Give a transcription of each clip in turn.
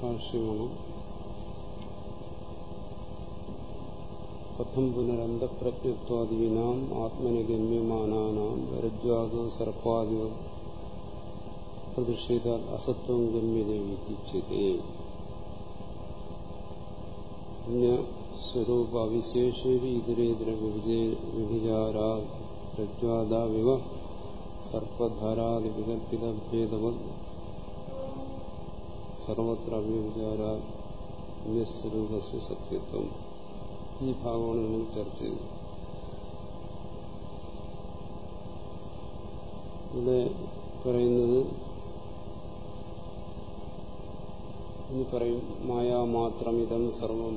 ഭാഷ്യമാണ് കഥം പുനരന്തപ്രജ്ഞത്വാദീനാം ആത്മനി ഗമ്യമാനാനാം രജ്വാദോ സർപ്പാദിവ അസത്വം അസത്വം സ്വരൂപ സ്വരൂപവിശേഷേവി ഇതരേതര വ്യഭിചാരാ രജ്വാദാവിവ സർപ്പധാരാദിവികൽപ്പിതഭേദവത് സർവത്ര അവ്യവിചാരാ സ്വരൂപസ്യ സത്യത്വം. ഈ ഭാഗമാണ് നമ്മൾ ചർച്ച ചെയ്തത് ഇവിടെ പറയുന്നത് ഇനി പറയും മായ മാത്രം ഇതം സർവം.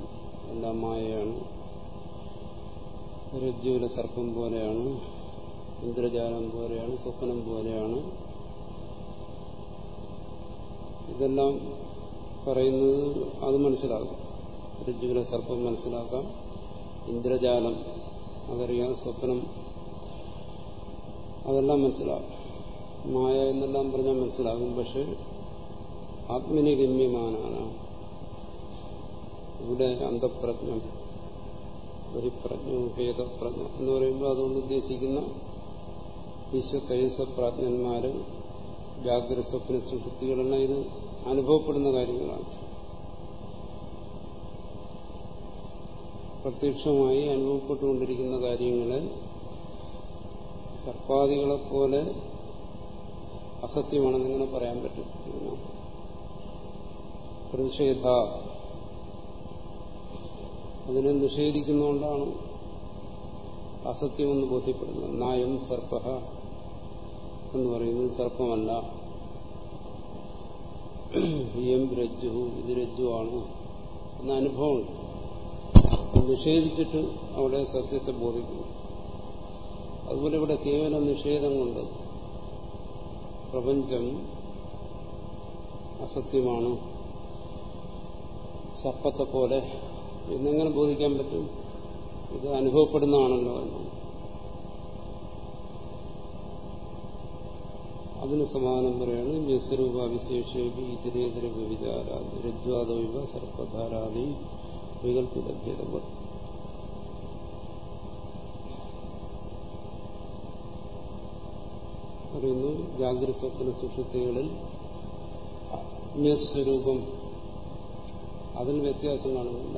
എല്ലാം മായയാണ്. രജ്ജുവിലെ സർപ്പം പോലെയാണ് ഇന്ദ്രജാലം പോലെയാണ് സ്വപ്നം പോലെയാണ്. ഇതെല്ലാം പറയുന്നത് അത് മനസ്സിലാകും. ഋജുവിനെ സർപ്പം മനസ്സിലാക്കാം. ഇന്ദ്രജാലം അതറിയാം സ്വപ്നം അതെല്ലാം മനസ്സിലാകും. മായ എന്നെല്ലാം പറഞ്ഞാൽ മനസ്സിലാകും. പക്ഷെ ആത്മനി ഗമ്യമാനാണ് ഇവിടെ അന്തപ്രജ്ഞം ബഹിപ്രജ്ഞവും ഭേദപ്രജ്ഞ എന്ന് പറയുമ്പോൾ അതുകൊണ്ട് ഉദ്ദേശിക്കുന്ന വിശ്വതൈസപ്രാജ്ഞന്മാര് ജാഗ്രത സ്വപ്ന സുഷുപ്തികളെല്ലാം ഇത് അനുഭവപ്പെടുന്ന കാര്യങ്ങളാണ്. പ്രത്യക്ഷമായി അനുഭവപ്പെട്ടുകൊണ്ടിരിക്കുന്ന കാര്യങ്ങളെ സർപ്പാദികളെപ്പോലെ അസത്യമാണെന്നിങ്ങനെ പറയാൻ പറ്റും. പ്രതിഷേധ. അതിനെ നിഷേധിക്കുന്നതുകൊണ്ടാണ് അസത്യമെന്ന് ബോധ്യപ്പെടുന്നത്. നായം സർപ്പ എന്ന് പറയുന്നത് സർപ്പമല്ല. എം രജ്ജു ഇത് രജ്ജുവാണ് എന്ന അനുഭവം നിഷേധിച്ചിട്ട് അവിടെ സത്യത്തെ ബോധിക്കുന്നു. അതുപോലെ ഇവിടെ കേവല നിഷേധം കൊണ്ട് പ്രപഞ്ചം അസത്യമാണ്. സർപ്പത്തെ പോലെ എന്നെങ്ങനെ ബോധിക്കാൻ പറ്റും? ഇത് അനുഭവപ്പെടുന്നതാണല്ലോ എന്ന്. അതിന് സമാനം പറയാണ് ജസ്വരൂപ വിശേഷ ഇതരേതര വ്യവിചാരാദി രജ്വാദൈവ സർപ്പധാരാദി വികല്പിത ഭേദവർ പറയുന്നു ജാഗ്രത സ്വപ്ന സുഷുപ്തികളിൽ അജ്ഞസ്വരൂപം അതിൽ വ്യത്യാസം കാണുന്നില്ല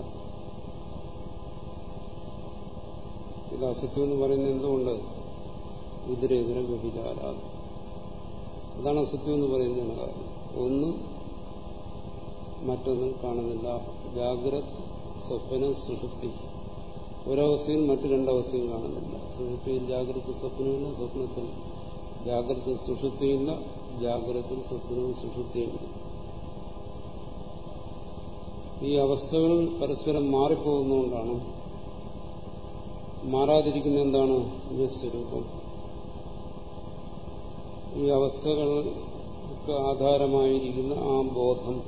ഇത് അസത്യം എന്ന് പറയുന്നത് എന്തുകൊണ്ട്? ഇതിരെതിരെ വ്യഭിചാരാത് അതാണ് അസത്യം എന്ന് പറയുന്നത്. കാര്യം ഒന്നും മറ്റൊന്നും കാണുന്നില്ല. ജാഗ്രത് സ്വപ്ന സുഷുപ്തി. ഒരവസ്ഥയും മറ്റു രണ്ടവസ്ഥയും കാണുന്നില്ല. സുഷുപ്തിയിൽ ജാഗ്രത സ്വപ്നമില്ല സ്വപ്നത്തിൽ ജാഗ്രത സുഷുപ്തിയില്ല ജാഗ്രത സ്വപ്നവും സുഷുപ്തിയില്ല ഈ അവസ്ഥകൾ പരസ്പരം മാറിപ്പോകുന്നതുകൊണ്ടാണ് മാറാതിരിക്കുന്ന എന്താണ്? സ്വരൂപം ഈ അവസ്ഥകൾക്ക് ആധാരമായിരിക്കുന്ന ആ ബോധം.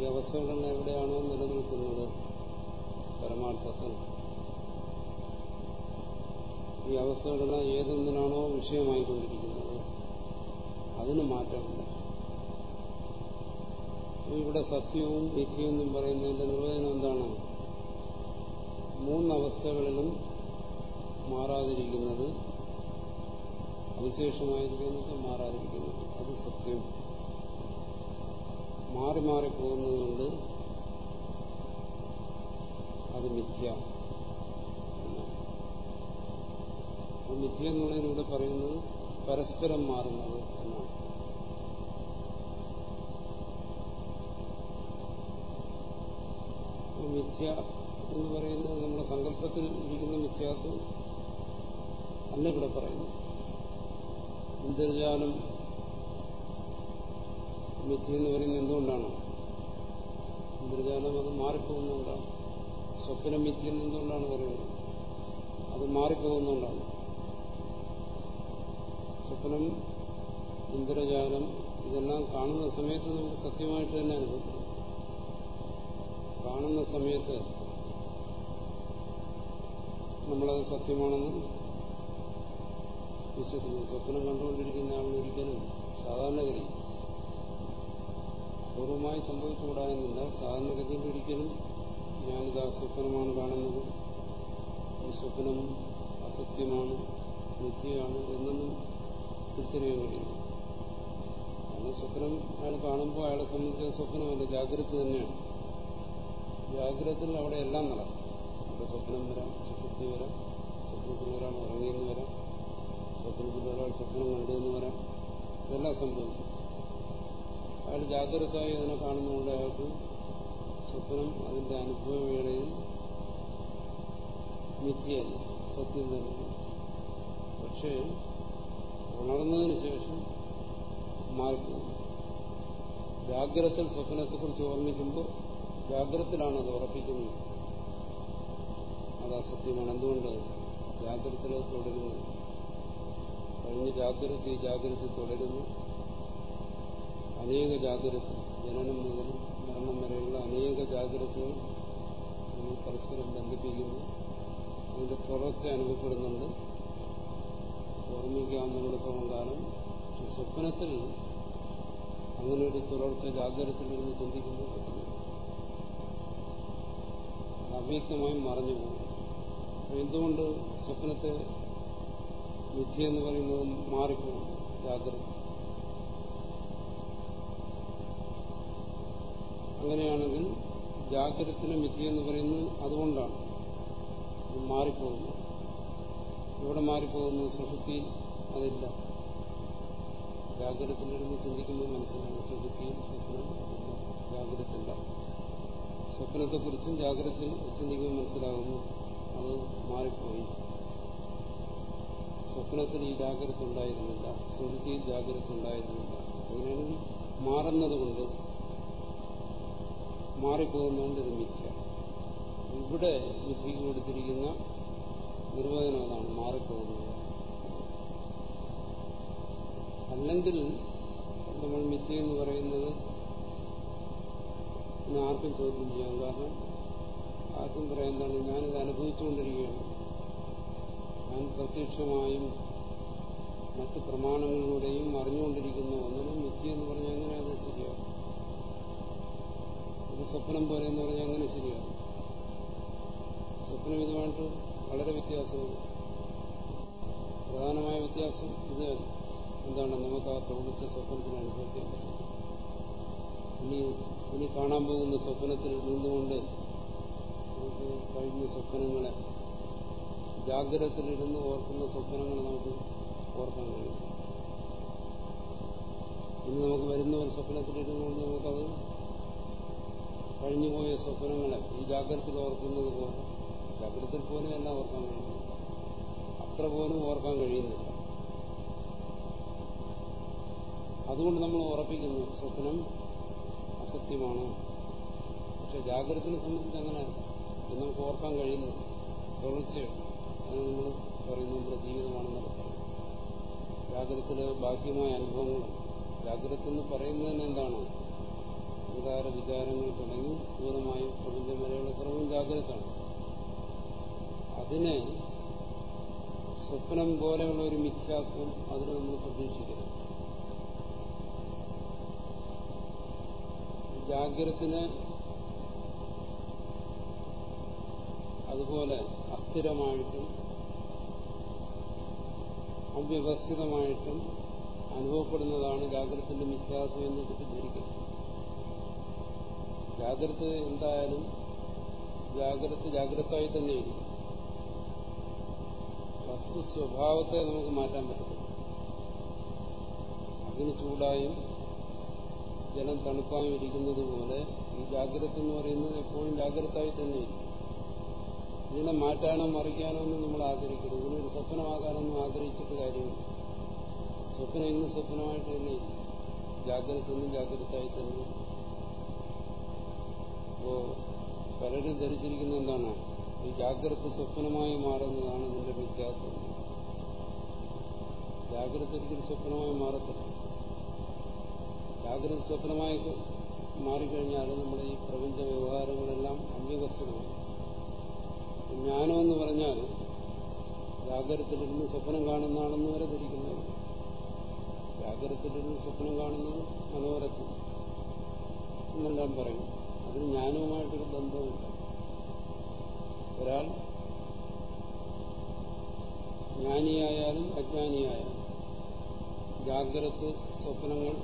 ഈ അവസ്ഥകളെല്ലാം എവിടെയാണോ നിലനിൽക്കുന്നത്? പരമാർത്ഥത്തിൽ. ഈ അവസ്ഥകളെല്ലാം ഏതൊന്നിനാണോ വിഷയമായിക്കൊണ്ടിരിക്കുന്നത്. അതിന് മാറ്റമില്ല. ഇവിടെ സത്യവും മിഥ്യവും പറയുന്നതിന്റെ നിർവചനം എന്താണ്? മൂന്നവസ്ഥകളിലും മാറാതിരിക്കുന്നത് അവിശേഷമായിരിക്കുന്നത് മാറാതിരിക്കുന്നത് അത് സത്യം. മാറി മാറി പോകുന്നതുകൊണ്ട് അത് മിഥ്യ. മിഥ്യ എന്നുള്ളതിലൂടെ പറയുന്നത് പരസ്പരം മാറുന്നത് എന്നാണ്. മിഥ്യ എന്ന് പറയുന്നത് നമ്മുടെ സങ്കല്പത്തിൽ ഇരിക്കുന്ന മിഥ്യാത്വം അല്ല ഇവിടെ പറയുന്നു ഇന്ദ്രജാലം മിഥ്യ എന്ന് പറയുന്നത് എന്തുകൊണ്ടാണ്? ഇന്ദ്രജാലം അത് മാറിപ്പോകുന്നതുകൊണ്ടാണ്. സ്വപ്നം മിഥ്യ എന്തുകൊണ്ടാണ് പറയുന്നത്. അത് മാറിപ്പോകുന്നതുകൊണ്ടാണ്. സ്വപ്നം ഇന്ദ്രജാലം ഇതെല്ലാം കാണുന്ന സമയത്ത് നമുക്ക് സത്യമായിട്ട് തന്നെ അനുഭവിക്കണം കാണുന്ന സമയത്ത് നമ്മളത് സത്യമാണെന്ന് വിശ്വസിക്കുന്നു. സ്വപ്നം കണ്ടുകൊണ്ടിരിക്കുന്ന ആളിന് ഒരിക്കലും സാധാരണഗതി അനുഭവമായി സംഭവിച്ചുകൂടായെന്നില്ല സാധാരണഗതിയിൽ ഒരിക്കലും ഞാനിതാ സ്വപ്നമാണ് കാണുന്നത്. ഈ സ്വപ്നം അസത്യമാണ് നിത്യമാണ് എന്നൊന്നും തിരിച്ചറിയാൻ കഴിയുന്നു അങ്ങനെ സ്വപ്നം അയാൾ കാണുമ്പോൾ അയാളെ സംബന്ധിച്ച സ്വപ്നമല്ല ജാഗ്രത തന്നെയാണ്. ജാഗ്രതത്തിൽ അവിടെ എല്ലാം നടക്കും. അവിടെ സ്വപ്നം വരാം സുഷുപ്തി വരാം സ്വപ്നത്തിൽ വരാം ഉറങ്ങിയെന്ന് വരാം. സ്വപ്നത്തിൽ ഒരാൾ സ്വപ്നം കണ്ടതെന്ന് പറയാം ഇതെല്ലാം സംഭവിക്കും. അയാൾ ജാഗ്രതയായി അതിനെ കാണുന്നതുകൊണ്ട് അയാൾക്ക് സ്വപ്നം അതിന്റെ അനുഭവ വേളയിൽ മിഥ്യയല്ല സത്യം തന്നെ. പക്ഷേ ഉണർന്നതിന് ശേഷം മാറിപ്പോകും ജാഗ്രതയിൽ സ്വപ്നത്തെക്കുറിച്ച് ഓർമ്മിക്കുമ്പോൾ ജാഗ്രതത്തിലാണ് അത് ഉറപ്പിക്കുന്നത്. അത് അസത്യമാണ് എന്തുകൊണ്ട്? ജാഗ്രതയിൽ തുടരുന്നു കഴിഞ്ഞ ജാഗ്രത ഈ ജാഗ്രത തുടരുന്നു. അനേക ജാഗ്രത ജനനം മുതൽ മരണം വരെയുള്ള അനേക ജാഗ്രതകൾ നമ്മൾ പരസ്പരം ബന്ധിപ്പിക്കുന്നു. അതിന്റെ തുടർച്ച അനുഭവപ്പെടുന്നുണ്ട്. ഓർമ്മിക്കാവുന്നിടത്തോളം കാലം സ്വപ്നത്തിൽ അങ്ങനെ ഒരു തുടർച്ച ജാഗ്രതത്തിൽ നിന്ന് ചിന്തിക്കുന്നത് പറ്റുന്നു. അവ്യക്തമായി മറഞ്ഞു പോകും എന്തുകൊണ്ട് സ്വപ്നത്തെ മിഥ്യ എന്ന് പറയുന്നത് മാറിപ്പോകും ജാഗ്രത. അങ്ങനെയാണെങ്കിൽ ജാഗ്രതത്തിന് മിഥി എന്ന് പറയുന്നത് അതുകൊണ്ടാണ്. മാറിപ്പോകുന്നു. ഇവിടെ മാറിപ്പോകുന്നു? സുഷുപ്തിയിൽ അതില്ല. ജാഗ്രതത്തിലിരുന്ന് ചിന്തിക്കുമ്പോൾ മനസ്സിലാണ് സുഷുപ്തിയിൽ സ്വപ്നം ജാഗ്രതയില്ല. സ്വപ്നത്തെക്കുറിച്ചും ജാഗ്രതയിൽ ചിന്തിക്കുമ്പോൾ മനസ്സിലാകുന്നു. അത് മാറിപ്പോയി. സ്വപ്നത്തിൽ ഈ ജാഗ്രത ഉണ്ടായിരുന്നില്ല സുഹൃത്തിയിൽ ജാഗ്രത ഉണ്ടായിരുന്നില്ല അങ്ങനെയാണെങ്കിൽ മാറുന്നതുകൊണ്ട് മാറിപ്പോകുന്നതുകൊണ്ട് ഇത് മിഥ്യ. ഇവിടെ ബുദ്ധിക്ക് കൊടുത്തിരിക്കുന്ന നിർവചനം അതാണ് മാറിപ്പോകുന്നത്. അല്ലെങ്കിൽ നമ്മൾ മിഥ്യ എന്ന് പറയുന്നത് ആർക്കും ചോദ്യം ചെയ്യാം. കാരണം ആർക്കും പറയാൻ എന്താണ് ഞാനിത് അനുഭവിച്ചുകൊണ്ടിരിക്കുകയാണ്. ഞാൻ പ്രത്യക്ഷമായും മറ്റ് പ്രമാണങ്ങളിലൂടെയും അറിഞ്ഞുകൊണ്ടിരിക്കുന്ന ഒന്നിനും മിഥ്യ എന്ന് പറഞ്ഞാൽ എങ്ങനെ അത് ശരിയാവും ഒരു സ്വപ്നം പോലെ എന്ന് പറഞ്ഞാൽ എങ്ങനെ ശരിയാവും സ്വപ്നം ഇതുമായിട്ട് വളരെ വ്യത്യാസമാണ്. പ്രധാനമായ വ്യത്യാസം ഇത് എന്താണ്? നമുക്ക് ആ തോന്നിച്ച സ്വപ്നത്തിന് അനുഭവിക്കാൻ പറ്റും ഇനി ഇനി കാണാൻ പോകുന്ന സ്വപ്നത്തിൽ നിന്നുകൊണ്ട് നമുക്ക് കഴിഞ്ഞ സ്വപ്നങ്ങളെ ജാഗ്രതത്തിലിരുന്ന് ഓർക്കുന്ന സ്വപ്നങ്ങൾ നമുക്ക് ഓർക്കാൻ കഴിയും. ഇന്ന് നമുക്ക് വരുന്ന ഒരു സ്വപ്നത്തിലിരുന്നുകൊണ്ട് നമുക്കത് കഴിഞ്ഞുപോയ സ്വപ്നങ്ങളെ ഈ ജാഗ്രതത്തിൽ ഓർക്കുന്നത് പോലെ ജാഗ്രതയിൽ പോലും എല്ലാം ഓർക്കാൻ കഴിയുന്നു അത്ര പോലും ഓർക്കാൻ കഴിയുന്നില്ല. അതുകൊണ്ട് നമ്മൾ ഉറപ്പിക്കുന്നു സ്വപ്നം അസത്യമാണ്. പക്ഷെ ജാഗ്രതനെ സംബന്ധിച്ച് അങ്ങനെ നമുക്ക് ഓർക്കാൻ കഴിയുന്നു തുടർച്ചയാണ് പറയുന്നത് പറയുന്നു നമ്മുടെ ജീവിതമാണെന്നൊക്കെ പറയും. ജാഗ്രതത്തിൽ ബാഹ്യമായ അനുഭവങ്ങളും ജാഗ്രത എന്ന് പറയുന്നതിന് എന്താണ്? വികാര വിചാരങ്ങൾ തുടങ്ങി പൂർണമായും പ്രപഞ്ചം വരെയുള്ള സർവം ജാഗ്രതാണ് അതിനെ സ്വപ്നം പോലെയുള്ള ഒരു മിഥ്യാത്വം അതിന് നമ്മൾ പ്രതീക്ഷിക്കണം ജാഗ്രതത്തിന് അതുപോലെ അസ്ഥിരമായിട്ടും അവ്യവസ്ഥിതമായിട്ടും അനുഭവപ്പെടുന്നതാണ് ജാഗ്രതത്തിന്റെ മിഥ്യാസം എന്ന് തെറ്റിദ്ധരിക്കുന്നത് ജാഗ്രത എന്തായാലും ജാഗ്രത ജാഗ്രതയായി തന്നെയായിരിക്കും. വസ്തു സ്വഭാവത്തെ നമുക്ക് മാറ്റാൻ പറ്റത്തില്ല. അതിന് ചൂടായും ജലം തണുപ്പായും ഇരിക്കുന്നത് പോലെ ഈ ജാഗ്രത എന്ന് പറയുന്നത് എപ്പോഴും ജാഗ്രതയായി തന്നെയിരിക്കും ഇതിനെ മാറ്റാനോ മറിക്കാനോ ഒന്നും നമ്മൾ ആഗ്രഹിക്കരുത്. ഇതിനൊരു സ്വപ്നമാകാനൊന്നും ആഗ്രഹിച്ചിട്ട് കാര്യമില്ല. സ്വപ്നം ഇന്ന് സ്വപ്നമായിട്ട് തന്നെ ഇരിക്കും. ജാഗ്രത ഇന്നും ജാഗ്രതയായി തന്നെ അപ്പോ പലരും ധരിച്ചിരിക്കുന്ന എന്താണ്? ഈ ജാഗ്രത സ്വപ്നമായി മാറുന്നതാണ് ഇതിന്റെ വ്യത്യാസം. ജാഗ്രത ഒരിക്കലും സ്വപ്നമായി മാറത്തില്ല. ജാഗ്രത സ്വപ്നമായി മാറിക്കഴിഞ്ഞാൽ നമ്മുടെ ഈ പ്രപഞ്ച വ്യവഹാരങ്ങളെല്ലാം അവ്യവസ്ഥമാണ് ജ്ഞാനം എന്ന് പറഞ്ഞാൽ ജാഗ്രതത്തിലിരുന്ന് സ്വപ്നം കാണുന്നതാണെന്ന് വരെ ധരിക്കുന്നത്. ജാഗ്രതത്തിലിരുന്ന് സ്വപ്നം കാണുന്നത് മനോരഥം എന്നെല്ലാം പറയും. അതിന് ജ്ഞാനവുമായിട്ടൊരു ബന്ധമില്ല ഒരാൾ ജ്ഞാനിയായാലും അജ്ഞാനിയായാലും ജാഗ്രത സ്വപ്നങ്ങൾ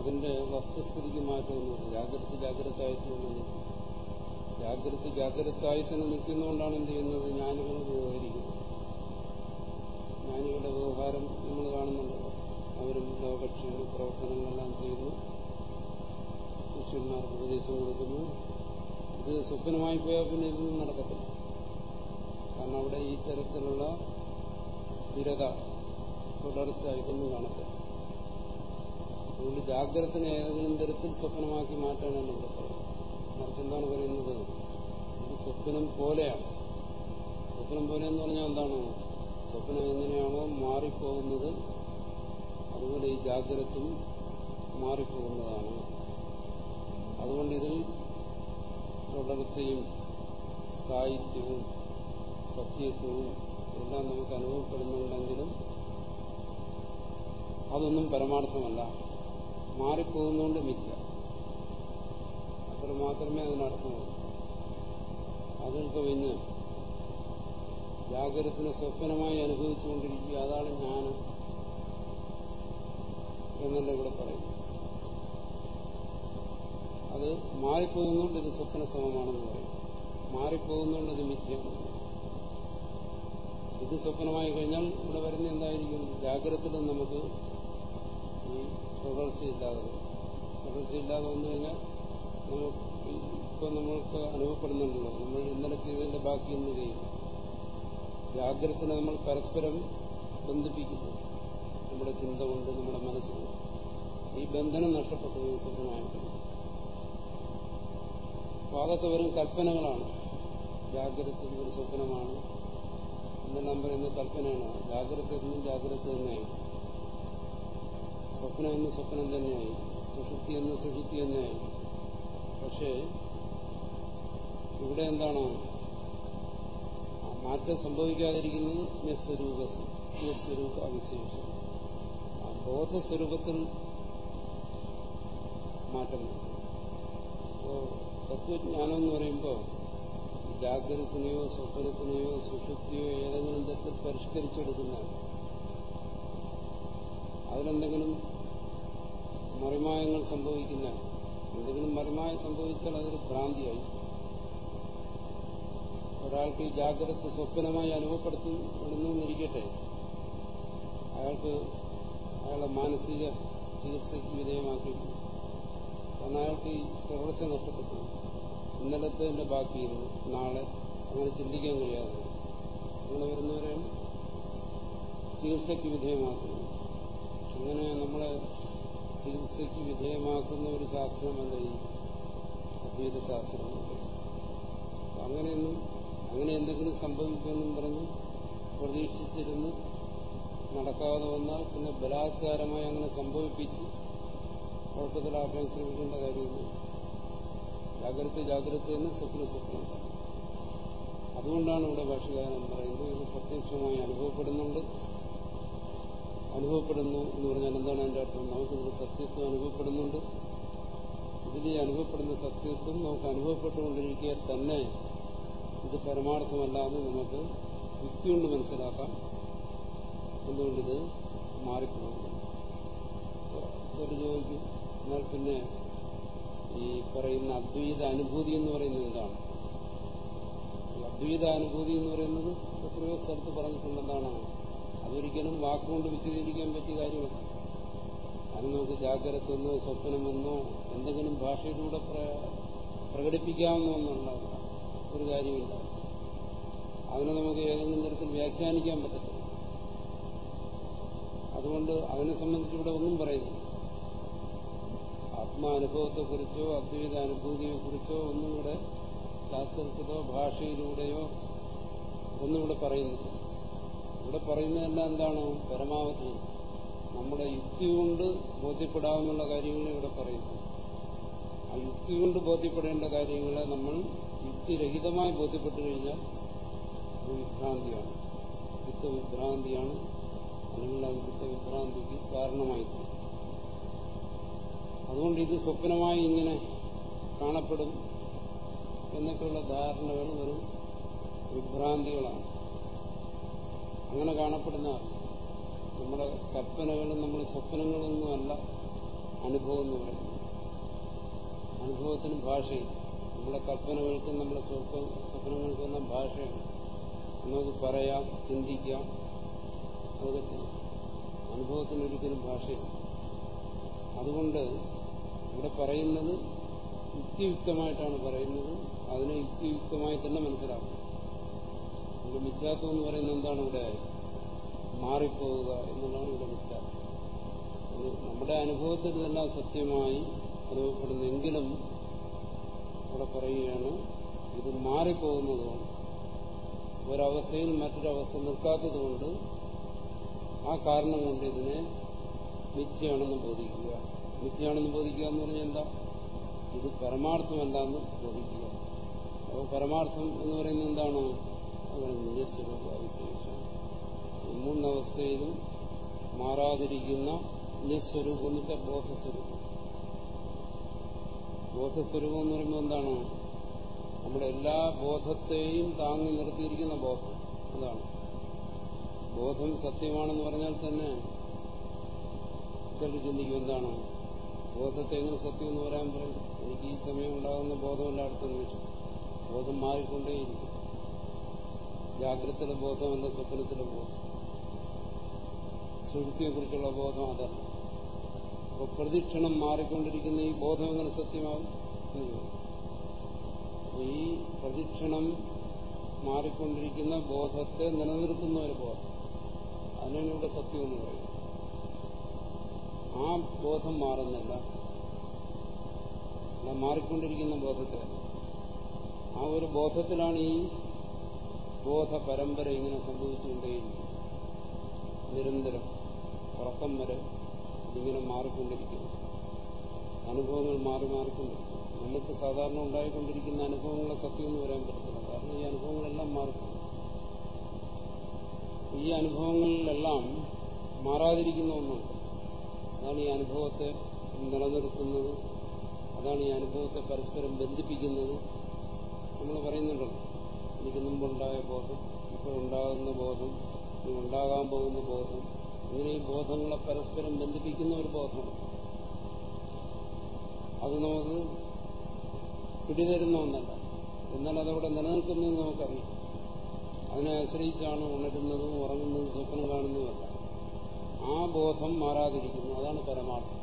അതിന്റെ വസ്തുസ്ഥിതിക്ക് മാറ്റമൊന്നുമില്ല. ജാഗ്രത ജാഗ്രതയായിട്ടുള്ള ജാഗ്രത ജാഗ്രതായി തന്നെ നിൽക്കുന്നതുകൊണ്ടാണ് എന്ത് ചെയ്യുന്നത്? ജ്ഞാനികൾ വ്യവഹരിക്കുന്നത്. ജ്ഞാനികളുടെ വ്യവഹാരം നമ്മൾ കാണുന്നുണ്ടല്ലോ അവരും ലോകക്ഷേമ പ്രവർത്തനങ്ങളെല്ലാം ചെയ്യുന്നു ശിഷ്യന്മാർക്ക് ഉപദേശം കൊടുക്കുന്നു. ഇത് സ്വപ്നമായി പോയാൽ പിന്നെ ഇതൊന്നും നടക്കത്തില്ല. കാരണം അവിടെ ഈ തരത്തിലുള്ള സ്ഥിരത തുടർച്ച ഇതൊന്നും കാണത്തില്ല. അതുകൊണ്ട് ജാഗ്രതനെ ഏതെങ്കിലും തരത്തിൽ സ്വപ്നമാക്കി മാറ്റാനാണ് ഇവിടെ മറിച്ച് എന്താണ് പറയുന്നത് സ്വപ്നം പോലെയാണ്. സ്വപ്നം പോലെ എന്ന് പറഞ്ഞാൽ എന്താണ്? സ്വപ്നം എങ്ങനെയാണോ മാറിപ്പോകുന്നത് അതുപോലെ ഈ ജാഗ്രതയും മാറിപ്പോകുന്നതാണ്. അതുകൊണ്ട് ഇതിൽ തുടർച്ചയും സാഹിത്യവും സത്യത്വവും എല്ലാം നമുക്ക് അനുഭവപ്പെടുന്നുണ്ടെങ്കിലും അതൊന്നും പരമാർത്ഥമല്ല. മാറിപ്പോകുന്നതുകൊണ്ട് മിഥ്യ. അത്ര മാത്രമേ അതിനർത്ഥമുള്ളൂ. അതിൽ കവിഞ്ഞ് ജാഗ്രതത്തിന് സ്വപ്നമായി അനുഭവിച്ചുകൊണ്ടിരിക്കുക. അതാണ് ജ്ഞാനം എന്നല്ല ഇവിടെ പറയുന്നു അത് മാറിപ്പോകുന്നതുകൊണ്ട് ഇത് സ്വപ്ന സമമാണെന്ന് പറയും. മാറിപ്പോകുന്നതുകൊണ്ട് ഇത് മിഥ്യമാണ്. ഇത് സ്വപ്നമായി കഴിഞ്ഞാൽ ഇവിടെ വരുന്ന എന്തായിരിക്കും? ജാഗ്രതയിലും നമുക്ക് തുടർച്ചയില്ലാതെ തുടർച്ചയില്ലാതെ വന്നു കഴിഞ്ഞാൽ ഇപ്പൊ നമ്മൾക്ക് അനുഭവപ്പെടുന്നുണ്ടല്ലോ. നമ്മൾ ഇന്നലെ ചെയ്തതിന്റെ ബാക്കി ഇന്ന് ചെയ്യും. ജാഗ്രതനെ നമ്മൾ പരസ്പരം ബന്ധിപ്പിക്കുന്നു. നമ്മുടെ ചിന്ത കൊണ്ട് നമ്മുടെ മനസ്സുകൊണ്ട് ഈ ബന്ധനം നഷ്ടപ്പെട്ടു സുഖമായിട്ടുണ്ട് അപ്പൊ വെറും കൽപ്പനകളാണ്. ജാഗ്രത ഒരു സ്വപ്നമാണ്. എന്നെല്ലാം പറയുന്ന കൽപ്പനയാണ്. ജാഗ്രത എന്നും ജാഗ്രത തന്നെയായി. സ്വപ്നം എന്ന് സ്വപ്നം തന്നെയായി. സുഷുപ്തി എന്ന് സുഷുപ്തി തന്നെയായി. പക്ഷേ ഇവിടെ എന്താണ് മാറ്റം സംഭവിക്കാതിരിക്കുന്നത് നിസ്വരൂപ നിസ്വരൂപ അവിശേഷം. ബോധസ്വരൂപത്തിൽ മാറ്റം അപ്പോൾ തത്വജ്ഞാനം എന്ന് പറയുമ്പോൾ ജാഗ്രതത്തിനെയോ സ്വപ്നത്തിനെയോ സുഷുപ്തിയോ ഏതെങ്കിലും തരത്തിൽ പരിഷ്കരിച്ചെടുക്കുന്നതാണ്. അതിലെന്തെങ്കിലും മറിമായങ്ങൾ സംഭവിക്കുന്ന എന്തെങ്കിലും മറിമായം സംഭവിച്ചാൽ അതൊരു ഭ്രാന്തിയായി. ഒരാൾക്ക് ജാഗ്രത സ്വപ്നമായി അനുഭവപ്പെടുത്തുന്നു എന്നിരിക്കട്ടെ അയാൾക്ക് അയാളെ മാനസിക ചികിത്സയ്ക്ക് വിധേയമാക്കി. കാരണം അയാൾക്ക് ഈ തുടർച്ച നഷ്ടപ്പെട്ടു. ഇന്നലത്തെ ബാക്കിയിരുന്നു. നാളെ അങ്ങനെ ചിന്തിക്കാൻ കഴിയാതെ. അങ്ങനെ വരുന്നവരെയാണ് ചികിത്സയ്ക്ക് വിധേയമാക്കുന്നത് അങ്ങനെ നമ്മളെ ചികിത്സയ്ക്ക് വിധേയമാക്കുന്ന ഒരു ശാസ്ത്രമല്ല ഈ അദ്വൈത ശാസ്ത്രം അങ്ങനെയൊന്നും അങ്ങനെ എന്തെങ്കിലും സംഭവിക്കുമെന്നും പറഞ്ഞ് പ്രതീക്ഷിച്ചിരുന്ന് നടക്കാതെ വന്നാൽ പിന്നെ ബലാത്കാരമായി അങ്ങനെ സംഭവിപ്പിച്ച് കുഴപ്പത്തിലാക്കാൻ ശ്രമിക്കേണ്ട കാര്യമില്ല. ജാഗ്രത ജാഗ്രത എന്ന് സ്വപ്ന സ്വപ്നം അതുകൊണ്ടാണ് ഇവിടെ ഭാഷകാരൻ പറയുന്നത്. ഇത് പ്രത്യക്ഷമായി അനുഭവപ്പെടുന്നുണ്ട്. അനുഭവപ്പെടുന്നു എന്ന് പറഞ്ഞാൽ എന്താണ് അതിന്റെ അർത്ഥം? നമുക്കിതിൽ സത്യത്വം അനുഭവപ്പെടുന്നുണ്ട്. ഇതിൽ അനുഭവപ്പെടുന്ന സത്യത്വം നമുക്ക് അനുഭവപ്പെട്ടുകൊണ്ടിരിക്കെ തന്നെ ഇത് പരമാർത്ഥമല്ലാതെ നമുക്ക് യുക്തി കൊണ്ട് മനസ്സിലാക്കാം. എന്തുകൊണ്ടിത് മാറിപ്പോകുന്നു. ചോദിക്കും എന്നാൽ പിന്നെ ഈ പറയുന്ന അദ്വൈത അനുഭൂതി എന്ന് പറയുന്നത് എന്താണ് അദ്വൈത അനുഭൂതി എന്ന് പറയുന്നത് എത്രയോ സ്ഥലത്ത് പറഞ്ഞിട്ടുണ്ട് എന്താണ് അതൊരിക്കലും വാക്കുകൊണ്ട് വിശദീകരിക്കാൻ പറ്റിയ കാര്യമല്ല. അത് നമുക്ക് ജാഗ്രത എന്നോ സ്വപ്നമെന്നോ എന്തെങ്കിലും ഭാഷയിലൂടെ പ്രകടിപ്പിക്കാവുന്ന ഒന്നല്ല. ഒരു കാര്യമില്ല. അതിനെ നമുക്ക് ഏതെങ്കിലും തരത്തിൽ വ്യാഖ്യാനിക്കാൻ പറ്റത്തില്ല. അതുകൊണ്ട് അതിനെ സംബന്ധിച്ച് ഇവിടെ ഒന്നും പറയുന്നില്ല. ആത്മാനുഭവത്തെക്കുറിച്ചോ അദ്വൈത അനുഭൂതിയെക്കുറിച്ചോ ഒന്നും ഇവിടെ ശാസ്ത്രത്തിലോ ഭാഷയിലൂടെയോ ഒന്നും ഇവിടെ പറയുന്നില്ല. ഇവിടെ പറയുന്നതെല്ലാം എന്താണ്? പരമാവധി. നമ്മുടെ യുക്തി കൊണ്ട് ബോധ്യപ്പെടാവുന്ന കാര്യങ്ങൾ ഇവിടെ പറയുന്നു. ആ യുക്തി കൊണ്ട് ബോധ്യപ്പെടേണ്ട കാര്യങ്ങളെ നമ്മൾ യുക്തിരഹിതമായി ബോധ്യപ്പെട്ടു കഴിഞ്ഞാൽ വിഭ്രാന്തിയാണ്. ചിത്തവിഭ്രാന്തിയാണ് അല്ലെങ്കിൽ അത് ചിത്തവിഭ്രാന്തിക്ക് കാരണമായി അതുകൊണ്ട് ഇത് സ്വപ്നമായി ഇങ്ങനെ കാണപ്പെടും എന്നൊക്കെയുള്ള ധാരണകൾ വെറും വിഭ്രാന്തികളാണ്. അങ്ങനെ കാണപ്പെടുന്ന നമ്മുടെ കൽപ്പനകളും നമ്മുടെ സ്വപ്നങ്ങളൊന്നുമല്ല അനുഭവം എന്ന് പറയുന്നത്. അനുഭവത്തിനും ഭാഷയില്ല. നമ്മുടെ കൽപ്പനകൾക്കും നമ്മുടെ സ്വപ്നങ്ങൾക്കെല്ലാം ഭാഷയാണ് നമുക്ക് പറയാം ചിന്തിക്കാം അതൊക്കെ ചെയ്യാം. അനുഭവത്തിന് ഒരിക്കലും ഭാഷയില്ല. അതുകൊണ്ട് ഇവിടെ പറയുന്നത് യുക്തിയുക്തമായിട്ടാണ് പറയുന്നത്. അതിനെ യുക്തിയുക്തമായി തന്നെ മനസ്സിലാക്കും ഇവിടെ മിഥ്യാത്വം എന്ന് പറയുന്നത് എന്താണ് ഇവിടെ മാറിപ്പോവുക എന്നുള്ളതാണ് ഇവിടെ മിഥ്യാത്വം നമ്മുടെ അനുഭവത്തിൽ ഇതെല്ലാം സത്യമായി അനുഭവപ്പെടുന്നെങ്കിലും ഇവിടെ പറയുകയാണ് ഇത് മാറിപ്പോകുന്നതുകൊണ്ട് ഒരവസ്ഥയിൽ മറ്റൊരവസ്ഥ നിൽക്കാത്തതുകൊണ്ട് ആ കാരണം കൊണ്ട് ഇതിനെ മിഥ്യയാണെന്ന് ബോധിക്കുക. മിഥ്യയാണെന്ന് ബോധിക്കുക എന്ന് പറഞ്ഞാൽ എന്താ? ഇത് പരമാർത്ഥമല്ല എന്ന് ബോധിക്കുക. അപ്പോൾ പരമാർത്ഥം എന്ന് പറയുന്നത് എന്താണ്? അവിടെ നിജസ്വരൂപ വിശേഷം മൂന്നവസ്ഥയിലും മാറാതിരിക്കുന്ന നിജസ്വരൂപം വെച്ചാൽ ബോധസ്വരൂപം. ബോധസ്വരൂപം എന്ന് പറയുമ്പോൾ എന്താണ്? നമ്മുടെ എല്ലാ ബോധത്തെയും താങ്ങി നിർത്തിയിരിക്കുന്ന ബോധം. അതാണ്. ബോധം സത്യമാണെന്ന് പറഞ്ഞാൽ തന്നെ ചിലർ ചിന്തിക്കും എന്താണ്? ബോധത്തെ എങ്ങനെ സത്യം എന്ന് പറയാൻ പറയും എനിക്ക് ഈ സമയം ഉണ്ടാകുന്ന ബോധമല്ല അടുത്ത നിമിഷം ബോധം മാറിക്കൊണ്ടേയിരിക്കും. ജാഗ്രതയിലെ ബോധമല്ല സ്വപ്നത്തിലെ ബോധം സുഹൃത്തിയെ കുറിച്ചുള്ള ബോധം അതല്ല. അപ്പോൾ പ്രതിക്ഷണം മാറിക്കൊണ്ടിരിക്കുന്ന ഈ ബോധം എങ്ങനെ സത്യമാകും ഈ പ്രതിക്ഷണം മാറിക്കൊണ്ടിരിക്കുന്ന ബോധത്തെ നിലനിർത്തുന്ന ഒരു ബോധം. അതിനാണ് ഇവിടെ സത്യം എന്ന് പറയുന്നത്. ആ ബോധം മാറുന്നില്ല. മാറിക്കൊണ്ടിരിക്കുന്ന ബോധത്തെ. ആ ഒരു ബോധത്തിലാണ് ഈ ബോധ പരമ്പര ഇങ്ങനെ സംഭവിച്ചുകൊണ്ടേയിരിക്കുന്നത് നിരന്തരം ഉറക്കം വരെ ഇങ്ങനെ മാറിക്കൊണ്ടിരിക്കുന്നു. അനുഭവങ്ങൾ മാറി മാറിക്കൊണ്ടിരിക്കുന്നു നമുക്ക് സാധാരണ ഉണ്ടായിക്കൊണ്ടിരിക്കുന്ന അനുഭവങ്ങളെ സത്യം എന്ന് പറയാൻ പറ്റത്തില്ല. കാരണം ഈ അനുഭവങ്ങളെല്ലാം മാറും ഈ അനുഭവങ്ങളിലെല്ലാം മാറാതിരിക്കുന്ന ഒന്നുണ്ട്. അതാണ് ഈ അനുഭവത്തെ നിലനിർത്തുന്നത്. അതാണ് ഈ അനുഭവത്തെ പരസ്പരം ബന്ധിപ്പിക്കുന്നത്. നമ്മൾ പറയുന്നുണ്ടല്ലോ എനിക്ക് മുമ്പുണ്ടായ ബോധം ഇപ്പോൾ ഉണ്ടാകുന്ന ബോധം ഇനി ഉണ്ടാകാൻ പോകുന്ന ബോധം ഇങ്ങനെ ഈ ബോധങ്ങളെ പരസ്പരം ബന്ധിപ്പിക്കുന്ന ഒരു ബോധമാണ്. അത് നമുക്ക് പിടിതരുന്ന ഒന്നല്ല. എന്നാൽ അതവിടെ നിലനിൽക്കുന്നു നമുക്കറിയാം. അതിനെ ആശ്രയിച്ചാണ് ഉണരുന്നതും ഉറങ്ങുന്നതും സ്വപ്നം കാണുന്നതുമല്ല. ആ ബോധം മാറാതിരിക്കുന്നു. അതാണ് പരമാർത്ഥം.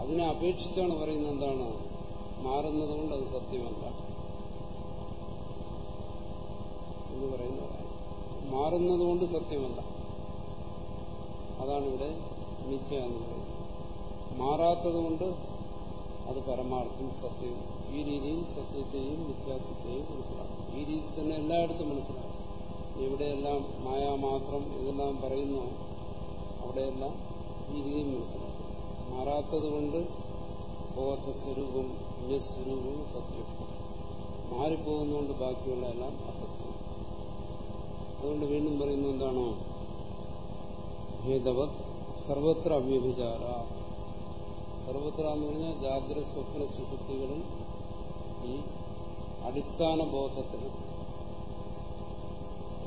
അതിനെ അപേക്ഷിച്ചാണ് പറയുന്നത് എന്താണ്? മാറുന്നതുകൊണ്ട് അത് സത്യമല്ല. എന്ന് പറയുന്നതാണ് മാറുന്നത് കൊണ്ട് സത്യമല്ല. അതാണ് ഇവിടെ മിഥ്യ എന്ന് പറയുന്നത്. മാറാത്തത് കൊണ്ട് അത് പരമാർത്ഥം സത്യം. ഈ രീതിയിൽ സത്യത്തെയും മിഥ്യാസത്തെയും മനസ്സിലാക്കും ഈ രീതിയിൽ തന്നെ എല്ലായിടത്തും മനസ്സിലാക്കും എവിടെയെല്ലാം മായ മാത്രം ഇതെല്ലാം പറയുന്നു അവിടെയെല്ലാം ഈ രീതിയിൽ മനസ്സിലാക്കും മാറാത്തത് കൊണ്ട് ബോധസ്വരൂപം നിജസ്വരൂപവും സത്യം. മാറിപ്പോകുന്നതുകൊണ്ട് ബാക്കിയുള്ള എല്ലാം അസത്യം. അതുകൊണ്ട് വീണ്ടും പറയുന്നു എന്താണോ? ഭേദവത് സർവത്ര അവ്യഭിചാര സർവത്ര എന്ന് പറഞ്ഞാൽ ജാഗ്രത സ്വപ്ന സുഹൃത്തികളിൽ ഈ അടിസ്ഥാന ബോധത്തിന്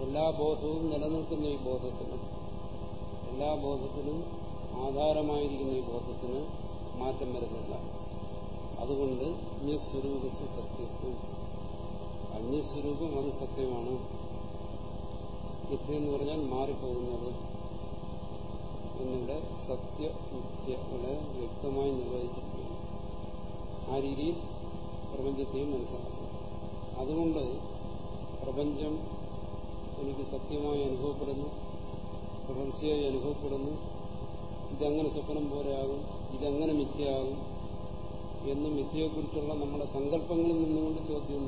എല്ലാ ബോധവും നിലനിൽക്കുന്ന ഈ ബോധത്തിന് എല്ലാ ബോധത്തിനും ആധാരമായിരിക്കുന്ന ഈ ബോധത്തിന് മാറ്റം വരുന്നില്ല. അതുകൊണ്ട് അന്യസ്വരൂപസ് സത്യത്വം. അന്യസ്വരൂപം അത് സത്യമാണ്. മിഥ്യ എന്ന് പറഞ്ഞാൽ മാറിപ്പോകുന്നത്. എന്നിവിടെ സത്യ യുക്തി വളരെ വ്യക്തമായി നിർവഹിച്ചിരിക്കുന്നു ആ രീതിയിൽ പ്രപഞ്ചത്തെയും മനസ്സിലാക്കും അതുകൊണ്ട് പ്രപഞ്ചം എനിക്ക് സത്യമായി അനുഭവപ്പെടുന്നു തുടർച്ചയായി അനുഭവപ്പെടുന്നു. ഇതങ്ങനെ സ്വപ്നം പോലെയാകും ഇതെങ്ങനെ മിഥ്യയാകും എന്ന് മിഥ്യയെക്കുറിച്ചുള്ള നമ്മുടെ സങ്കല്പങ്ങളിൽ നിന്നുകൊണ്ട് ചോദ്യം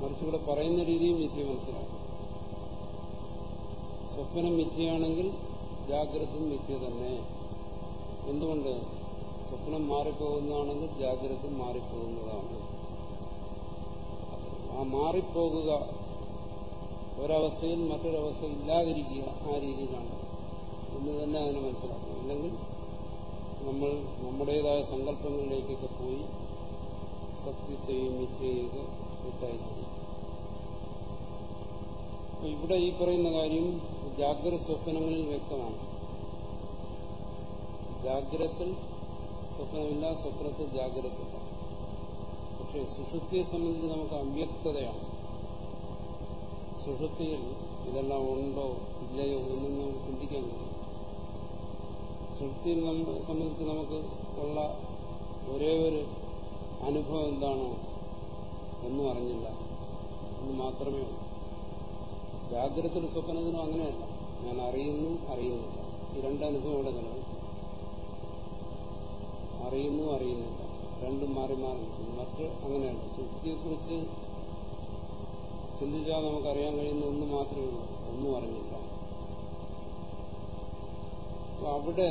മറിച്ച് പറയുന്ന രീതിയും മിഥ്യ മനസ്സിലാക്കും സ്വപ്നം മിഥ്യയാണെങ്കിൽ ജാഗ്രതും മിഥ്യ തന്നെ. എന്തുകൊണ്ട്? സ്വപ്നം മാറിപ്പോകുന്നതാണെങ്കിൽ ജാഗ്രത മാറിപ്പോകുന്നതാണ്. ആ മാറിപ്പോകുക ഒരവസ്ഥയിൽ മറ്റൊരവസ്ഥ ഇല്ലാതിരിക്കുക ആ രീതിയിലാണ്. എന്ന് തന്നെ അതിനെ മനസ്സിലാക്കണം അല്ലെങ്കിൽ നമ്മൾ നമ്മുടേതായ സങ്കല്പങ്ങളിലേക്കൊക്കെ പോയി സത്യത്തെയും മിഥ്യയൊക്കെ തെറ്റായി ഇവിടെ ഈ പറയുന്ന കാര്യം ജാഗ്രത സ്വപ്നങ്ങളിൽ വ്യക്തമാണ്. ജാഗ്രത്തിൽ സ്വപ്നമില്ല സ്വപ്നത്തിൽ ജാഗ്രതയില്ല. പക്ഷെ സുഷുപ്തിയെ സംബന്ധിച്ച് നമുക്ക് അവ്യക്തതയാണ്. സുഷുപ്തിയിൽ ഇതെല്ലാം ഉണ്ടോ ഇല്ലയോ എന്നും നമുക്ക് ചിന്തിക്കാൻ കഴിയും സുഷുപ്തിയിൽ സംബന്ധിച്ച് നമുക്ക് ഉള്ള ഒരേ ഒരു അനുഭവം എന്താണോ? ഒന്നും അറിഞ്ഞില്ല. എന്ന് മാത്രമേ ഉള്ളൂ. ജാഗ്രതത്തിൽ സ്വപ്നത്തിനും അങ്ങനെയല്ല ഞാൻ അറിയുന്നു അറിയുന്നില്ല ഈ രണ്ടനുഭവം ഇവിടെ നിലനിൽക്കും അറിയുന്നു അറിയുന്നില്ല രണ്ടും മാറി മാറി നിൽക്കുന്നു. മറ്റ് അങ്ങനെയല്ല. സുഷ്ടിയെക്കുറിച്ച് ചിന്തിച്ചാൽ നമുക്കറിയാൻ കഴിയുന്ന ഒന്ന് മാത്രമേ ഉള്ളൂ. ഒന്നും അറിഞ്ഞില്ല. അപ്പൊ അവിടെ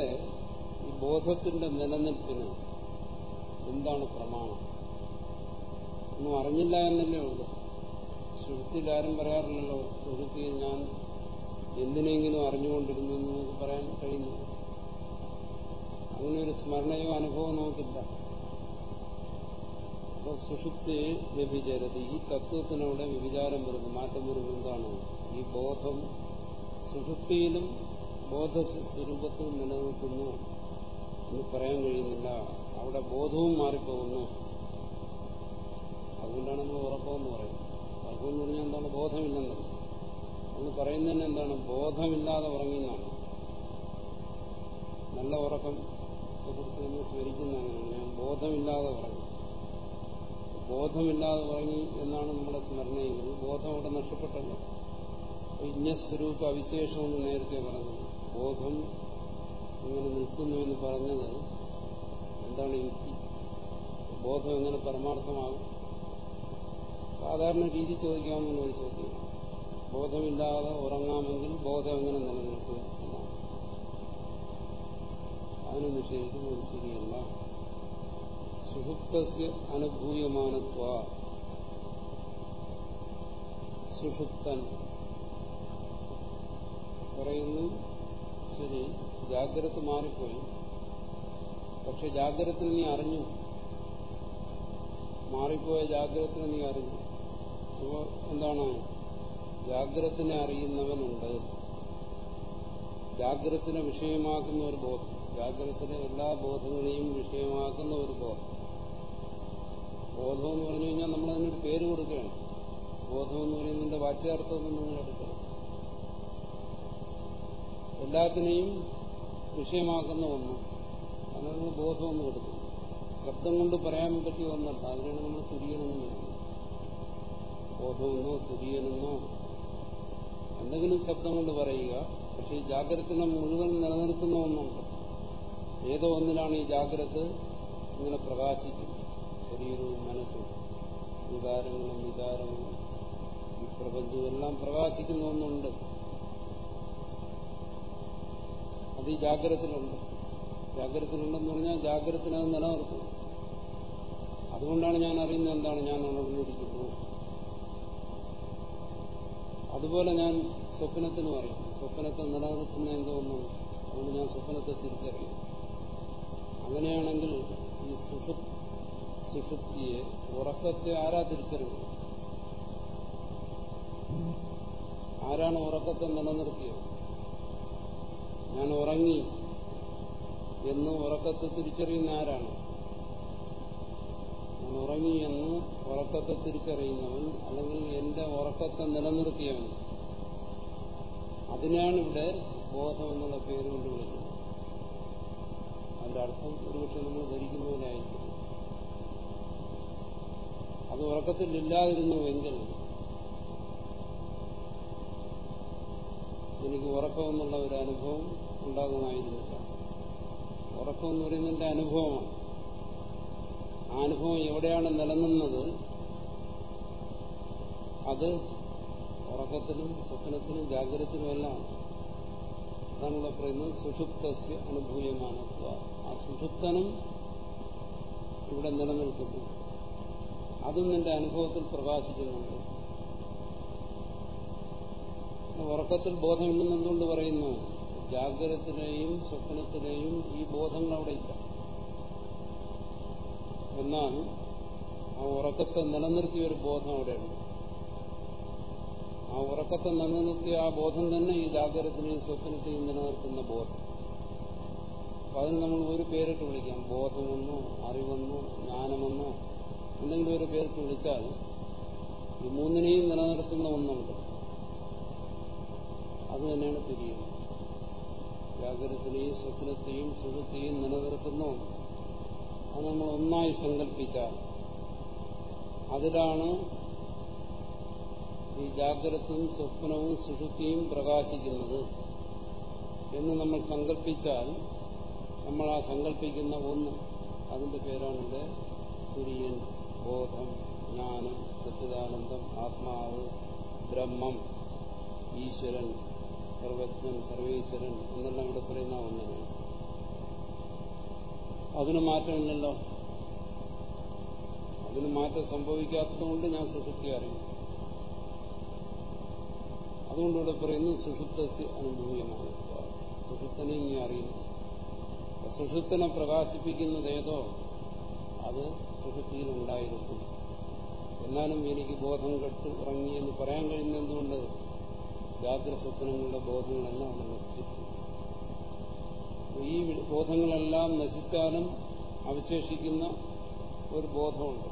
ഈ ബോധത്തിന്റെ നിലനിൽപ്പിന് എന്താണ് പ്രമാണം? ഒന്നും അറിഞ്ഞില്ല എന്നല്ലേ ഉള്ളൂ. സുഹൃത്തിൽ ആരും പറയാറില്ലല്ലോ സുഹൃത്തിൽ ഞാൻ എന്തിനെങ്കിലും അറിഞ്ഞുകൊണ്ടിരുന്നു എന്ന് നമുക്ക് പറയാൻ കഴിയുന്നു അങ്ങനെ ഒരു സ്മരണയോ അനുഭവം നമുക്കില്ല. അപ്പോൾ സുഷുപ്തി വ്യഭിചരത് ഈ തത്വത്തിനവിടെ വ്യഭിചാരം വരുന്നു മാറ്റം വരുന്നു. എന്താണ്? ഈ ബോധം സുഷുപ്തിയിലും ബോധ സ്വരൂപത്തിൽ നിലനിൽക്കുന്നു എന്ന് പറയാൻ കഴിയുന്നില്ല. അവിടെ ബോധവും മാറിപ്പോകുന്നു. അതുകൊണ്ടാണ് നമ്മൾ ഉറപ്പെന്ന് പറയുന്നത്. ഉറക്കമെന്ന് പറഞ്ഞാൽ എന്താണ് ബോധമില്ലെന്ന്. നമ്മൾ പറയുന്നതന്നെ എന്താണ്? ബോധമില്ലാതെ ഉറങ്ങുന്നതാണ് നല്ല ഉറക്കം കുറിച്ച് നമ്മൾ സ്മരിക്കുന്ന അങ്ങനെയാണ് ഞാൻ ബോധമില്ലാതെ ഉറങ്ങി. ബോധമില്ലാതെ ഉറങ്ങി എന്നാണ് നമ്മുടെ സ്മരണയെങ്കിൽ ബോധം അവിടെ നഷ്ടപ്പെട്ടല്ലോ. ഇഞ്ഞസ്വരൂപ അവിശേഷം എന്ന് നേരത്തെ പറഞ്ഞു. ബോധം ഇങ്ങനെ നിൽക്കുന്നു എന്ന് പറഞ്ഞത് എന്താണ് യുക്തി ബോധം എങ്ങനെ പരമാർത്ഥമാകും? സാധാരണ രീതി ചോദിക്കാമെന്ന് ഒരു ചോദ്യം ബോധമില്ലാതെ ഉറങ്ങാമെങ്കിൽ ബോധം എങ്ങനെ നിലനിൽക്കും? അതിനെ നിഷേധിക്കുന്നത് ശരിയല്ല സുഷുപ്തസ്യ അനുഭൂയമാനത്വ. സുഷുപ്തൻ പറയുന്നു ശരി ജാഗ്രത മാറിപ്പോയി. പക്ഷെ ജാഗ്രത നീ അറിഞ്ഞു. മാറിപ്പോയ ജാഗ്രത നീ അറിഞ്ഞു. അപ്പോൾ എന്താണ് ജാഗ്രതനെ അറിയുന്നവനുണ്ട്. ജാഗ്രതനെ വിഷയമാക്കുന്ന ഒരു ബോധം. ജാഗ്രതത്തിലെ എല്ലാ ബോധങ്ങളെയും വിഷയമാക്കുന്ന ഒരു ബോധം. ബോധം എന്ന് പറഞ്ഞു കഴിഞ്ഞാൽ നമ്മൾ അതിനൊരു പേര് കൊടുക്കുകയാണ്. ബോധം എന്ന് പറയുന്നതിന്റെ വാച്യാർത്ഥമൊന്നും നിങ്ങൾ എടുക്കണം എല്ലാത്തിനെയും വിഷയമാക്കുന്ന ഒന്ന്. അങ്ങനെ നമ്മൾ ബോധമൊന്നും കൊടുക്കുന്നത് ശബ്ദം കൊണ്ട് പറയാൻ പറ്റിയ ഒന്നല്ല. അതിനാണ് നമ്മൾ പറയുന്നത്. ബോധമെന്നോ തുര്യനെന്നോ എന്തെങ്കിലും ശബ്ദം കൊണ്ട് പറയുക. പക്ഷെ ഈ ജാഗ്രതനെ മുഴുവൻ നിലനിർത്തുന്ന ഒന്നുണ്ട് ഏതോ ഒന്നിലാണ് ഈ ജാഗ്രത ഇങ്ങനെ പ്രകാശിക്കുന്നത്. ശരീരവും മനസ്സും വികാരങ്ങളും വികാരങ്ങളും ഈ പ്രപഞ്ചവും എല്ലാം പ്രകാശിക്കുന്ന ഒന്നുണ്ട് അത് ഈ ജാഗ്രതത്തിലുണ്ട് ജാഗ്രതത്തിലുണ്ടെന്ന് പറഞ്ഞാൽ ജാഗ്രതത്തിനത് നിലനിർത്തുന്നു നിലനിർത്തും. അതുകൊണ്ടാണ് ഞാൻ അറിയുന്നത് എന്താണ് ഞാൻ ഉണർന്നിരിക്കുന്നു അതുപോലെ ഞാൻ സ്വപ്നത്തിന് പറയും. സ്വപ്നത്തെ നിലനിർത്തുന്ന എന്തോന്നും അതുകൊണ്ട് ഞാൻ സ്വപ്നത്തെ തിരിച്ചറിയും. അങ്ങനെയാണെങ്കിൽ ഈ സുഷു സുഷുപ്തിയെ ഉറക്കത്തെ ആരാ തിരിച്ചറിയുന്നത്? ആരാണ് ഉറക്കത്തെ നിലനിർത്തിയത്? ഞാൻ ഉറങ്ങി എന്ന് ഉറക്കത്തെ തിരിച്ചറിയുന്ന ആരാണ്? ഞാൻ ഉറങ്ങി ഉറക്കത്തെ തിരിച്ചറിയുന്നവൻ അല്ലെങ്കിൽ എന്റെ ഉറക്കത്തെ നിലനിർത്തിയവൻ. അതിനാണ് ഇവിടെ ബോധം എന്നുള്ള പേര് കൊണ്ട് വിളിക്കുന്നത് അതിന്റെ അർത്ഥം ഒരുപക്ഷെ നമ്മൾ ധരിക്കുന്നതിനായിരിക്കും അത് ഉറക്കത്തിൽ ഇല്ലാതിരുന്നുവെങ്കിൽ എനിക്ക് ഉറക്കമെന്നുള്ള ഒരു അനുഭവം ഉണ്ടാകുമായിരുന്നില്ല. ഉറക്കം എന്ന് പറയുന്നതിന്റെ അനുഭവമാണ്. അനുഭവം എവിടെയാണ് നിലനിന്നത്? അത് ഉറക്കത്തിനും സ്വപ്നത്തിനും ജാഗ്രതത്തിനും എല്ലാം അതാണ് ഇവിടെ പറയുന്നത് സുഷുപ്തസ്യ അനുഭൂയമാണ്. ആ സുഷുപ്തനും ഇവിടെ നിലനിൽക്കുന്നു. അതും നിന്റെ അനുഭവത്തിൽ പ്രകാശിക്കുന്നുണ്ട്. ഉറക്കത്തിൽ ബോധമില്ലെന്ന് പറയുന്നു? ജാഗ്രതത്തിലെയും സ്വപ്നത്തിലെയും ഈ ബോധങ്ങൾ അവിടെ ഇല്ല. എന്നാൽ ആ ഉറക്കത്തെ നിലനിർത്തിയ ഒരു ബോധം അവിടെയുണ്ട്. ആ ഉറക്കത്തെ നിലനിർത്തിയ ആ ബോധം തന്നെ ഈ ജാഗ്രതത്തിനെയും സ്വപ്നത്തെയും നിലനിർത്തുന്ന ബോധം. അപ്പൊ അതിന് നമ്മൾ ഒരു പേരിട്ട് വിളിക്കാം. ബോധമെന്നോ അറിവെന്നോ ജ്ഞാനമെന്നോ എന്തെങ്കിലും ഒരു പേരിട്ട് വിളിച്ചാൽ ഈ മൂന്നിനെയും നിലനിർത്തുന്ന ഒന്നുണ്ട്. അത് തന്നെയാണ് തിരിയുന്നത്. ജാഗ്രതത്തിനെയും സ്വപ്നത്തെയും സുഖത്തെയും നിലനിർത്തുന്ന ഒന്ന്. അത് നമ്മൾ ഒന്നായി സങ്കല്പിച്ചാൽ അതിലാണ് ഈ ജാഗ്രതയും സ്വപ്നവും സുഷുതിയും പ്രകാശിക്കുന്നത്. എന്ന് നമ്മൾ സങ്കല്പിച്ചാൽ നമ്മൾ ആ സങ്കല്പിക്കുന്ന ഒന്ന് അതിന്റെ പേരാണ് ഇവിടെ തുര്യൻ ബോധം ജ്ഞാനം സച്ചിദാനന്ദം ആത്മാവ് ബ്രഹ്മം ഈശ്വരൻ സർവജ്ഞൻ സർവേശ്വരൻ എന്നെല്ലാം ഇവിടെ പറയുന്ന ഒന്നിനാണ് അതിന് മാറ്റമില്ലല്ലോ അതിന് മാറ്റം സംഭവിക്കാത്തതുകൊണ്ട് ഞാൻ സുഷുപ്തി അറിയും അതുകൊണ്ട് ഇവിടെ പറയുന്നു സുഷുപ്ത അനുഭവീയമാണ്. സുഷുപ്തനെ ഇനി അറിയുന്നു സുഷുപ്തനെ പ്രകാശിപ്പിക്കുന്നത് ഏതോ? അത് സുഷുപ്തിയിൽ ഉണ്ടായിരുന്നു എന്നാലും എനിക്ക് ബോധം കെട്ട് ഉറങ്ങി എന്ന് പറയാൻ കഴിയുന്ന എന്തുകൊണ്ട് ജാഗ്രത സ്വപ്നങ്ങളുടെ ബോധങ്ങളെല്ലാം അവിടെ നശിച്ചിട്ടുണ്ട് ഈ ബോധങ്ങളെല്ലാം നശിച്ചാലും അവശേഷിക്കുന്ന ഒരു ബോധമുണ്ട്.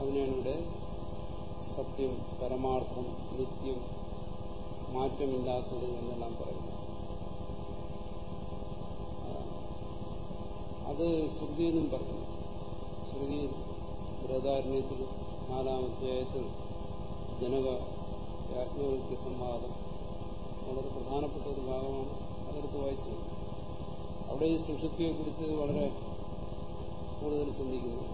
അതിനാണ് ഇവിടെ സത്യം പരമാർത്ഥം നിത്യം മാറ്റമില്ലാത്തത് എന്നെല്ലാം പറയുന്നത്. അത് ശ്രുതിയെന്നും പറഞ്ഞു ശ്രുതി ബൃഹദാരണ്യത്തിൽ നാലാം അധ്യായത്തിൽ ജനക യാജ്ഞവൽക്യ സംവാദം വളരെ പ്രധാനപ്പെട്ട ഒരു ഭാഗമാണ് അതെടുത്ത് വായിച്ചു അവിടെ ഈ സുഷുപ്തിയെക്കുറിച്ച് വളരെ കൂടുതൽ ചിന്തിക്കുന്നു.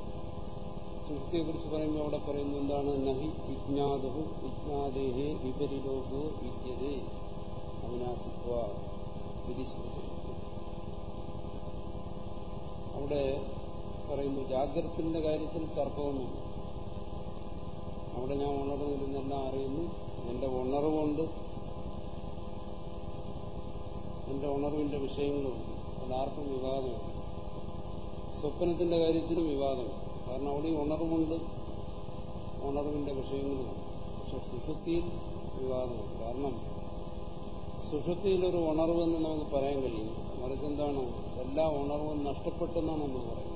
സുഷുപ്തിയെക്കുറിച്ച് പറയുമ്പോൾ അവിടെ പറയുന്നത് എന്താണ്? നഹി വിജ്ഞാതഹു വിജ്ഞാദേഹേ വിപരിലോകോ വിദ്യതേ അവിനാശിത്വ വിരിശ്രുതി അവിടെ പറയുന്നു ജാഗ്രതത്തിന്റെ കാര്യത്തിൽ തർക്കമൊന്നും അവിടെ ഞാൻ ഉണർന്നിരുന്നെല്ലാം അറിയുന്നു. എന്റെ ഉണർവുകൊണ്ട് എന്റെ ഉണർവിന്റെ വിഷയങ്ങളും അതാർക്കും വിവാദമാണ് സ്വപ്നത്തിന്റെ കാര്യത്തിലും വിവാദമാണ് കാരണം അവിടെ ഈ ഉണർവുണ്ട്. ഉണർവിന്റെ വിഷയങ്ങളും. പക്ഷെ സുഷുപ്തിയിൽ വിവാദമാണ് കാരണം സുഷുപ്തിയിലൊരു ഉണർവെന്ന് നമുക്ക് പറയാൻ കഴിയും. മറിച്ച് എന്താണ് എല്ലാ ഉണർവും നഷ്ടപ്പെട്ടെന്നാണ് നമ്മൾ പറയുന്നത്.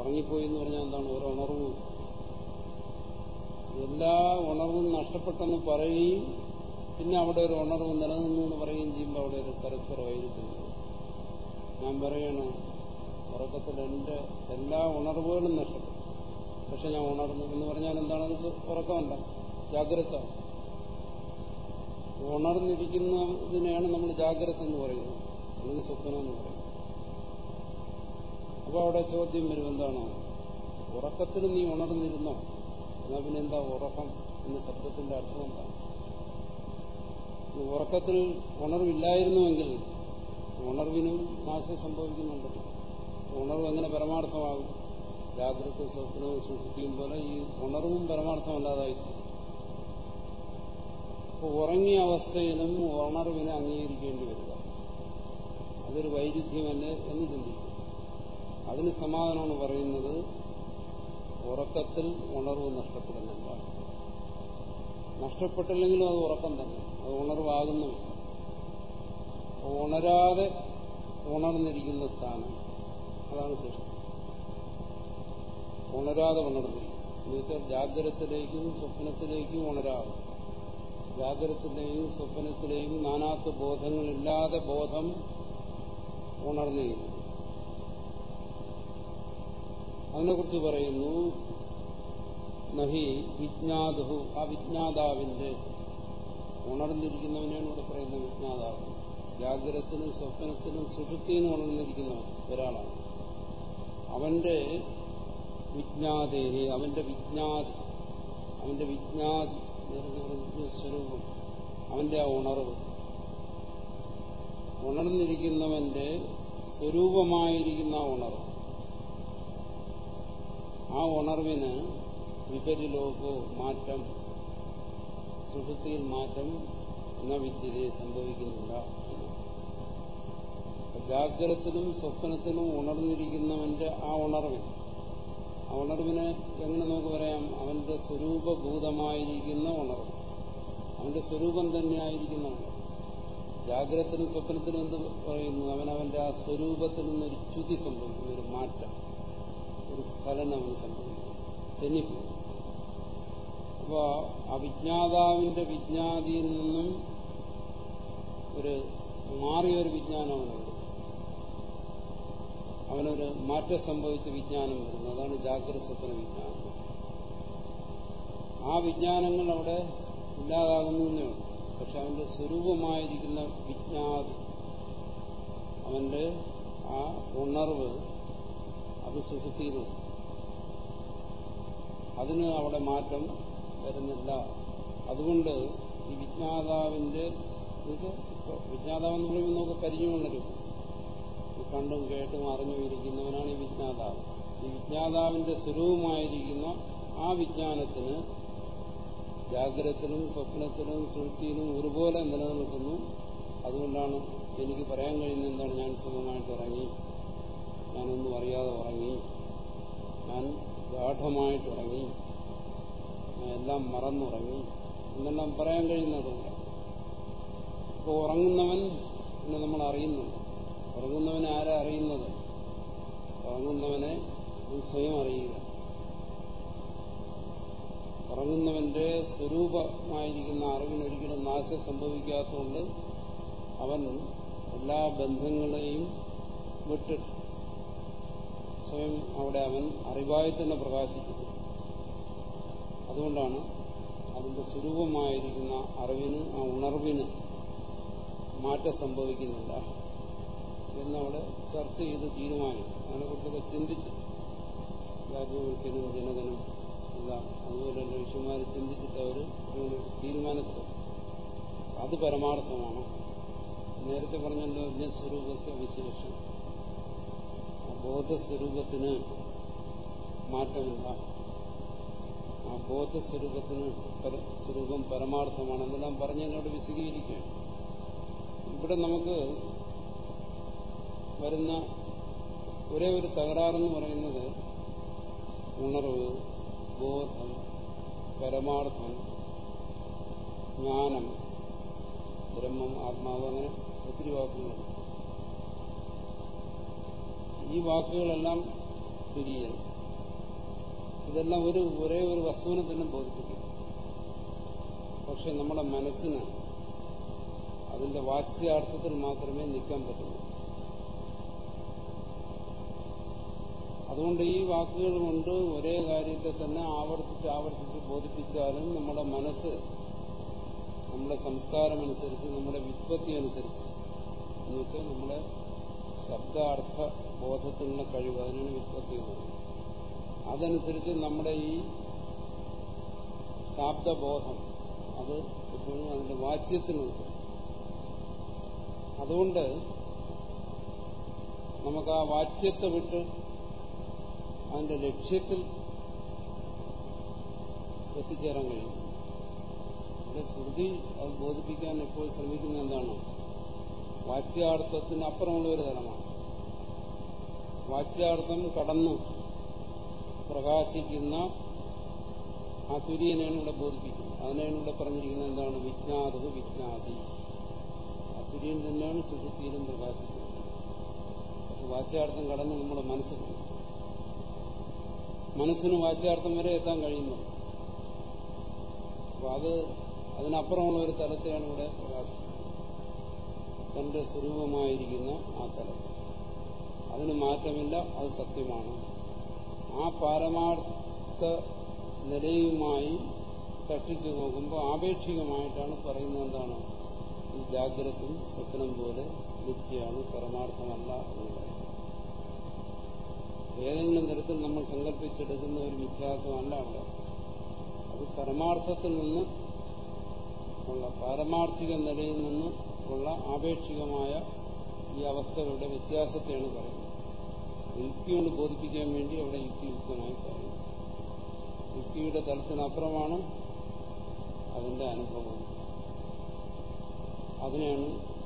ഉറങ്ങിപ്പോയി എന്ന് പറഞ്ഞാൽ എന്താണ്? ഒരു ഉണർവും. എല്ലാ ഉണർവും നഷ്ടപ്പെട്ടെന്ന് പറയുകയും പിന്നെ അവിടെ ഒരു ഉണർവ് നിലനിന്നു എന്ന് പറയുകയും ചെയ്യുമ്പോൾ അവിടെ ഒരു പരസ്പര വൈരുദ്ധ്യം ഞാൻ പറയാണ് ഉറക്കത്തിൽ എന്റെ എല്ലാ ഉണർവുകളും നഷ്ടപ്പെട്ടു. പക്ഷെ ഞാൻ ഉണർന്നു. എന്ന് പറഞ്ഞാൽ എന്താണെന്ന് ഉറക്കമല്ല ജാഗ്രത. ഉണർന്നിരിക്കുന്നതിനെയാണ് നമ്മൾ ജാഗ്രത എന്ന് പറയുന്നത്. അല്ലെങ്കിൽ സ്വപ്നം എന്ന് പറയുന്നത്. അപ്പോൾ അവിടെ ചോദ്യം വരും എന്താണ്? ഉറക്കത്തിൽ നീ ഉണർന്നിരുന്നോ? എന്നാ പിന്നെ എന്താ ഉറക്കം എന്ന ശബ്ദത്തിന്റെ അർത്ഥം എന്താണ്? ഉറക്കത്തിൽ ഉണർവില്ലായിരുന്നുവെങ്കിൽ ഉണർവിനും നാശം സംഭവിക്കുന്നുണ്ട്. ഉണർവ് എങ്ങനെ പരമാർത്ഥമാകും? ജാഗ്രത സ്വപ്നവും സൂക്ഷിക്കുകയും പോലെ ഈ ഉണർവും പരമാർത്ഥമല്ലാതായി. അപ്പോൾ ഉറങ്ങിയ അവസ്ഥയിലും ഉണർവിനെ അംഗീകരിക്കേണ്ടി വരിക. അതൊരു വൈരുദ്ധ്യമല്ലേ എന്ന് ചിന്തിക്കും. അതിന് സമാധാനമാണ് പറയുന്നത് ഉറക്കത്തിൽ ഉണർവ് നഷ്ടപ്പെടുന്നില്ല നഷ്ടപ്പെട്ടില്ലെങ്കിലും അത് ഉറക്കം തന്നെ. ഉണർവാകുന്നു. ഉണരാതെ ഉണർന്നിരിക്കുന്ന സ്ഥാനം. അതാണ് സൃഷ്ടി ഉണരാതെ ഉണർന്നിരിക്കും എന്നുവെച്ചാൽ ജാഗ്രതത്തിലേക്കും സ്വപ്നത്തിലേക്കും ഉണരാതെ. ജാഗ്രതത്തിലെയും സ്വപ്നത്തിലെയും നാനാത്വ ബോധങ്ങളില്ലാതെ ബോധം ഉണർന്നിരിക്കുന്നു. അതിനെക്കുറിച്ച് പറയുന്നു നഹി വിജ്ഞാതു ആ വിജ്ഞാതാവിന്റെ ഉണർന്നിരിക്കുന്നവനെയാണ് ഇവിടെ പറയുന്നത് വിജ്ഞാതാവ്. ജാഗ്രതത്തിനും സ്വപ്നത്തിനും സുഷുപ്തിനും ഉണർന്നിരിക്കുന്നവൻ ഒരാളാണ്. അവന്റെ വിജ്ഞാതേഹി അവന്റെ വിജ്ഞാതി അവന്റെ വിജ്ഞാതി സ്വരൂപം അവന്റെ ആ ഉണർവ്. ഉണർന്നിരിക്കുന്നവന്റെ സ്വരൂപമായിരിക്കുന്ന ഉണർവ്. ആ ഉണർവിന് വിപരിലോകോ മാറ്റം സുഷുതിയിൽ മാറ്റം എന്ന വിദ്യതയെ സംഭവിക്കുന്നില്ല. ജാഗ്രതത്തിലും സ്വപ്നത്തിലും ഉണർന്നിരിക്കുന്നവന്റെ ആ ഉണർവ് ആ ഉണർവിനെ എങ്ങനെ നമുക്ക് പറയാം? അവന്റെ സ്വരൂപഭൂതമായിരിക്കുന്ന ഉണർവ് അവന്റെ സ്വരൂപം തന്നെയായിരിക്കുന്ന ഉണർവ്. ജാഗ്രതത്തിലും സ്വപ്നത്തിലും എന്ത് പറയുന്നു? അവനവന്റെ ആ സ്വരൂപത്തിൽ നിന്നൊരു ച്യുതി സംഭവിക്കുന്നു ഒരു മാറ്റം ഒരു സ്ഖലനം അവന് സംഭവിക്കുന്നു. തെന്നിപ്പോകും അപ്പോ അവിജ്ഞാതാവിന്റെ വിജ്ഞാതിയിൽ നിന്നും ഒരു മാറിയൊരു വിജ്ഞാനമാണ് അവിടെ അവനൊരു മാറ്റം സംഭവിച്ച വിജ്ഞാനം വരുന്നു. അതാണ് ജാഗ്രത സ്വപ്ന വിജ്ഞാനം. ആ വിജ്ഞാനങ്ങൾ അവിടെ ഇല്ലാതാകുന്നു പക്ഷെ അവന്റെ സ്വരൂപമായിരിക്കുന്ന വിജ്ഞാതി അവന്റെ ആ ഉണർവ് അത് സുഹൃത്തിയിലുണ്ട് അതിന് അവിടെ മാറ്റം വരുന്നില്ല. അതുകൊണ്ട് ഈ വിജ്ഞാതാവിന്റെ ഇത് വിജ്ഞാതാവെന്ന് പറയുമ്പോൾ നമുക്ക് പരിചയമുള്ളൊരു കണ്ടും കേട്ടും അറിഞ്ഞും ഇരിക്കുന്നവനാണ് ഈ വിജ്ഞാതാവ്. ഈ വിജ്ഞാതാവിന്റെ സ്വരൂപമായിരിക്കുന്ന ആ വിജ്ഞാനത്തിന് ജാഗ്രതത്തിലും സ്വപ്നത്തിലും സുഹൃത്തിയിലും ഒരുപോലെ നിലനിൽക്കുന്നു. അതുകൊണ്ടാണ് എനിക്ക് പറയാൻ കഴിയുന്ന എന്താണ് ഞാൻ സുഖമായിട്ട് ഉറങ്ങി. ഞാനൊന്നും അറിയാതെ ഉറങ്ങി. ഞാൻ ഗാഠമായിട്ട് ഉറങ്ങി. എല്ലാം മറന്നുറങ്ങി. എന്നെല്ലാം പറയാൻ കഴിയുന്നതുകൊണ്ട് ഇപ്പോൾ ഉറങ്ങുന്നവൻ എന്ന് നമ്മൾ അറിയുന്നുണ്ട്. ഉറങ്ങുന്നവനെ ആരാ അറിയുന്നത്? ഉറങ്ങുന്നവനെ സ്വയം അറിയുക. ഉറങ്ങുന്നവന്റെ സ്വരൂപമായിരിക്കുന്ന അറിവിനൊരിക്കലും നാശം സംഭവിക്കാത്തതുകൊണ്ട് അവൻ എല്ലാ ബന്ധങ്ങളെയും വിട്ടിട്ട് സ്വയം അവിടെ അവൻ അറിവായി തന്നെ പ്രകാശിക്കുന്നു. അതുകൊണ്ടാണ് അതിന്റെ സ്വരൂപമായിരിക്കുന്ന അറിവിന് ആ ഉണർവിന് മാറ്റം സംഭവിക്കുന്നില്ല എന്നവിടെ ചർച്ച ചെയ്ത് തീരുമാനിക്കും അതിനെക്കുറിച്ചൊക്കെ ചിന്തിച്ച്. രാജവൽക്കനും ജനകനും എല്ലാം. അതുപോലെ ഋഷിമാർ ചിന്തിച്ചിട്ട് അവർ അങ്ങനെ തീരുമാനത്തിൽ അത് പരമാർത്ഥമാണ്. നേരത്തെ പറഞ്ഞല്ലോ സ്വരൂപ വിശേഷം. ബോധസ്വരൂപത്തിന് മാറ്റമില്ല. ആ ബോധസ്വരൂപത്തിന് സ്വരൂപം പരമാർത്ഥമാണ്. എന്നെല്ലാം എന്നോട് വിശദീകരിക്കുകയാണ് ഇവിടെ നമുക്ക് വരുന്ന ഒരേ ഒരു തകരാറെന്ന് പറയുന്നത് ഉണർവ് ബോധം പരമാർത്ഥം ജ്ഞാനം ബ്രഹ്മം ആത്മാവ് അങ്ങനെ ഒത്തിരി വാക്കുകളുണ്ട് ഈ വാക്കുകളെല്ലാം തുര്യൻ ഇതെല്ലാം ഒരു ഒരേ ഒരു വസ്തുവിനെ തന്നെ ബോധിപ്പിക്കും. പക്ഷെ നമ്മുടെ മനസ്സിന് അതിന്റെ വാച്യാർത്ഥത്തിൽ മാത്രമേ നിൽക്കാൻ പറ്റുള്ളൂ. അതുകൊണ്ട് ഈ വാക്കുകൾ കൊണ്ട് ഒരേ കാര്യത്തെ തന്നെ ആവർത്തിച്ച് ആവർത്തിച്ച് ബോധിപ്പിച്ചാലും നമ്മുടെ മനസ്സ് നമ്മുടെ സംസ്കാരമനുസരിച്ച് നമ്മുടെ വിത്പത്തി അനുസരിച്ച് എന്ന് വെച്ചാൽ നമ്മുടെ ശബ്ദാർത്ഥ ബോധത്തിനുള്ള കഴിവ് അതിനാണ് വിത്പത്തി എന്ന് പറയുന്നത്. അതനുസരിച്ച് നമ്മുടെ ഈ ശാബ്ദബോധം അത് എപ്പോഴും അതിന്റെ വാച്യത്തിനുണ്ട് അതുകൊണ്ട് നമുക്ക് ആ വാച്യത്തെ വിട്ട് അതിന്റെ ലക്ഷ്യത്തിൽ എത്തിച്ചേരാൻ കഴിയും. ഇവിടെ ശ്രുതി അത് ബോധിപ്പിക്കാൻ ഇപ്പോൾ ശ്രമിക്കുന്ന എന്താണ്? വാച്യാർത്ഥത്തിന് അപ്പുറമുള്ള ഒരു തലമാണ്. വാച്യാർത്ഥം കടന്നു. പ്രകാശിക്കുന്ന ആ തുര്യനെയാണ് ഇവിടെ ബോധിപ്പിക്കുന്നത് അതിനെയാണ് ഇവിടെ പറഞ്ഞിരിക്കുന്നത് എന്താണ്? വിജ്ഞാതവ് വിജ്ഞാതി. ആ തുര്യൻ തന്നെയാണ് സുഷുതിയിലും പ്രകാശിക്കുന്നത്. പക്ഷെ വാച്യാർത്ഥം കടന്ന് നമ്മുടെ മനസ്സിൽ മനസ്സിന് വാച്യാർത്ഥം വരെ എത്താൻ കഴിയുന്നു. അപ്പൊ അത് അതിനപ്പുറമുള്ള ഒരു തലത്തെയാണ് ഇവിടെ പ്രകാശിക്കുന്നത്. തന്റെ സ്വരൂപമായിരിക്കുന്ന ആ തലം. അതിന് മാറ്റമില്ല അത് സത്യമാണ്. ആ പാരമാർത്ഥ നിലയുമായി തട്ടിച്ചു നോക്കുമ്പോൾ ആപേക്ഷികമായിട്ടാണ് പറയുന്നത് എന്താണ്? ഈ ജാഗ്രതും സ്വപ്നം പോലെ നിത്യമാണ് പരമാർത്ഥമല്ല എന്ന് പറയുന്നത് ഏതെങ്കിലും തരത്തിൽ നമ്മൾ സങ്കല്പിച്ചെടുക്കുന്ന ഒരു മിഥ്യാത്വമല്ല അവിടെ അത് പരമാർത്ഥത്തിൽ നിന്ന് ഉള്ള പാരമാർത്ഥിക നിലയിൽ നിന്ന് ഉള്ള ആപേക്ഷികമായ ഈ അവസ്ഥകളുടെ വ്യത്യാസത്തെയാണ് പറയുന്നത്. യുക്തി കൊണ്ട് ബോധിപ്പിക്കാൻ വേണ്ടി അവിടെ യുക്തിയുക്തമായി പറയുന്നു. യുക്തിയുടെ തലത്തിനപ്പുറമാണ് അതിന്റെ അനുഭവം. അതിനെയാണ്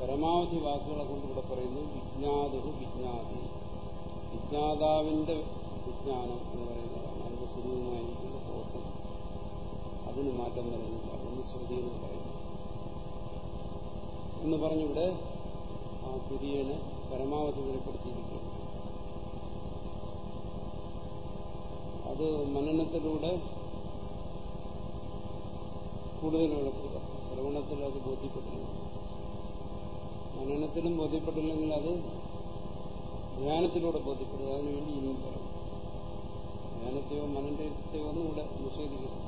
പരമാവധി വാക്കുകളെ കൊണ്ട് ഇവിടെ പറയുന്നത് വിജ്ഞാതുഹു വിജ്ഞാതി. വിജ്ഞാതാവിന്റെ വിജ്ഞാനം എന്ന് പറയുന്നതാണ് അതിന്റെ സ്വരൂപമായിരിക്കുന്ന ബോധം അതിന് മാറ്റം വരുന്നില്ല. അതിന് ശ്രുതി എന്ന് പറയുന്നു. എന്ന് പറഞ്ഞിവിടെ ആ തുര്യനെ പരമാവധി വെളിപ്പെടുത്തിയിരിക്കുന്നു. അത് മനനത്തിലൂടെ കൂടുതൽ വെളുക്കുക ശ്രവണത്തിൽ അത് ബോധ്യപ്പെട്ടില്ല. മനനത്തിലും ബോധ്യപ്പെട്ടില്ലെങ്കിൽ അത് ധ്യാനത്തിലൂടെ ബോധ്യപ്പെടുക അതിനുവേണ്ടി ഇനിയും പറയും. ധ്യാനത്തെയോ മനനത്തെയോ ഒന്നും ഇവിടെ നിഷേധിക്കുന്നു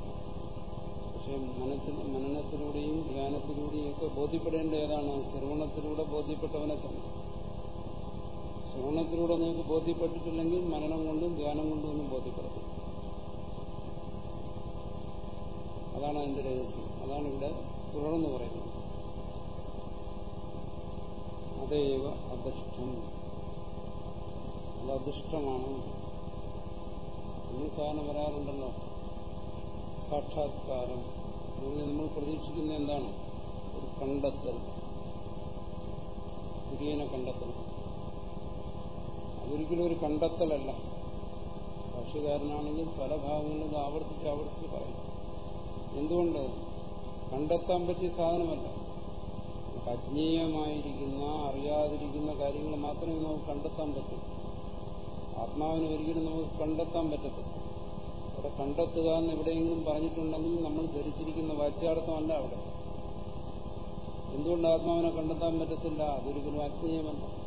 പക്ഷെ മനത്തിൽ മനനത്തിലൂടെയും ധ്യാനത്തിലൂടെയും ഒക്കെ ബോധ്യപ്പെടേണ്ട ഏതാണ്? ശ്രവണത്തിലൂടെ ബോധ്യപ്പെട്ടവനെ തന്നെ. ശ്രവണത്തിലൂടെ നിങ്ങൾക്ക് ബോധ്യപ്പെട്ടിട്ടില്ലെങ്കിൽ മരണം കൊണ്ടും ധ്യാനം കൊണ്ടും ഒന്നും ബോധ്യപ്പെടുത്തും അതാണ് അതിന്റെ രഹസ്യം. അതാണ് ഇവിടെ തുടർന്ന് പറയുന്നത്. അതേവ അദൃഷ്ടം അത് അദൃഷ്ടമാണ് നമ്മൾ സാധാരണ പറയാറുണ്ടല്ലോ സാക്ഷാത്കാരം നമ്മൾ പ്രതീക്ഷിക്കുന്ന എന്താണ്? ഒരു കണ്ടെത്തൽ. പുതിയനെ കണ്ടെത്തൽ. അതൊരിക്കലും ഒരു കണ്ടെത്തലല്ല. ഭാഷകാരനാണെങ്കിൽ പല ഭാഗങ്ങളിലും ആവർത്തിച്ച് ആവർത്തിച്ച് പറയും. എന്തുകൊണ്ട്? കണ്ടെത്താൻ പറ്റിയ സാധനമല്ല. അജ്ഞേയമായിരിക്കുന്ന അറിയാതിരിക്കുന്ന കാര്യങ്ങൾ മാത്രമേ നമുക്ക് കണ്ടെത്താൻ പറ്റൂ. ആത്മാവിനെ ഒരിക്കലും നമുക്ക് കണ്ടെത്താൻ പറ്റത്തില്ല. അവിടെ കണ്ടെത്തുക എന്ന് എവിടെയെങ്കിലും പറഞ്ഞിട്ടുണ്ടെങ്കിൽ നമ്മൾ ധരിച്ചിരിക്കുന്ന വാച്യാർത്ഥമല്ല അവിടെ. എന്തുകൊണ്ട് ആത്മാവിനെ കണ്ടെത്താൻ പറ്റത്തില്ല? അതൊരിക്കലും അജ്ഞേയമല്ല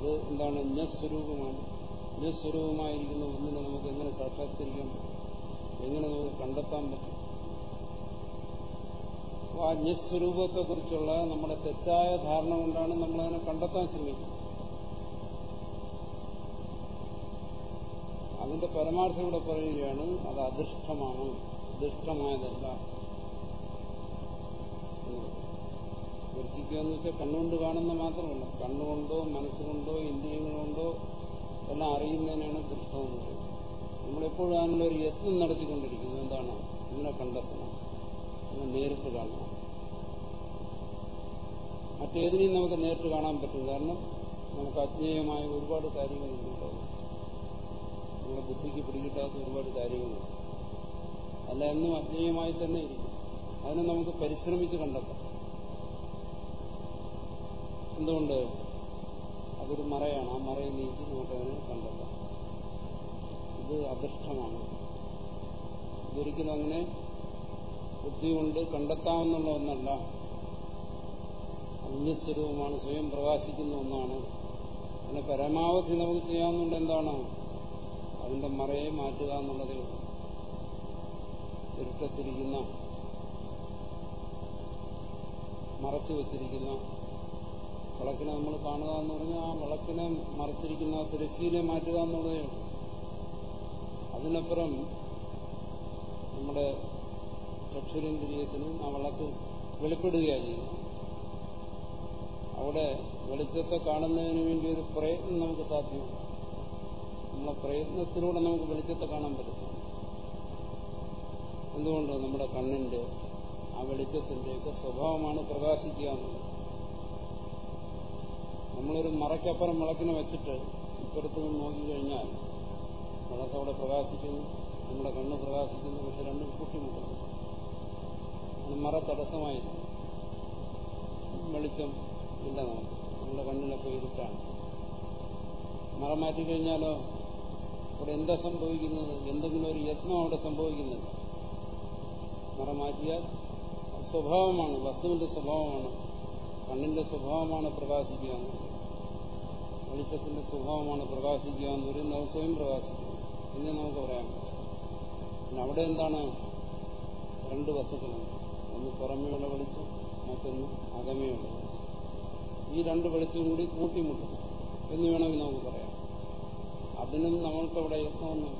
അത് എന്താണ് ഞസ്വരൂപമാണ് ഞസ്വരൂപമായിരിക്കുന്ന ഒന്നിനെ നമുക്ക് എങ്ങനെ സാക്ഷാത്കരിക്കാൻ പറ്റും എങ്ങനെ നമുക്ക് കണ്ടെത്താൻ പറ്റും? ആ ജ്ഞസ്വരൂപത്തെക്കുറിച്ചുള്ള നമ്മുടെ തെറ്റായ ധാരണ കൊണ്ടാണ് നമ്മളതിനെ കണ്ടെത്താൻ ശ്രമിക്കുന്നത്. അതിന്റെ പരമാർത്ഥം ഇവിടെ പറയുകയാണ് അത് അദൃഷ്ടമാണ്. ദൃഷ്ടമായതല്ല ദർശിക്കുക എന്ന് വെച്ചാൽ കണ്ണുകൊണ്ട് കാണുന്ന മാത്രമല്ല. കണ്ണുകൊണ്ടോ മനസ്സുകൊണ്ടോ ഇന്ദ്രിയങ്ങളുകൊണ്ടോ എല്ലാം അറിയുന്നതിനാണ് ദൃഷ്ടം പറയുന്നത്. നമ്മളെപ്പോഴും അതിനുള്ള ഒരു യത്നം നടത്തിക്കൊണ്ടിരിക്കുന്നത്? എന്താണ്? ഇങ്ങനെ കണ്ടെത്തണം. ഇങ്ങനെ നേരിട്ട് കാണണം. മറ്റേതിനെയും നമുക്ക് നേരിട്ട് കാണാൻ പറ്റും കാരണം നമുക്ക് അജ്ഞേയമായ ഒരുപാട് കാര്യങ്ങളുണ്ട് നമ്മുടെ ബുദ്ധിക്ക് പിടികിട്ടാത്ത ഒരുപാട് കാര്യങ്ങളുണ്ട്. അല്ല എന്നും അജ്ഞേയമായി തന്നെ ഇരിക്കും. അതിനെ നമുക്ക് പരിശ്രമിച്ച് കണ്ടെത്താം. എന്തുകൊണ്ട് അതൊരു മറയാണ്. ആ മറയിൽ നീക്കി നമുക്കതിനെ കണ്ടെത്താം ഇത് അദൃഷ്ടമാണ്. ഇതൊരിക്കലും അങ്ങനെ ബുദ്ധി കൊണ്ട് കണ്ടെത്താമെന്നുള്ള ഒന്നല്ല. അന്യസ്വരൂപമാണ്. സ്വയം പ്രകാശിക്കുന്ന ഒന്നാണ്. അതിനെ പരമാവധി നമുക്ക് ചെയ്യാവുന്നുണ്ട് എന്താണ്? അതിന്റെ മറയെ മാറ്റുക എന്നുള്ളതേ ഉള്ളൂ. ഇരുട്ടത്തിരിക്കുന്ന മറച്ചു വച്ചിരിക്കുന്ന വിളക്കിനെ നമ്മൾ കാണുക എന്ന് പറഞ്ഞാൽ ആ വിളക്കിനെ മറച്ചിരിക്കുന്ന തിരശ്ശീലെ മാറ്റുക എന്നുള്ളതേ അതിനപ്പുറം നമ്മുടെ ചക്ഷുരേന്ദ്രിയത്തിനും ആ വിളക്ക് വെളിപ്പെടുകയാണ് ചെയ്യുന്നത്. അവിടെ വെളിച്ചത്തെ കാണുന്നതിന് വേണ്ടി ഒരു പ്രയത്നം നമുക്ക് സാധ്യമാണ്. നമ്മളെ പ്രയത്നത്തിലൂടെ നമുക്ക് വെളിച്ചത്തെ കാണാൻ പറ്റും. എന്തുകൊണ്ട്? നമ്മുടെ കണ്ണിന്റെ ആ വെളിച്ചത്തിന്റെയൊക്കെ സ്വഭാവമാണ് പ്രകാശിക്കുക എന്നുള്ളത്. നമ്മളൊരു മറയ്ക്കപ്പുറം വിളക്കിനെ വെച്ചിട്ട് ഇപ്പുറത്ത് നിന്ന് നോക്കിക്കഴിഞ്ഞാൽ വിളക്ക് അവിടെ പ്രകാശിക്കുന്നു നമ്മുടെ കണ്ണ് പ്രകാശിക്കുന്നു പക്ഷെ രണ്ടും കൂട്ടിമുട്ടുന്നു. അത് മറ തടസ്സമായിരുന്നു വെളിച്ചം ഇല്ല നമുക്ക്. നമ്മുടെ കണ്ണിലൊക്കെ ഇരുട്ടാണ്. മറ മാറ്റിക്കഴിഞ്ഞാലോ അവിടെ എന്താ സംഭവിക്കുന്നത്? എന്തെങ്കിലും ഒരു യത്നം അവിടെ സംഭവിക്കുന്നില്ല മറ മാറ്റിയാൽ സ്വഭാവമാണ് വസ്തുവിന്റെ സ്വഭാവമാണ് കണ്ണിന്റെ സ്വഭാവമാണ് പ്രകാശിക്കുക വെളിച്ചത്തിന്റെ സ്വഭാവമാണ് പ്രകാശിക്കുക എന്ന് പറയുന്നത് സ്വയം പ്രകാശിക്കുക. എന്നെ നമുക്ക് പറ്റും പിന്നെ അവിടെ എന്താണ്? രണ്ട് വസ്തുക്കളുണ്ട്. ഒന്ന് പുറമെയുള്ള വെളിച്ചം മറ്റൊന്ന് അകമയുള്ള വെളിച്ചം. ഈ രണ്ട് വെളിച്ചം കൂടി കൂട്ടിമുട്ടും എന്ന് വേണമെങ്കിൽ നമുക്ക് പറയാം. അതിനും നമ്മൾക്കവിടെ യത്നമൊന്നും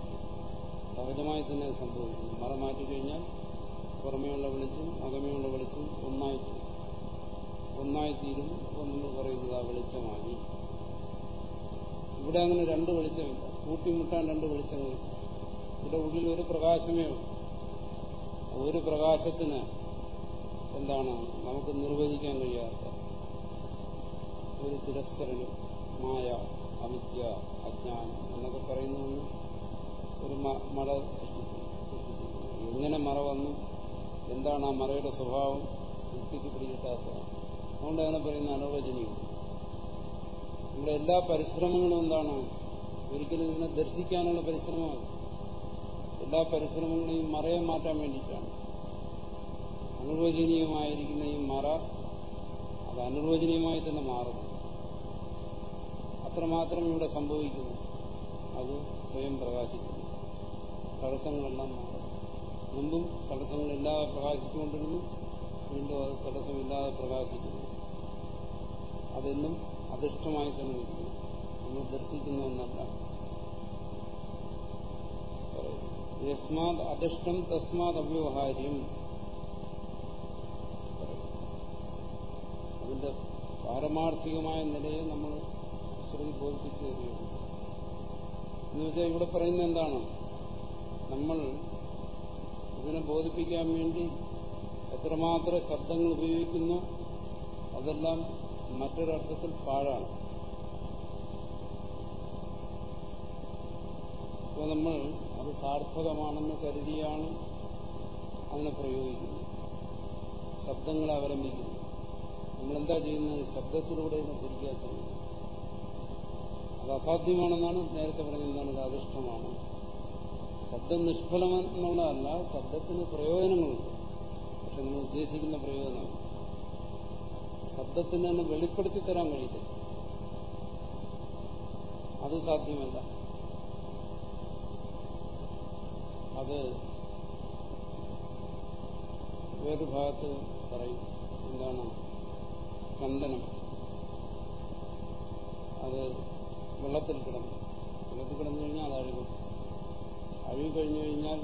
സഹജമായി തന്നെ സംഭവിക്കുന്നു. മറ മാറ്റിക്കഴിഞ്ഞാൽ പുറമെയുള്ള വെളിച്ചം അകമയുള്ള വെളിച്ചം ഒന്നായിത്തീരും ഒന്നായിത്തീരുന്നു അപ്പോൾ നമ്മൾ പറയുന്നത് ആ വെളിച്ചമായി. ഇവിടെ അങ്ങനെ രണ്ട് വെളിച്ചമില്ല കൂട്ടിമുട്ടാൻ രണ്ട് വെളിച്ചങ്ങളില്ല ഇവിടെ ഉള്ളിൽ ഒരു പ്രകാശമേ ഉള്ളൂ. ഒരു പ്രകാശത്തിന് എന്താണ് നമുക്ക് നിർവചിക്കാൻ കഴിയാത്ത ഒരു തിരസ്കരണം മായ അവിദ്യ അജ്ഞാനം എന്നൊക്കെ പറയുന്നൊന്ന് ഒരു മറ എങ്ങനെ മറ വന്നു? എന്താണ് ആ മറയുടെ സ്വഭാവം? വൃത്തിക്ക് പിടികിട്ടാത്ത അതുകൊണ്ട് അങ്ങനെ പറയുന്ന അനിർവചനീയം നമ്മുടെ എല്ലാ പരിശ്രമങ്ങളും എന്താണ്? ഒരിക്കലും ഇതിനെ ദർശിക്കാനുള്ള പരിശ്രമമാണ് എല്ലാ പരിശ്രമങ്ങളെയും മറയെ മാറ്റാൻ വേണ്ടിയിട്ടാണ്. അനുവചനീയമായിരിക്കുന്ന ഈ മറ അത് അനുവചനീയമായി തന്നെ മാറുന്നു. അത്രമാത്രം ഇവിടെ സംഭവിക്കുന്നു. അത് സ്വയം പ്രകാശിക്കുന്നു. തടസ്സങ്ങളെല്ലാം മാറും മുമ്പും തടസ്സങ്ങളില്ലാതെ പ്രകാശിച്ചുകൊണ്ടിരുന്നു. വീണ്ടും അത് തടസ്സമില്ലാതെ പ്രകാശിക്കുന്നു. അതെന്നും അധിഷ്ഠമായി തന്നെ നിൽക്കുന്നു. നമ്മൾ ദർശിക്കുന്ന ഒന്നല്ല യസ്മാത് അധിഷ്ഠം തസ്മാത് അവ്യവഹാര്യം അതിന്റെ പാരമാർത്ഥികമായ നിലയെ നമ്മൾ ശ്രുതി ബോധിപ്പിച്ചു തരികയാണ്. എന്ന് വെച്ചാൽ ഇവിടെ പറയുന്നത് എന്താണ്? നമ്മൾ ഇതിനെ ബോധിപ്പിക്കാൻ വേണ്ടി എത്രമാത്രം ശബ്ദങ്ങൾ ഉപയോഗിക്കുന്നു അതെല്ലാം മറ്റൊരർത്ഥത്തിൽ പാഴാണ്. അപ്പോൾ നമ്മൾ അത് സാർത്ഥകമാണെന്ന് കരുതിയാണ് അതിനെ പ്രയോഗിക്കുന്നത്. ശബ്ദങ്ങളെ അവലംബിക്കുന്നു. നമ്മളെന്താ ചെയ്യുന്നത്? ശബ്ദത്തിലൂടെ ഇതിനെ തിരിക്കാൻ ശ്രമിക്കുന്നത് അത് അസാധ്യമാണെന്നാണ് നേരത്തെ പറഞ്ഞത്. അത് ശബ്ദം നിഷ്ഫലമെന്നുള്ളതല്ല ശബ്ദത്തിന് പ്രയോജനങ്ങളുണ്ട്. പക്ഷെ നമ്മൾ ഉദ്ദേശിക്കുന്ന പ്രയോജനം ശബ്ദത്തിന് തന്നെ വെളിപ്പെടുത്തി തരാൻ കഴിയത്തില്ല അത് സാധ്യമല്ല. അത് വേറൊരു ഭാഗത്ത് പറയും. എന്താണ്? ചന്ദനം അത് വെള്ളത്തിൽ കിടന്നു. വെള്ളത്തിൽ കിടന്നു കഴിഞ്ഞാൽ അത് അഴുകും അഴുകി കഴിഞ്ഞു കഴിഞ്ഞാൽ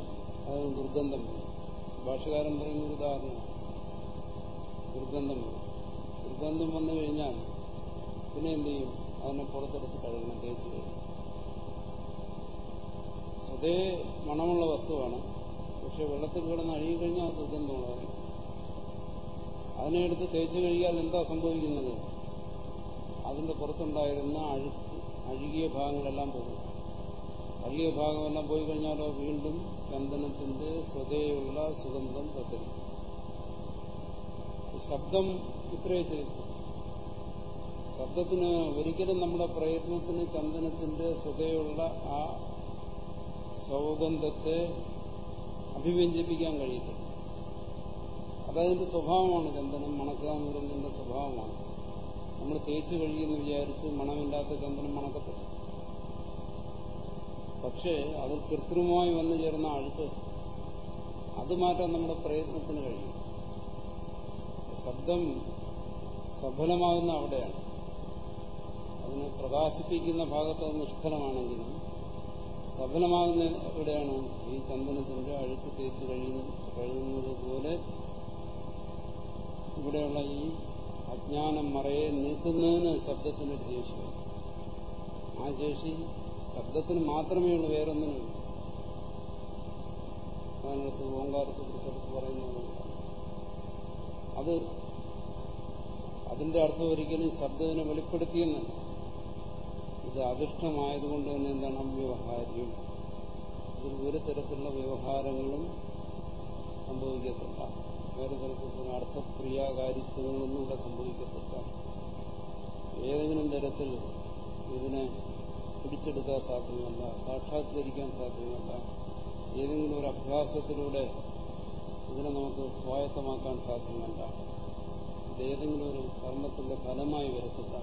അത് ദുർഗന്ധം ഭാഷകാരം ഭാഷകാരൻ പറയുന്ന ഒരു ഉദാഹരണം. ദുർഗന്ധം വരും. ദുർഗന്ധം വന്നു കഴിഞ്ഞാൽ പിന്നെ എന്ത് ചെയ്യും? അതിനെ പുറത്തെടുത്ത് കഴുകണം തേച്ച് കഴുകണം. സ്വതേ മണമുള്ള വസ്തുവാണ്. പക്ഷെ വെള്ളത്തിൽ കിടന്ന് അഴുകിക്കഴിഞ്ഞാൽ അത് ദുർഗന്ധമുള്ളതായി അതിനെ എടുത്ത് തേച്ച് കഴുകിയാൽ എന്താ സംഭവിക്കുന്നത്? അതിന്റെ പുറത്തുണ്ടായിരുന്ന അഴുക്ക് അഴുകിയ ഭാഗങ്ങളെല്ലാം പോകും. അഴുകിയ ഭാഗമെല്ലാം പോയി കഴിഞ്ഞാലോ വീണ്ടും ചന്ദനത്തിന്റെ സ്വതേയുള്ള സുഗന്ധം പ്രസരിക്കും. ശബ്ദം ഇത്രയേ ചെയ്തു ശബ്ദത്തിന് ഒരിക്കലും നമ്മുടെ പ്രയത്നത്തിന് ചന്ദനത്തിന്റെ സ്വതയുള്ള ആ സൗഗന്ധത്തെ അഭിവ്യഞ്ജിപ്പിക്കാൻ കഴിയത്തില്ല. അതതിന്റെ സ്വഭാവമാണ് ചന്ദനം. മണക്കുക എന്ന് പറയുന്നതിന്റെ സ്വഭാവമാണ്. നമ്മൾ തേച്ച് കഴിയുമെന്ന് വിചാരിച്ച് മണമില്ലാത്ത ചന്ദനം മണക്കത്തില്ല. പക്ഷേ അതിൽ കൃത്രിമമായി വന്നു ചേർന്ന അഴുക്ക് അത് മാറ്റാൻ നമ്മുടെ പ്രയത്നത്തിന് കഴിയും. ശബ്ദം സഫലമാകുന്ന അവിടെയാണ്. അതിനെ പ്രകാശിപ്പിക്കുന്ന ഭാഗത്ത് അത് നിഷ്ഫലമാണെങ്കിലും സഫലമാകുന്ന എവിടെയാണ് ഈ ചന്ദനത്തിന്റെ അഴുക്ക് തേച്ച് കഴിയുന്ന കഴുകുന്നത് പോലെ ഇവിടെയുള്ള ഈ അജ്ഞാനം മറയെ നീക്കുന്നതിന് ശബ്ദത്തിനൊരു ശേഷി. ആ ശേഷി ശബ്ദത്തിന് മാത്രമേ ഉള്ളൂ വേറൊന്നിനും അതിനകത്ത് ഓങ്കാരത്തെ കുറിച്ചെടുത്ത് പറയുന്നത്. അത് അതിന്റെ അർത്ഥം ഒരിക്കലും ശബ്ദത്തിനെ വെളിപ്പെടുത്തിയെന്ന്. ഇത് അധിഷ്ഠമായതുകൊണ്ട് തന്നെ എന്താണ് അവ്യവഹാര്യം? ഇതിൽ ഒരു തരത്തിലുള്ള വ്യവഹാരങ്ങളും സംഭവിക്കത്തില്ല. വേറെ തരത്തിലുള്ള അർത്ഥക്രിയാകാരിത്വങ്ങളൊന്നും ഇവിടെ സംഭവിക്കത്തില്ല. ഏതെങ്കിലും തരത്തിൽ ഇതിനെ പിടിച്ചെടുക്കാൻ സാധ്യമല്ല സാക്ഷാത്കരിക്കാൻ സാധ്യമല്ല. ഏതെങ്കിലും ഒരു അഭ്യാസത്തിലൂടെ ഇതിനെ നമുക്ക് സ്വായത്തമാക്കാൻ സാധ്യമല്ല. ഇതേതെങ്കിലും ഒരു കർമ്മത്തിന്റെ ഫലമായി വരത്തില്ല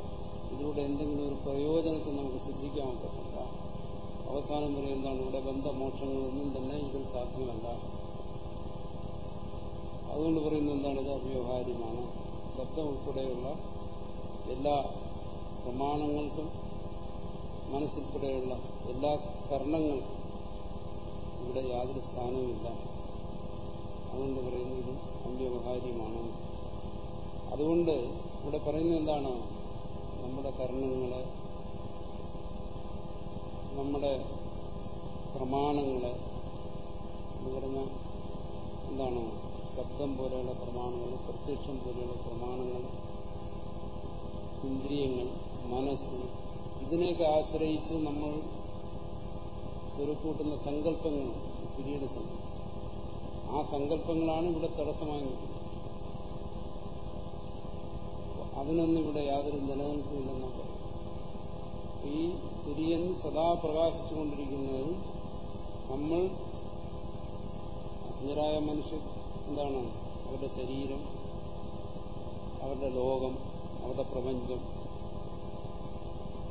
ഇതിലൂടെ എന്തെങ്കിലും ഒരു പ്രയോജനത്തെ നമുക്ക് സിദ്ധിക്കാൻ പറ്റില്ല. അവസാനം വരെ എന്താണ് ഇവിടെ ബന്ധമോക്ഷങ്ങളൊന്നും തന്നെ ഇതിൽ സാധ്യമല്ല. അതുകൊണ്ട് പറയുന്ന എന്താണ്? ഇത് അവ്യവഹാര്യമാണ്. ശബ്ദം ഉൾപ്പെടെയുള്ള എല്ലാ പ്രമാണങ്ങൾക്കും മനസ്സുൾപ്പെടെയുള്ള എല്ലാ കർണങ്ങൾക്കും ഇവിടെ യാതൊരു സ്ഥാനവുമില്ല. അതുകൊണ്ട് പറയുന്നത് ഇത് അവ്യവഹാര്യമാണ് അതുകൊണ്ട് ഇവിടെ പറയുന്നത് എന്താണ് നമ്മുടെ കർണങ്ങളെ നമ്മുടെ പ്രമാണങ്ങളെ എന്ന് പറഞ്ഞ എന്താണ് ശബ്ദം പോലെയുള്ള പ്രമാണങ്ങൾ പ്രത്യക്ഷം പോലെയുള്ള പ്രമാണങ്ങൾ ഇന്ദ്രിയങ്ങൾ മനസ്സ് ഇതിനെയൊക്കെ ആശ്രയിച്ച് നമ്മൾ സ്വരുക്കൂട്ടുന്ന സങ്കല്പങ്ങൾ പിന്നീട് സങ്കല്പം ആ സങ്കല്പങ്ങളാണ് ഇവിടെ തടസ്സമായി നിൽക്കുന്നത് അതിനൊന്നും ഇവിടെ യാതൊരു നിലനിൽപ്പില്ലെന്നാണ് ഈ തുര്യൻ സദാ പ്രകാശിച്ചുകൊണ്ടിരിക്കുന്നത് നമ്മൾ അജ്ഞരായ മനുഷ്യർ എന്താണ്? അവരുടെ ശരീരം അവരുടെ ലോകം അവരുടെ പ്രപഞ്ചം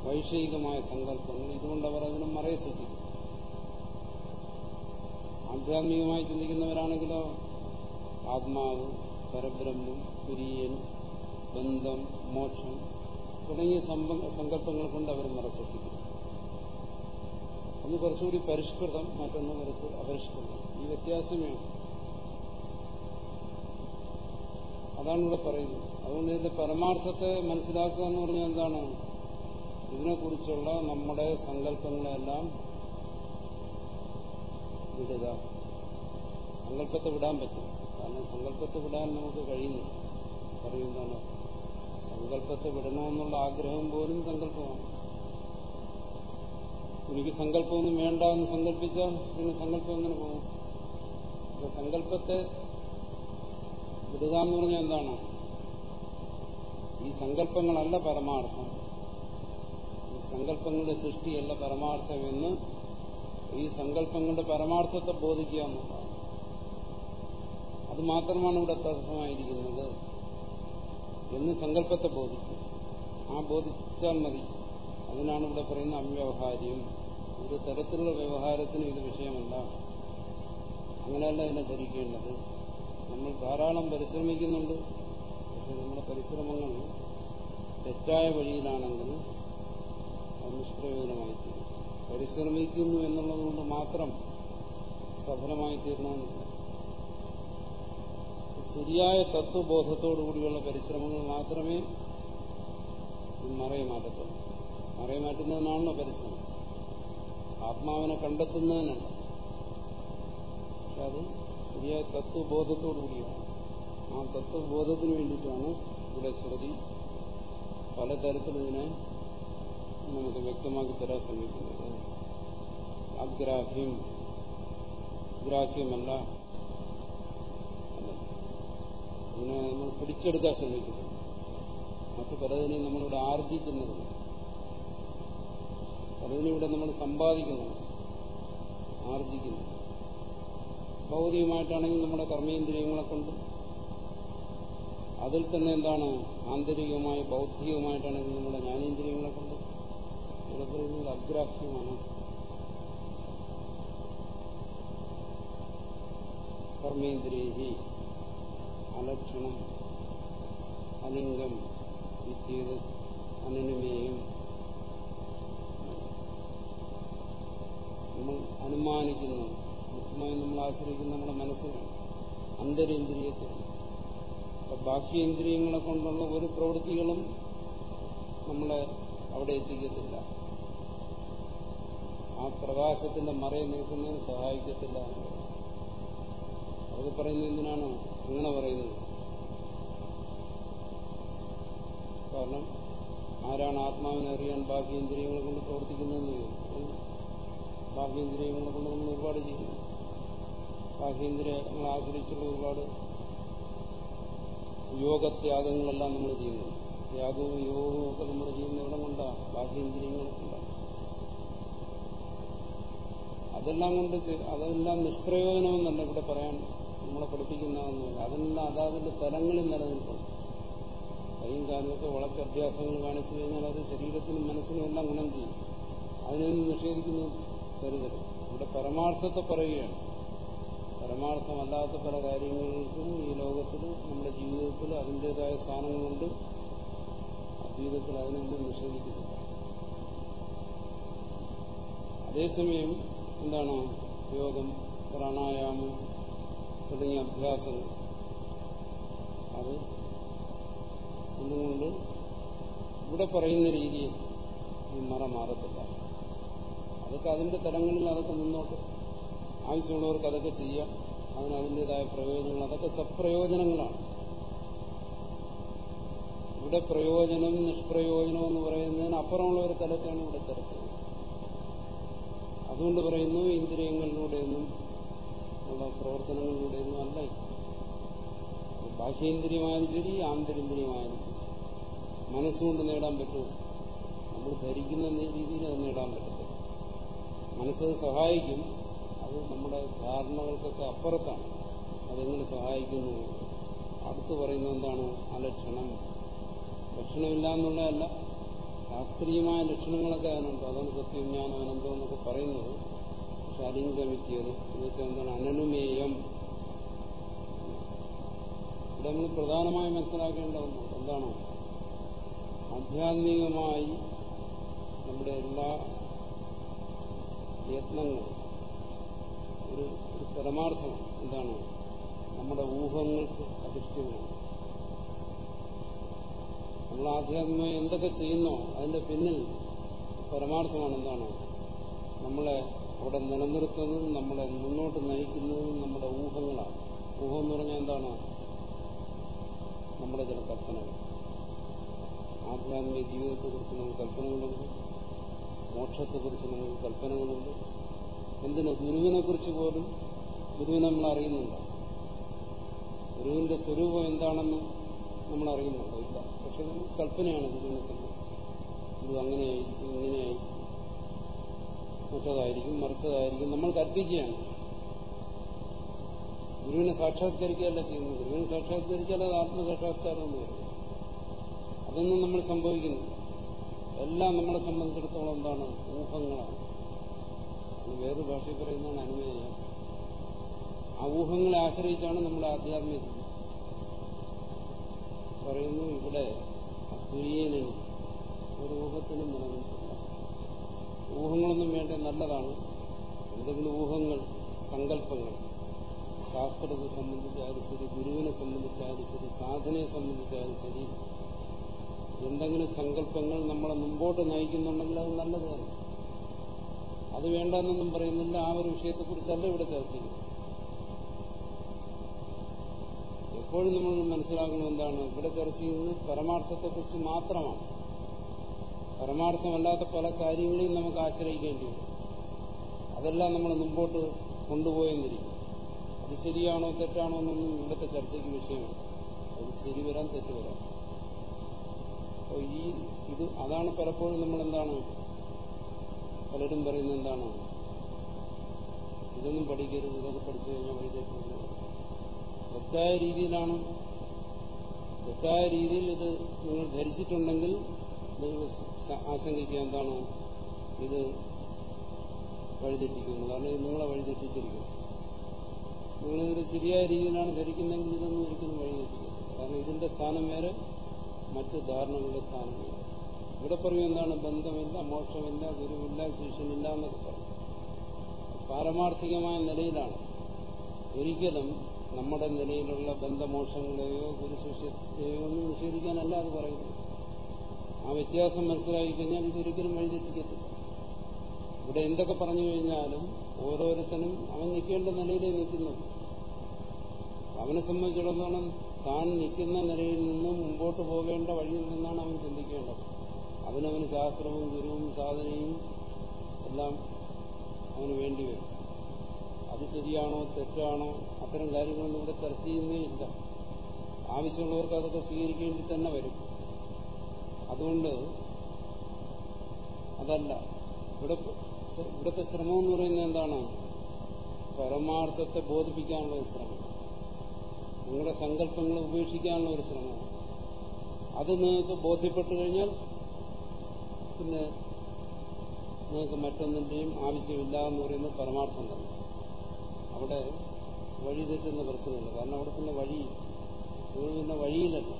വൈഷയികമായ സങ്കല്പങ്ങൾ. ഇതുകൊണ്ട് അവർ അതിനെ മറയെ സൃഷ്ടിക്കും ആധ്യാത്മികമായി ചിന്തിക്കുന്നവരാണെങ്കിലോ ആത്മാവ് പരബ്രഹ്മം തുര്യൻ ബന്ധം മോക്ഷം തുടങ്ങിയ സങ്കല്പങ്ങൾ കൊണ്ട് അവർ മറസൃഷ്ടിക്കും ഒന്ന് കുറച്ചുകൂടി പരിഷ്കൃതം മറ്റൊന്ന് കുറച്ച് അപരിഷ്കൃതം. ഈ വ്യത്യാസമേ അതാണ് ഇവിടെ പറയുന്നത്. അതുകൊണ്ട് ഇതിന്റെ പരമാർത്ഥത്തെ മനസ്സിലാക്കുക എന്ന് പറഞ്ഞാൽ എന്താണ്? ഇതിനെക്കുറിച്ചുള്ള നമ്മുടെ സങ്കല്പങ്ങളെല്ലാം വിടുക സങ്കല്പത്തെ വിടാൻ പറ്റും. കാരണം സങ്കല്പത്തെ വിടാൻ നമുക്ക് കഴിയുന്നില്ല. പറയുന്നതാണ് സങ്കല്പത്തെ വിടണമെന്നുള്ള ആഗ്രഹം പോലും സങ്കല്പമാണ്. എനിക്ക് സങ്കല്പമൊന്നും വേണ്ട എന്ന് സങ്കല്പിച്ചാൽ പിന്നെ സങ്കല്പം എങ്ങനെ പോകും? അപ്പൊ സങ്കല്പത്തെ വിടുക എന്ന് പറഞ്ഞാൽ എന്താണ്? ഈ സങ്കല്പങ്ങളല്ല പരമാർത്ഥം. ഈ സങ്കല്പങ്ങളുടെ സൃഷ്ടിയല്ല പരമാർത്ഥം എന്ന് ഈ സങ്കല്പം കൊണ്ട് പരമാർത്ഥത്തെ ബോധിക്കുക എന്നുള്ളതാണ് അത് മാത്രമാണ് ഇവിടെ തടസ്സമായിരിക്കുന്നത്. എന്ന് സങ്കല്പത്തെ ബോധിക്കും. ആ ബോധിച്ചാൽ മതി. അതിനാണ് ഇവിടെ പറയുന്ന അവ്യവഹാര്യം. ഒരു തരത്തിലുള്ള വ്യവഹാരത്തിന് ഇത് വിഷയമല്ല. അങ്ങനെയല്ല ഇതിനെ ധരിക്കേണ്ടത്. നമ്മൾ ധാരാളം പരിശ്രമിക്കുന്നുണ്ട്. പക്ഷെ നമ്മുടെ പരിശ്രമങ്ങൾ തെറ്റായ വഴിയിലാണെങ്കിൽ അത് നിഷ്പ്രയോജനമായി തീരും പരിശ്രമിക്കുന്നു എന്നുള്ളത് കൊണ്ട് മാത്രം സഫലമായി തീരണമെന്നില്ല ശരിയായ തത്വബോധത്തോടുകൂടിയുള്ള പരിശ്രമങ്ങൾ മാത്രമേ മറയെ മാറ്റത്തുള്ളൂ. മറയെ മാറ്റുന്നതിനാണല്ലോ പരിശ്രമം. ആത്മാവിനെ കണ്ടെത്തുന്നതിനാണ്. പക്ഷെ അത് ശരിയായ തത്വബോധത്തോടുകൂടിയാണ്. ആ തത്വബോധത്തിന് വേണ്ടിയിട്ടാണ് ഇവിടെ ശ്രുതി പലതരത്തിൽ ഇതിനെ നമുക്ക് വ്യക്തമാക്കി തരാൻ ശ്രമിക്കുന്നത് അഗ്രാഹ്യം ഗ്രാഹ്യമല്ല അതിനെ നമ്മൾ പിടിച്ചെടുക്കാൻ ശ്രമിക്കുന്നു. മറ്റു പലതിനെയും നമ്മളിവിടെ ആർജിക്കുന്നത്. പലതിനിവിടെ നമ്മൾ സമ്പാദിക്കുന്നു ആർജിക്കുന്നു. ഭൗതികമായിട്ടാണെങ്കിൽ നമ്മുടെ കർമ്മേന്ദ്രിയങ്ങളെ കൊണ്ട്. അതിൽ തന്നെ എന്താണ്? ആന്തരികമായി ബൗദ്ധികമായിട്ടാണെങ്കിൽ നമ്മുടെ ജ്ഞാനേന്ദ്രിയങ്ങളെ കൊണ്ട്. ഇവിടെ പറയുന്നത് അഗ്രാഹ്യമാണ്. കർമ്മേന്ദ്രിയഹി അലക്ഷണം അലിംഗം വിദ്യത് അനനുമേയം നമ്മൾ അനുമാനിക്കുന്നു. മുഖ്യമായി നമ്മൾ ആശ്രയിക്കുന്ന നമ്മുടെ മനസ്സിനാണ് അന്തരേന്ദ്രിയത്തിൽ. ബാഹ്യേന്ദ്രിയങ്ങളെ കൊണ്ടുള്ള ഒരു പ്രവൃത്തികളും നമ്മളെ അവിടെ എത്തിക്കത്തില്ല. ആ പ്രകാശത്തിന്റെ മറയെ നീക്കുന്നതിന് സഹായിക്കത്തില്ല. അത് പറയുന്നത് എന്തിനാണ്? അങ്ങനെ പറയുന്നത്. കാരണം ആരാണ് ആത്മാവിനെ അറിയാൻ ബാക്കി ഇന്ദ്രിയങ്ങളെ കൊണ്ട് പ്രവർത്തിക്കുന്നതെന്ന് ചോദിക്കും. ബാഹ്യേന്ദ്രിയങ്ങളെ കൊണ്ട് നമ്മൾ ഒരുപാട് ചെയ്യുന്നു ബാഹ്യേന്ദ്രിയങ്ങളെ ആശ്രയിച്ചുള്ള ഒരുപാട് യോഗത്യാഗങ്ങളെല്ലാം നമ്മൾ ചെയ്യുന്നു ത്യാഗവും യോഗവും ഒക്കെ നമ്മൾ ചെയ്യുന്ന ഇടം കൊണ്ടാണ് ബാക്കി കൊണ്ടാണ് അതെല്ലാം കൊണ്ട് അതെല്ലാം നിഷ്പ്രയോജനമെന്നല്ല ഇവിടെ പറയാൻ നമ്മളെ പഠിപ്പിക്കുന്നതെന്നില്ല അതെല്ലാം അതാതിന്റെ തലങ്ങളിൽ നിലനിൽക്കും. കൈയും കാലുമൊക്കെ വളക്ക് അഭ്യാസങ്ങൾ കാണിച്ചു കഴിഞ്ഞാൽ അത് ശരീരത്തിനും മനസ്സിനും എല്ലാം ഗുണം ചെയ്യും. അതിനൊന്നും നിഷേധിക്കുന്നു കരുതൽ ഇവിടെ പരമാർത്ഥത്തെ പറയുകയാണ്. പരമാർത്ഥമല്ലാത്ത പല കാര്യങ്ങൾക്കും ഈ ലോകത്തിൽ നമ്മുടെ ജീവിതത്തിൽ അതിന്റെതായ സ്ഥാനങ്ങളുണ്ട് ജീവിതത്തിൽ അതിനൊന്നും നിഷേധിക്കുന്നില്ല. അതേസമയം എന്താണ് യോഗം പ്രാണായാമം തുടങ്ങിയ അഭ്യാസങ്ങൾ. അത് ഒന്നുകൊണ്ട് ഇവിടെ പറയുന്ന രീതിയിൽ ഈ മറ മാറത്തില്ല. അതൊക്കെ അതിന്റെ തലങ്ങളിൽ അതൊക്കെ മുന്നോട്ട് ആവശ്യമുള്ളവർക്ക് അതൊക്കെ ചെയ്യാം. അതിന് അതിന്റെതായ പ്രയോജനങ്ങൾ. അതൊക്കെ സപ്രയോജനങ്ങളാണ്. ഇവിടെ പ്രയോജനം നിഷ്പ്രയോജനം എന്ന് പറയുന്നതിന് അപ്പുറമുള്ള ഒരു തലത്താണ് ഇവിടെ ചർച്ച ചെയ്യുന്നത്. അതുകൊണ്ട് പറയുന്നു ഇന്ദ്രിയങ്ങളിലൂടെയൊന്നും ഉള്ള പ്രവർത്തനങ്ങളിലൂടെയൊന്നും അല്ല. ബാഹ്യേന്ദ്രിയമായാലും ശരി ആന്തരിന്ദ്രിയമായാലും ശരി. മനസ്സുകൊണ്ട് നേടാൻ പറ്റുമോ നമ്മൾ ധരിക്കുന്ന രീതിയിൽ അത് നേടാൻ പറ്റത്തില്ല. മനസ്സത് സഹായിക്കും. അത് നമ്മുടെ ധാരണകൾക്കൊക്കെ അപ്പുറത്താണ്. അതെങ്ങനെ സഹായിക്കുന്നു? അടുത്ത് പറയുന്നത് എന്താണ്? അലക്ഷണം. ലക്ഷണമില്ല എന്നുള്ളതല്ല ശാസ്ത്രീയമായ ലക്ഷണങ്ങളൊക്കെ അതിനുണ്ട്. അതാണ് സത്യം ഞാൻ അനന്തം എന്നൊക്കെ പറയുന്നത്. പക്ഷെ അലിംഗമിത്തിയത് എന്ന് വെച്ചാൽ എന്താണ്? അനനുമേയം. ഇവിടെ നമ്മൾ പ്രധാനമായി മനസ്സിലാക്കേണ്ട ഒന്ന് എന്താണ്? ആധ്യാത്മികമായി നമ്മുടെ എല്ലാ യത്നങ്ങളും ഒരു പരമാർത്ഥം എന്താണ്? നമ്മുടെ ഊഹങ്ങൾക്ക് അധിഷ്ഠിതമാണ്. നമ്മൾ ആധ്യാത്മികമായി എന്തൊക്കെ ചെയ്യുന്നോ അതിന്റെ പിന്നിൽ പരമാർത്ഥമാണ് എന്താണ്? നമ്മളെ അവിടെ നിലനിർത്തുന്നതും നമ്മളെ മുന്നോട്ട് നയിക്കുന്നതും നമ്മുടെ ഊഹങ്ങളാണ്. ഊഹം എന്ന് പറഞ്ഞാൽ എന്താണ്? നമ്മുടെ ചില കൽപ്പനകൾ. ആധ്യാത്മിക ജീവിതത്തെക്കുറിച്ച് നമുക്ക് കൽപ്പനകളുണ്ട്. മോക്ഷത്തെക്കുറിച്ച് നമുക്ക് കൽപ്പനകളുണ്ട്. എന്തിന്? ഗുരുവിനെ കുറിച്ച് പോലും ഗുരുവിനെ നമ്മൾ അറിയുന്നുണ്ട് ഗുരുവിന്റെ സ്വരൂപം എന്താണെന്ന് നമ്മൾ അറിയുന്നുണ്ടോ ഇല്ല. പക്ഷെ കൽപ്പനയാണ് ഇതിനെ സംബന്ധിച്ച്. ഇത് അങ്ങനെയായി ഇങ്ങനെയായി മറ്റതായിരിക്കും മറിച്ചതായിരിക്കും. നമ്മൾ കൽപ്പിക്കുകയാണ്. ഗുരുവിനെ സാക്ഷാത്കരിക്കുകയല്ല ചെയ്യുന്നത്. ഗുരുവിനെ സാക്ഷാത്കരിച്ചാൽ അത് ആത്മസാക്ഷാത്കാരം എന്ന് പറയും അതൊന്നും നമ്മൾ സംഭവിക്കുന്നു എല്ലാം നമ്മളെ സംബന്ധിച്ചിടത്തോളം എന്താണ്? ഊഹങ്ങളാണ്. വേറൊരു ഭാഷയിൽ പറയുന്നതാണ് അനുമേയം. ആ ഊഹങ്ങളെ ആശ്രയിച്ചാണ് നമ്മുടെ ആധ്യാത്മിക. പറയുന്നു ഇവിടെ തുര്യന് ഒരു ഊഹത്തിനും നിലനിൽക്കില്ല ഊഹങ്ങളൊന്നും വേണ്ട നല്ലതാണ്. എന്തെങ്കിലും ഊഹങ്ങൾ സങ്കല്പങ്ങൾ. ശാസ്ത്രത്തെ സംബന്ധിച്ചാലും ശരി ഗുരുവിനെ സംബന്ധിച്ചാലും ശരി സാധനയെ സംബന്ധിച്ചാലും ശരി? എന്തെങ്കിലും സങ്കല്പങ്ങൾ നമ്മളെ മുമ്പോട്ട് നയിക്കുന്നുണ്ടെങ്കിൽ അത് നല്ലതാണ് അത് വേണ്ടെന്നൊന്നും പറയുന്നില്ല. ആ ഒരു വിഷയത്തെക്കുറിച്ചല്ല ഇവിടെ ചർച്ച ചെയ്യുന്നത്. എപ്പോഴും നമ്മൾ മനസ്സിലാക്കുന്നത് എന്താണ്? ഇവിടെ ചർച്ച ചെയ്യുന്നത് പരമാർത്ഥത്തെക്കുറിച്ച് മാത്രമാണ്. പരമാർത്ഥമല്ലാത്ത പല കാര്യങ്ങളെയും നമുക്ക് ആശ്രയിക്കേണ്ടി വരും. അതെല്ലാം നമ്മൾ മുമ്പോട്ട് കൊണ്ടുപോയെന്നിരിക്കും. അത് ശരിയാണോ തെറ്റാണോ എന്നൊന്നും ഇവിടുത്തെ ചർച്ചയ്ക്ക് വിഷയമാണ് അത് ശരി വരാം തെറ്റ് വരാം. അപ്പോൾ ഈ ഇത് അതാണ് പലപ്പോഴും നമ്മൾ എന്താണ് പലരും പറയുന്നത് എന്താണ്? ഇതൊന്നും പഠിക്കരുത് ഇതൊക്കെ പഠിച്ചു കഴിഞ്ഞാൽ വഴിതെറ്റുന്നത് തെറ്റായ രീതിയിലാണ്. തെറ്റായ രീതിയിൽ ഇത് നിങ്ങൾ ധരിച്ചിട്ടുണ്ടെങ്കിൽ നിങ്ങൾ ആശങ്കിക്കുക എന്താണ് ഇത് വഴിതെറ്റിക്കുന്നു കാരണം ഇത് നിങ്ങളെ വഴിതെറ്റിച്ചിരിക്കുന്നു. നിങ്ങളിതൊരു ശരിയായ രീതിയിലാണ് ധരിക്കുന്നതെങ്കിൽ ഇതൊന്നും ഒരിക്കലും വഴിതെറ്റിക്കില്ല കാരണം ഇതിന്റെ സ്ഥാനം വേറെ മറ്റ് ധാരണകളുടെ സ്ഥാനം വേറെ. ഇവിടെ പറയും എന്താണ്? ബന്ധമില്ല മോക്ഷമില്ല ഗുരുവില്ല ശിഷ്യനില്ല എന്നൊക്കെ പറയും. പാരമാർത്ഥികമായ നിലയിലാണ്. ഒരിക്കലും നമ്മുടെ നിലയിലുള്ള ബന്ധമോക്ഷങ്ങളെയോ ഗുരുശിഷ്യത്തെയോ ഒന്നും നിഷേധിക്കാനല്ല അത് പറയുന്നത്. ആ വ്യത്യാസം മനസ്സിലാക്കി കഴിഞ്ഞാൽ ഇതൊരിക്കലും വഴിതെറ്റിക്കത്തില്ല. ഇവിടെ എന്തൊക്കെ പറഞ്ഞു കഴിഞ്ഞാലും ഓരോരുത്തരും അവൻ നിൽക്കേണ്ട നിലയിലേ നിൽക്കുന്നു അവനെ സംബന്ധിച്ചിടത്തോളം താൻ നിൽക്കുന്ന നിലയിൽ നിന്നും മുമ്പോട്ട് പോകേണ്ട വഴിയിൽ നിന്നാണ് അവൻ ചിന്തിക്കേണ്ടത്. അവനവന് ശാസ്ത്രവും ഗുരുവും സാധനയും എല്ലാം അവന് വേണ്ടി വരും. അത് ശരിയാണോ തെറ്റാണോ അത്തരം കാര്യങ്ങളൊന്നും ഇവിടെ ചർച്ച ചെയ്യുന്നേ ഇല്ല. ആവശ്യമുള്ളവർക്ക് അതൊക്കെ സ്വീകരിക്കേണ്ടി തന്നെ വരും. അതുകൊണ്ട് അതല്ല. ഇവിടെ ഇവിടുത്തെ ശ്രമം എന്ന് പറയുന്നത് എന്താണ്? പരമാർത്ഥത്തെ ബോധിപ്പിക്കാനുള്ള ഒരു ശ്രമം. നിങ്ങളുടെ സങ്കല്പങ്ങൾ ഉപേക്ഷിക്കാനുള്ള ഒരു ശ്രമം. അത് നിങ്ങൾക്ക് ബോധ്യപ്പെട്ടു കഴിഞ്ഞാൽ പിന്നെ നിങ്ങൾക്ക് മറ്റൊന്നിന്റെയും ആവശ്യമില്ല എന്ന് പറയുന്നത് പരമാർത്ഥം തന്നെ. അവിടെ വഴി തെറ്റുന്ന പ്രശ്നമില്ല. കാരണം അവിടെ പിന്നെ വഴി പിന്നെ വഴിയിലല്ല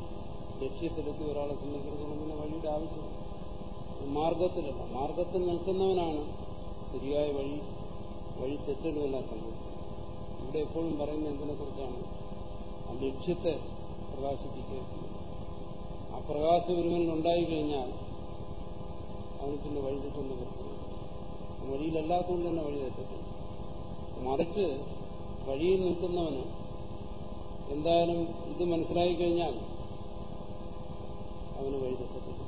ലക്ഷ്യത്തിലെത്തി ഒരാളെ സംബന്ധിച്ചിടത്തോളം പിന്നെ വഴിയുടെ ആവശ്യമില്ല മാർഗത്തിലല്ല. മാർഗത്തിൽ നിൽക്കുന്നവനാണ് ശരിയായ വഴി വഴി തെറ്റുകളെല്ലാം സംഭവിക്കുന്നത്. ഇവിടെ എപ്പോഴും പറയുന്നത് എന്തിനെ കുറിച്ചാണ് ആ ലക്ഷ്യത്തെ പ്രകാശിപ്പിക്കുക ആ പ്രകാശം ഒരുവനിൽ ഉണ്ടായിക്കഴിഞ്ഞാൽ അവന് പിന്നെ വഴി തെറ്റുന്ന പ്രശ്നമില്ല. വഴിയിലല്ലാത്തതുകൊണ്ട് തന്നെ വഴി തെറ്റത്തില്ല. മറിച്ച് വഴിയിൽ നിൽക്കുന്നവന് എന്തായാലും ഇത് മനസ്സിലായി കഴിഞ്ഞാൽ അവന് വഴി തെറ്റത്തില്ല.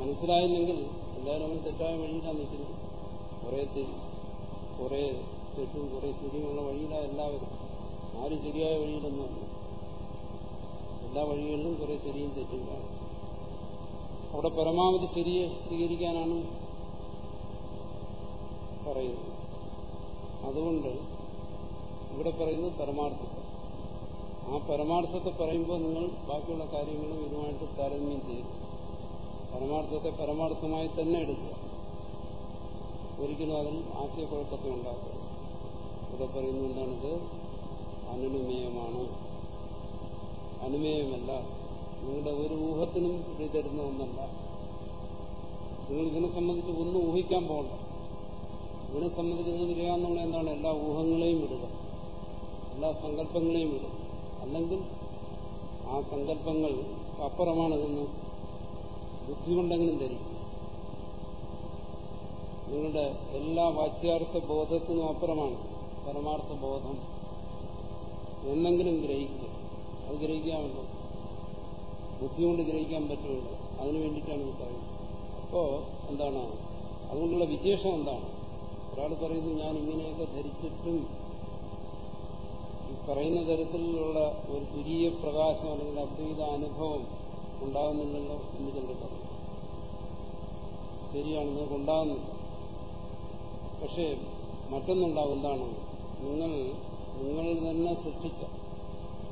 മനസ്സിലായില്ലെങ്കിൽ എന്തായാലും അവൻ തെറ്റായ വഴിയിലാണ് നിൽക്കുന്നത്. കുറേ തെരി കുറേ തെറ്റും കുറേ ശരിയുമുള്ള വഴിയിലാണ് എല്ലാവരും. ആരും ശരിയായ വഴിയിലൊന്നും എല്ലാ വഴികളിലും കുറേ ശരിയും തെറ്റും കാണും. അവിടെ പരമാവധി ശരിയെ സ്വീകരിക്കാനാണ് പറയുന്നത്. അതുകൊണ്ട് ഇവിടെ പറയുന്നത് പരമാർത്ഥത്തെ. ആ പരമാർത്ഥത്തെ പറയുമ്പോൾ നിങ്ങൾ ബാക്കിയുള്ള കാര്യങ്ങളും ഇതുമായിട്ട് താരതമ്യം ചെയ്യും. പരമാർത്ഥത്തെ പരമാർത്ഥമായി തന്നെ എടുക്കുക. ഒരിക്കലും അതിൽ ആശയക്കുഴപ്പത്തെ ഉണ്ടാക്കുക ഇവിടെ പറയുന്ന എന്താണിത്? അനുനിമേയമാണ്. അനുമേയമല്ല. നിങ്ങളുടെ ഒരു ഊഹത്തിനും പിടിതരുന്ന ഒന്നല്ല. നിങ്ങൾ ഇതിനെ സംബന്ധിച്ച് ഒന്നും ഊഹിക്കാൻ പോകണ്ട. ഇതിനെ നിങ്ങൾക്ക് ചെയ്യാവുന്ന എന്താണ് എല്ലാ ഊഹങ്ങളെയും വിടുക. എല്ലാ സങ്കല്പങ്ങളെയും വിടുക. അല്ലെങ്കിൽ ആ സങ്കല്പങ്ങൾ അപ്പുറമാണതെന്ന് ബുദ്ധി കൊണ്ടെങ്കിലും ധരിക്കും നിങ്ങളുടെ എല്ലാ വാച്യാർത്ഥ ബോധത്തിനും അപ്പുറമാണ് പരമാർത്ഥ ബോധം. എന്നെങ്കിലും ഗ്രഹിക്കുക. അത് ഗ്രഹിക്കാമല്ലോ ബുദ്ധി കൊണ്ട് ഗ്രഹിക്കാൻ പറ്റുമല്ലോ അതിനു വേണ്ടിയിട്ടാണ് ഇത് പറയുന്നത്. അപ്പോ എന്താണ്? അതുകൊണ്ടുള്ള വിശേഷം എന്താണ്? ഒരാൾ പറയുന്നു ഞാൻ ഇങ്ങനെയൊക്കെ ധരിച്ചിട്ടും പറയുന്ന തരത്തിലുള്ള ഒരു തുരീയ പ്രകാശം അല്ലെങ്കിൽ അദ്വൈത അനുഭവം ഉണ്ടാകുന്നില്ലല്ലോ എന്ന് ചിലർ പറയും ശരിയാണ് നിങ്ങൾക്ക് ഉണ്ടാകുന്നില്ല പക്ഷേ മറ്റൊന്നുണ്ടാകും എന്താണ് നിങ്ങൾ നിങ്ങൾ തന്നെ സൃഷ്ടിച്ച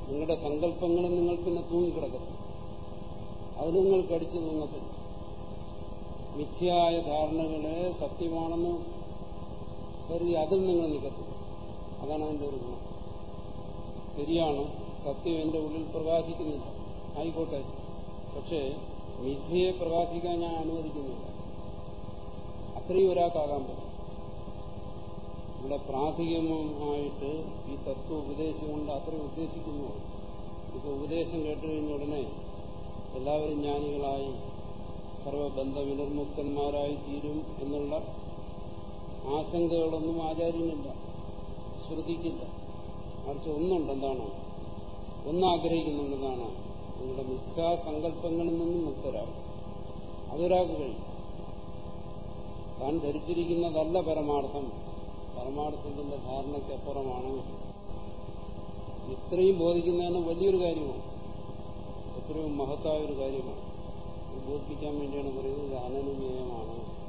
നിങ്ങളുടെ സങ്കല്പങ്ങളും നിങ്ങൾ പിന്നെ തൂങ്ങിക്കിടക്കത്തില്ല. അത് നിങ്ങൾക്ക് അടിച്ചു തൂങ്ങത്തില്ല. മിഥ്യയായ ധാരണകളെ സത്യമാണെന്ന് കരുതി അതിൽ നിങ്ങൾ നിൽക്കത്തില്ല. അതാണ് അതിന്റെ ഒരു ഗുണം. ശരിയാണ് സത്യം എന്റെ ഉള്ളിൽ പ്രകാശിക്കുന്നില്ല. ആയിക്കോട്ടെ. പക്ഷേ മിഥ്യയെ പ്രകാശിക്കാൻ ഞാൻ അനുവദിക്കുന്നില്ല. അത്രയും ഒരാൾക്കാകാൻ പറ്റും. ഇവിടെ പ്രാഥമികമായിട്ട് ഈ തത്വ ഉപദേശം കൊണ്ട് അത്രയും ഉദ്ദേശിക്കുന്നു. ഇപ്പൊ ഉപദേശം കേട്ടു കഴിഞ്ഞ ഉടനെ എല്ലാവരും ജ്ഞാനികളായി സർവബന്ധ വിനിർമുക്തന്മാരായി തീരും എന്നുള്ള ആശങ്കകളൊന്നും ആചാര്യനില്ല ശ്രുതിക്കില്ല. മറിച്ച് ഒന്നുണ്ട് എന്താണ് ഒന്നാഗ്രഹിക്കുന്നുണ്ടെന്നാണ് നിങ്ങളുടെ മിഥ്യാസങ്കല്പങ്ങളിൽ നിന്നും മുക്തരാകും അതൊരാൾക്ക് കഴിയും താൻ ധരിച്ചിരിക്കുന്നതല്ല പരമാർത്ഥം. പരമാർത്ഥത്തിന്റെ ധാരണയ്ക്കപ്പുറമാണ്. ഇത്രയും ബോധിക്കുന്നതിന് വലിയൊരു കാര്യമാണ്. എത്രയും മഹത്തായ ഒരു കാര്യമാണ് ബോധിപ്പിക്കാൻ വേണ്ടിയാണ് പറയുന്നത്. അനനുമേയമാണ്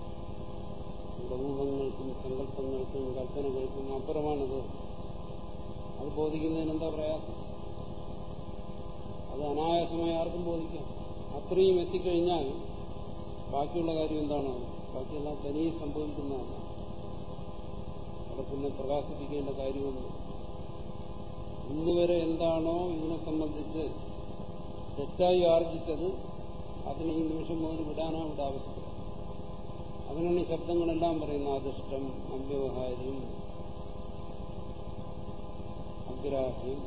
നമ്മുടെ ഊഹങ്ങൾക്കും സങ്കല്പങ്ങൾക്കും കൽപ്പനകൾക്കും അപ്പുറമാണത്. അത് ബോധിക്കുന്നതിന് എന്താ പ്രയാസം? അത് അനായാസമായി ആർക്കും ബോധിക്കാം. അത്രയും എത്തിക്കഴിഞ്ഞാൽ ബാക്കിയുള്ള കാര്യം എന്താണ്? ബാക്കിയെല്ലാം തനിയെ സംഭവിക്കുന്നതാണ് അവിടെ പിന്നെ പ്രകാശിപ്പിക്കേണ്ട കാര്യമൊന്നും ഇന്നുവരെ എന്താണോ ഇതിനെ സംബന്ധിച്ച് തെറ്റായി ആർജിച്ചത് അതിന് ഈ നിമിഷം മുതൽ വിടാനോ ഇവിടെ ആവശ്യം ഈ ശബ്ദങ്ങളെല്ലാം പറയുന്നത് അധിഷ്ടം അവ്യവഹാര്യം അഗ്രാഹ്യം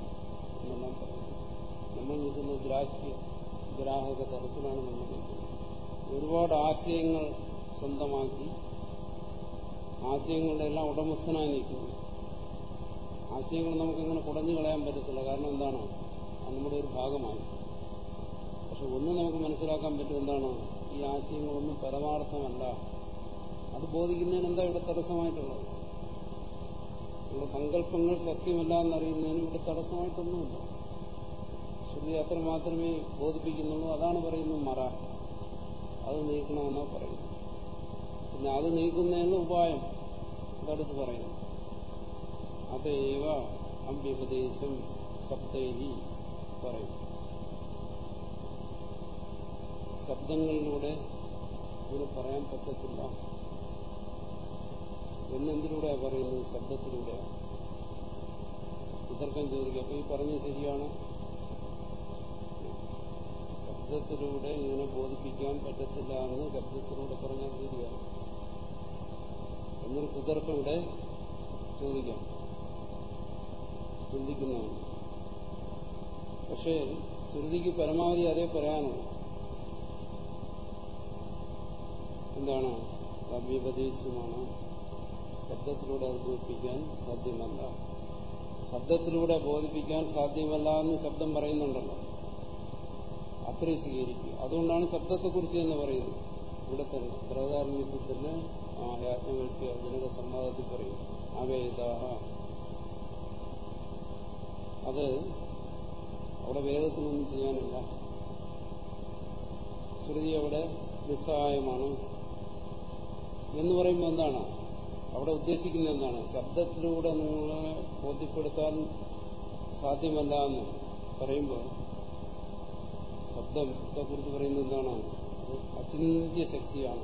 എന്നെല്ലാം പറയുന്നു. നമ്മൾ നിൽക്കുന്ന ഗ്രാഹ്യ ഗ്രാഹക തലത്തിലാണ് നമ്മൾ നിൽക്കുന്നത്. ഒരുപാട് ആശയങ്ങൾ സ്വന്തമാക്കി ആശയങ്ങളുടെ എല്ലാം ഉടമസ്ഥനായി നിൽക്കുന്നു. ആശയങ്ങൾ നമുക്കിങ്ങനെ കുടഞ്ഞു കളയാൻ പറ്റത്തില്ല. കാരണം എന്താണ്? നമ്മുടെ ഒരു ഭാഗമായി. പക്ഷെ ഒന്ന് നമുക്ക് മനസ്സിലാക്കാൻ പറ്റും എന്താണ്? ഈ ആശയങ്ങളൊന്നും പരമാർത്ഥമല്ല. അത് ബോധിക്കുന്നതിന് എന്താ ഇവിടെ തടസ്സമായിട്ടുള്ളത്? നമ്മുടെ സങ്കല്പങ്ങൾ സത്യമല്ല എന്നറിയുന്നതിന് ഇവിടെ തടസ്സമായിട്ടൊന്നുമില്ല. ശ്രുതി അത്ര മാത്രമേ ബോധിപ്പിക്കുന്നുള്ളൂ. അതാണ് പറയുന്നത് മറ. അത് നീക്കണമെന്നാ പറയുന്നത്. പിന്നെ അത് നീക്കുന്നതിനുള്ള ഉപായം അതടുത്ത് പറയുന്നു. അതേവ അഭ്യുപദേശം ശബ്ദേഹി പറയും ശബ്ദങ്ങളിലൂടെ ഇതിന് പറയാൻ പറ്റത്തില്ല. എന്നെന്തിലൂടെയാണ് പറയുന്നത് ശബ്ദത്തിലൂടെയാണ് വിതർക്കം ചോദിക്കുക അപ്പൊ ഈ പറഞ്ഞത് ശരിയാണ്. ശബ്ദത്തിലൂടെ ഇതിനെ ബോധിപ്പിക്കാൻ പറ്റത്തില്ല എന്ന് ശബ്ദത്തിലൂടെ പറഞ്ഞാൽ ശരിയാണ് എന്നൊരു കുതർക്കം ഇവിടെ ചോദിക്കാം. ചിന്തിക്കുന്നതാണ് പക്ഷേ ശ്രുതിക്ക് പരമാവധി അതേ പറയാനുള്ളൂ. എന്താണ്? അവ്യപദേശമാണ് ശബ്ദത്തിലൂടെ ബോധിപ്പിക്കാൻ സാധ്യമല്ല. ശബ്ദത്തിലൂടെ ബോധിപ്പിക്കാൻ സാധ്യമല്ല എന്ന് ശബ്ദം പറയുന്നുണ്ടല്ലോ. അത്രയും സ്വീകരിക്കുക അതുകൊണ്ടാണ് ശബ്ദത്തെക്കുറിച്ച് തന്നെ പറയുന്നത്. ഇവിടെ തന്നെ തന്നെ ആ യാജ്ഞകൾക്ക് ജനക സംവാദത്തിൽ പറയും അവേദ അത് അവിടെ വേദത്തിനൊന്നും ചെയ്യാനില്ല. ശ്രുതി അവിടെ നിസ്സഹായമാണ്. എന്ന് പറയുമ്പോൾ എന്താണ്? അവിടെ ഉദ്ദേശിക്കുന്ന എന്താണ്? ശബ്ദത്തിലൂടെ നിങ്ങളെ ബോധ്യപ്പെടുത്താൻ സാധ്യമല്ല എന്ന് പറയുമ്പോൾ ശബ്ദത്തെ കുറിച്ച് പറയുന്നത് എന്താണ്? അചിന്ത്യ ശക്തിയാണ്.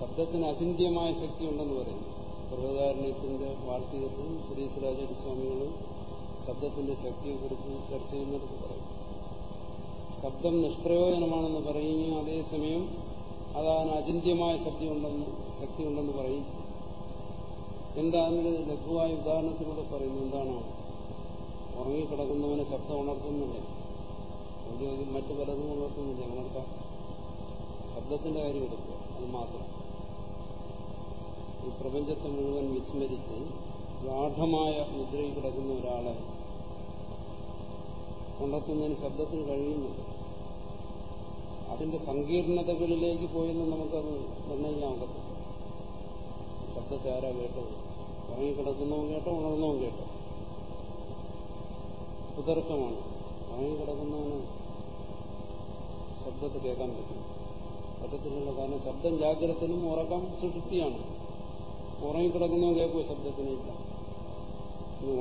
ശബ്ദത്തിന് അചിന്ത്യമായ ശക്തി ഉണ്ടെന്ന് പറയുന്നു. ബൃഹദാരണ്യത്തിന്റെ വാർത്തകത്തിൽ ശ്രീ ശ്രീശ്വരാചാര്യ സ്വാമികളും ശബ്ദത്തിന്റെ ശക്തിയെക്കുറിച്ച് ചർച്ച ചെയ്യുന്നിടത്ത് പറയും. ശബ്ദം നിഷ്പ്രയോജനമാണെന്ന് പറയുകയും അതേസമയം അതാണ് അചിന്ത്യമായ ശക്തി ഉണ്ടെന്ന് ശക്തി ഉണ്ടെന്ന് പറയും. എന്താ അതിനൊരു ലഘുവായ ഉദാഹരണത്തിലൂടെ പറയുന്നു എന്താണ്? ഉറങ്ങിക്കിടക്കുന്നവനെ ശബ്ദം ഉണർത്തുന്നില്ല. ഒരു മറ്റു പലതും ഉണർത്തുന്നില്ല. ഉണർത്താം ശബ്ദത്തിന്റെ കാര്യം എടുക്കുക. അത് മാത്രം. ഈ പ്രപഞ്ചത്തെ മുഴുവൻ വിസ്മരിച്ച് ഗാഠമായ നിദ്രയിൽ കിടക്കുന്ന ഒരാളെ ഉണർത്തുന്നതിന് ശബ്ദത്തിന് കഴിയുന്നുണ്ട് അതിന്റെ സങ്കീർണതകളിലേക്ക് പോയെന്ന് നമുക്കത് നിർണയിക്കാൻ ഒക്കത്തില്ല ശബ്ദത്തെ ആരാ കേട്ടത്. ഉറങ്ങിക്കിടക്കുന്നവൻ കേട്ടോ ഉണർന്നവൻ കേട്ടോ. കുതർക്കമാണ് ഉറങ്ങിക്കിടക്കുന്നവന് ശബ്ദത്തെ കേൾക്കാൻ പറ്റും. പറ്റത്തില്ലല്ലോ കാരണം ശബ്ദം ജാഗ്രതത്തിനും ഉറക്കം സുഷുപ്തിയാണ് ഉറങ്ങിക്കിടക്കുന്നവൻ കേൾക്കുമോ ശബ്ദത്തിനില്ല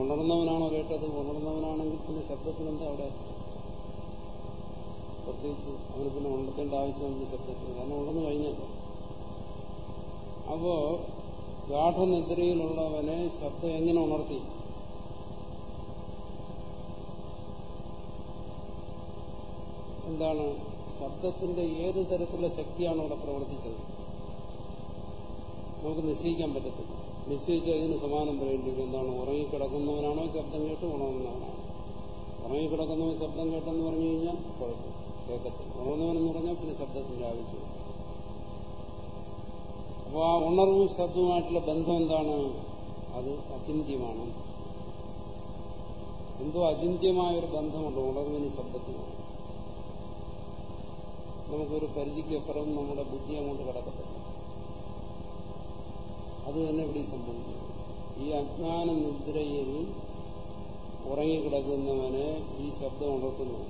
ഉണർന്നവനാണോ കേട്ടത്? ഉണർന്നവനാണെങ്കിൽ പിന്നെ ശബ്ദത്തിനെന്താ അവിടെ? പ്രത്യേകിച്ച് അവന് പിന്നെ ഉണർത്തേണ്ട ആവശ്യമുണ്ട് ശബ്ദത്തിന്. കാരണം ഉണർന്നു കഴിഞ്ഞല്ലോ. അപ്പോ ഗാഠനിദ്രയിലുള്ളവനെ ശബ്ദം എങ്ങനെ ഉണർത്തി? എന്താണ്? ശബ്ദത്തിന്റെ ഏത് തരത്തിലുള്ള ശക്തിയാണ് അവിടെ പ്രവർത്തിച്ചത്? നമുക്ക് നിശ്ചയിക്കാൻ പറ്റത്തില്ല. നിശ്ചയിച്ച് അതിന് സമാനം പറയേണ്ടി എന്താണ്? ഉറങ്ങിക്കിടക്കുന്നവനാണോ ശബ്ദം കേട്ട് ഉണർന്നവനാണോ? ഉറങ്ങിക്കിടക്കുന്നവൻ ശബ്ദം കേട്ടെന്ന് പറഞ്ഞു കഴിഞ്ഞാൽ കുഴപ്പം. കേൾക്കത്തില്ല. ഉണർന്നവനെന്ന് പറഞ്ഞാൽ പിന്നെ ശബ്ദത്തിന്റെ ആവശ്യം അപ്പോൾ ആ ഉണർവും ശബ്ദവുമായിട്ടുള്ള ബന്ധം എന്താണ്? അത് അചിന്യമാണ് എന്തോ അചിന്യമായൊരു ബന്ധമുണ്ട് ഉണർവിന് ശബ്ദത്തിനാണ് നമുക്കൊരു പരിധിക്കപ്പുറം നമ്മുടെ ബുദ്ധി അങ്ങോട്ട് കിടക്കത്തില്ല. അത് തന്നെ ഇവിടെ സംഭവിക്കും ഈ അജ്ഞാന നിദ്രയിൽ ഉറങ്ങിക്കിടക്കുന്നവനെ ഈ ശബ്ദം ഉണർത്തുന്നു.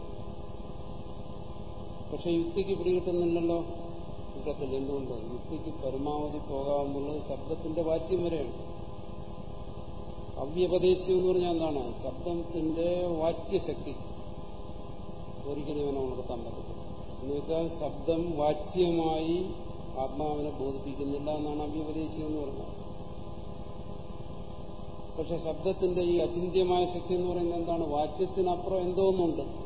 പക്ഷെ യുക്തിക്ക് പിടികിട്ടുന്നില്ലല്ലോ. കിട്ടത്തില്ല എന്തുകൊണ്ട്? യുക്തിക്ക് പരമാവധി പോകാമെന്നുള്ളത് ശബ്ദത്തിന്റെ വാച്യം വരെയാണ്. അവ്യപദേശം എന്ന് പറഞ്ഞാൽ എന്താണ്? ശബ്ദത്തിന്റെ വാച്യശക്തി. ഒരിക്കലും ഇവനെ ഉണർത്താൻ പറ്റത്തില്ല. എന്നുവെച്ചാൽ ശബ്ദം വാച്യമായി ആത്മാവിനെ ബോധിപ്പിക്കുന്നില്ല എന്നാണ് അവ്യപദേശം എന്ന് പറഞ്ഞത് പക്ഷെ ശബ്ദത്തിന്റെ ഈ അചിന്യമായ ശക്തി എന്ന് പറയുന്നത് എന്താണ്? വാച്യത്തിനപ്പുറം എന്തോ ഒന്നുണ്ട്.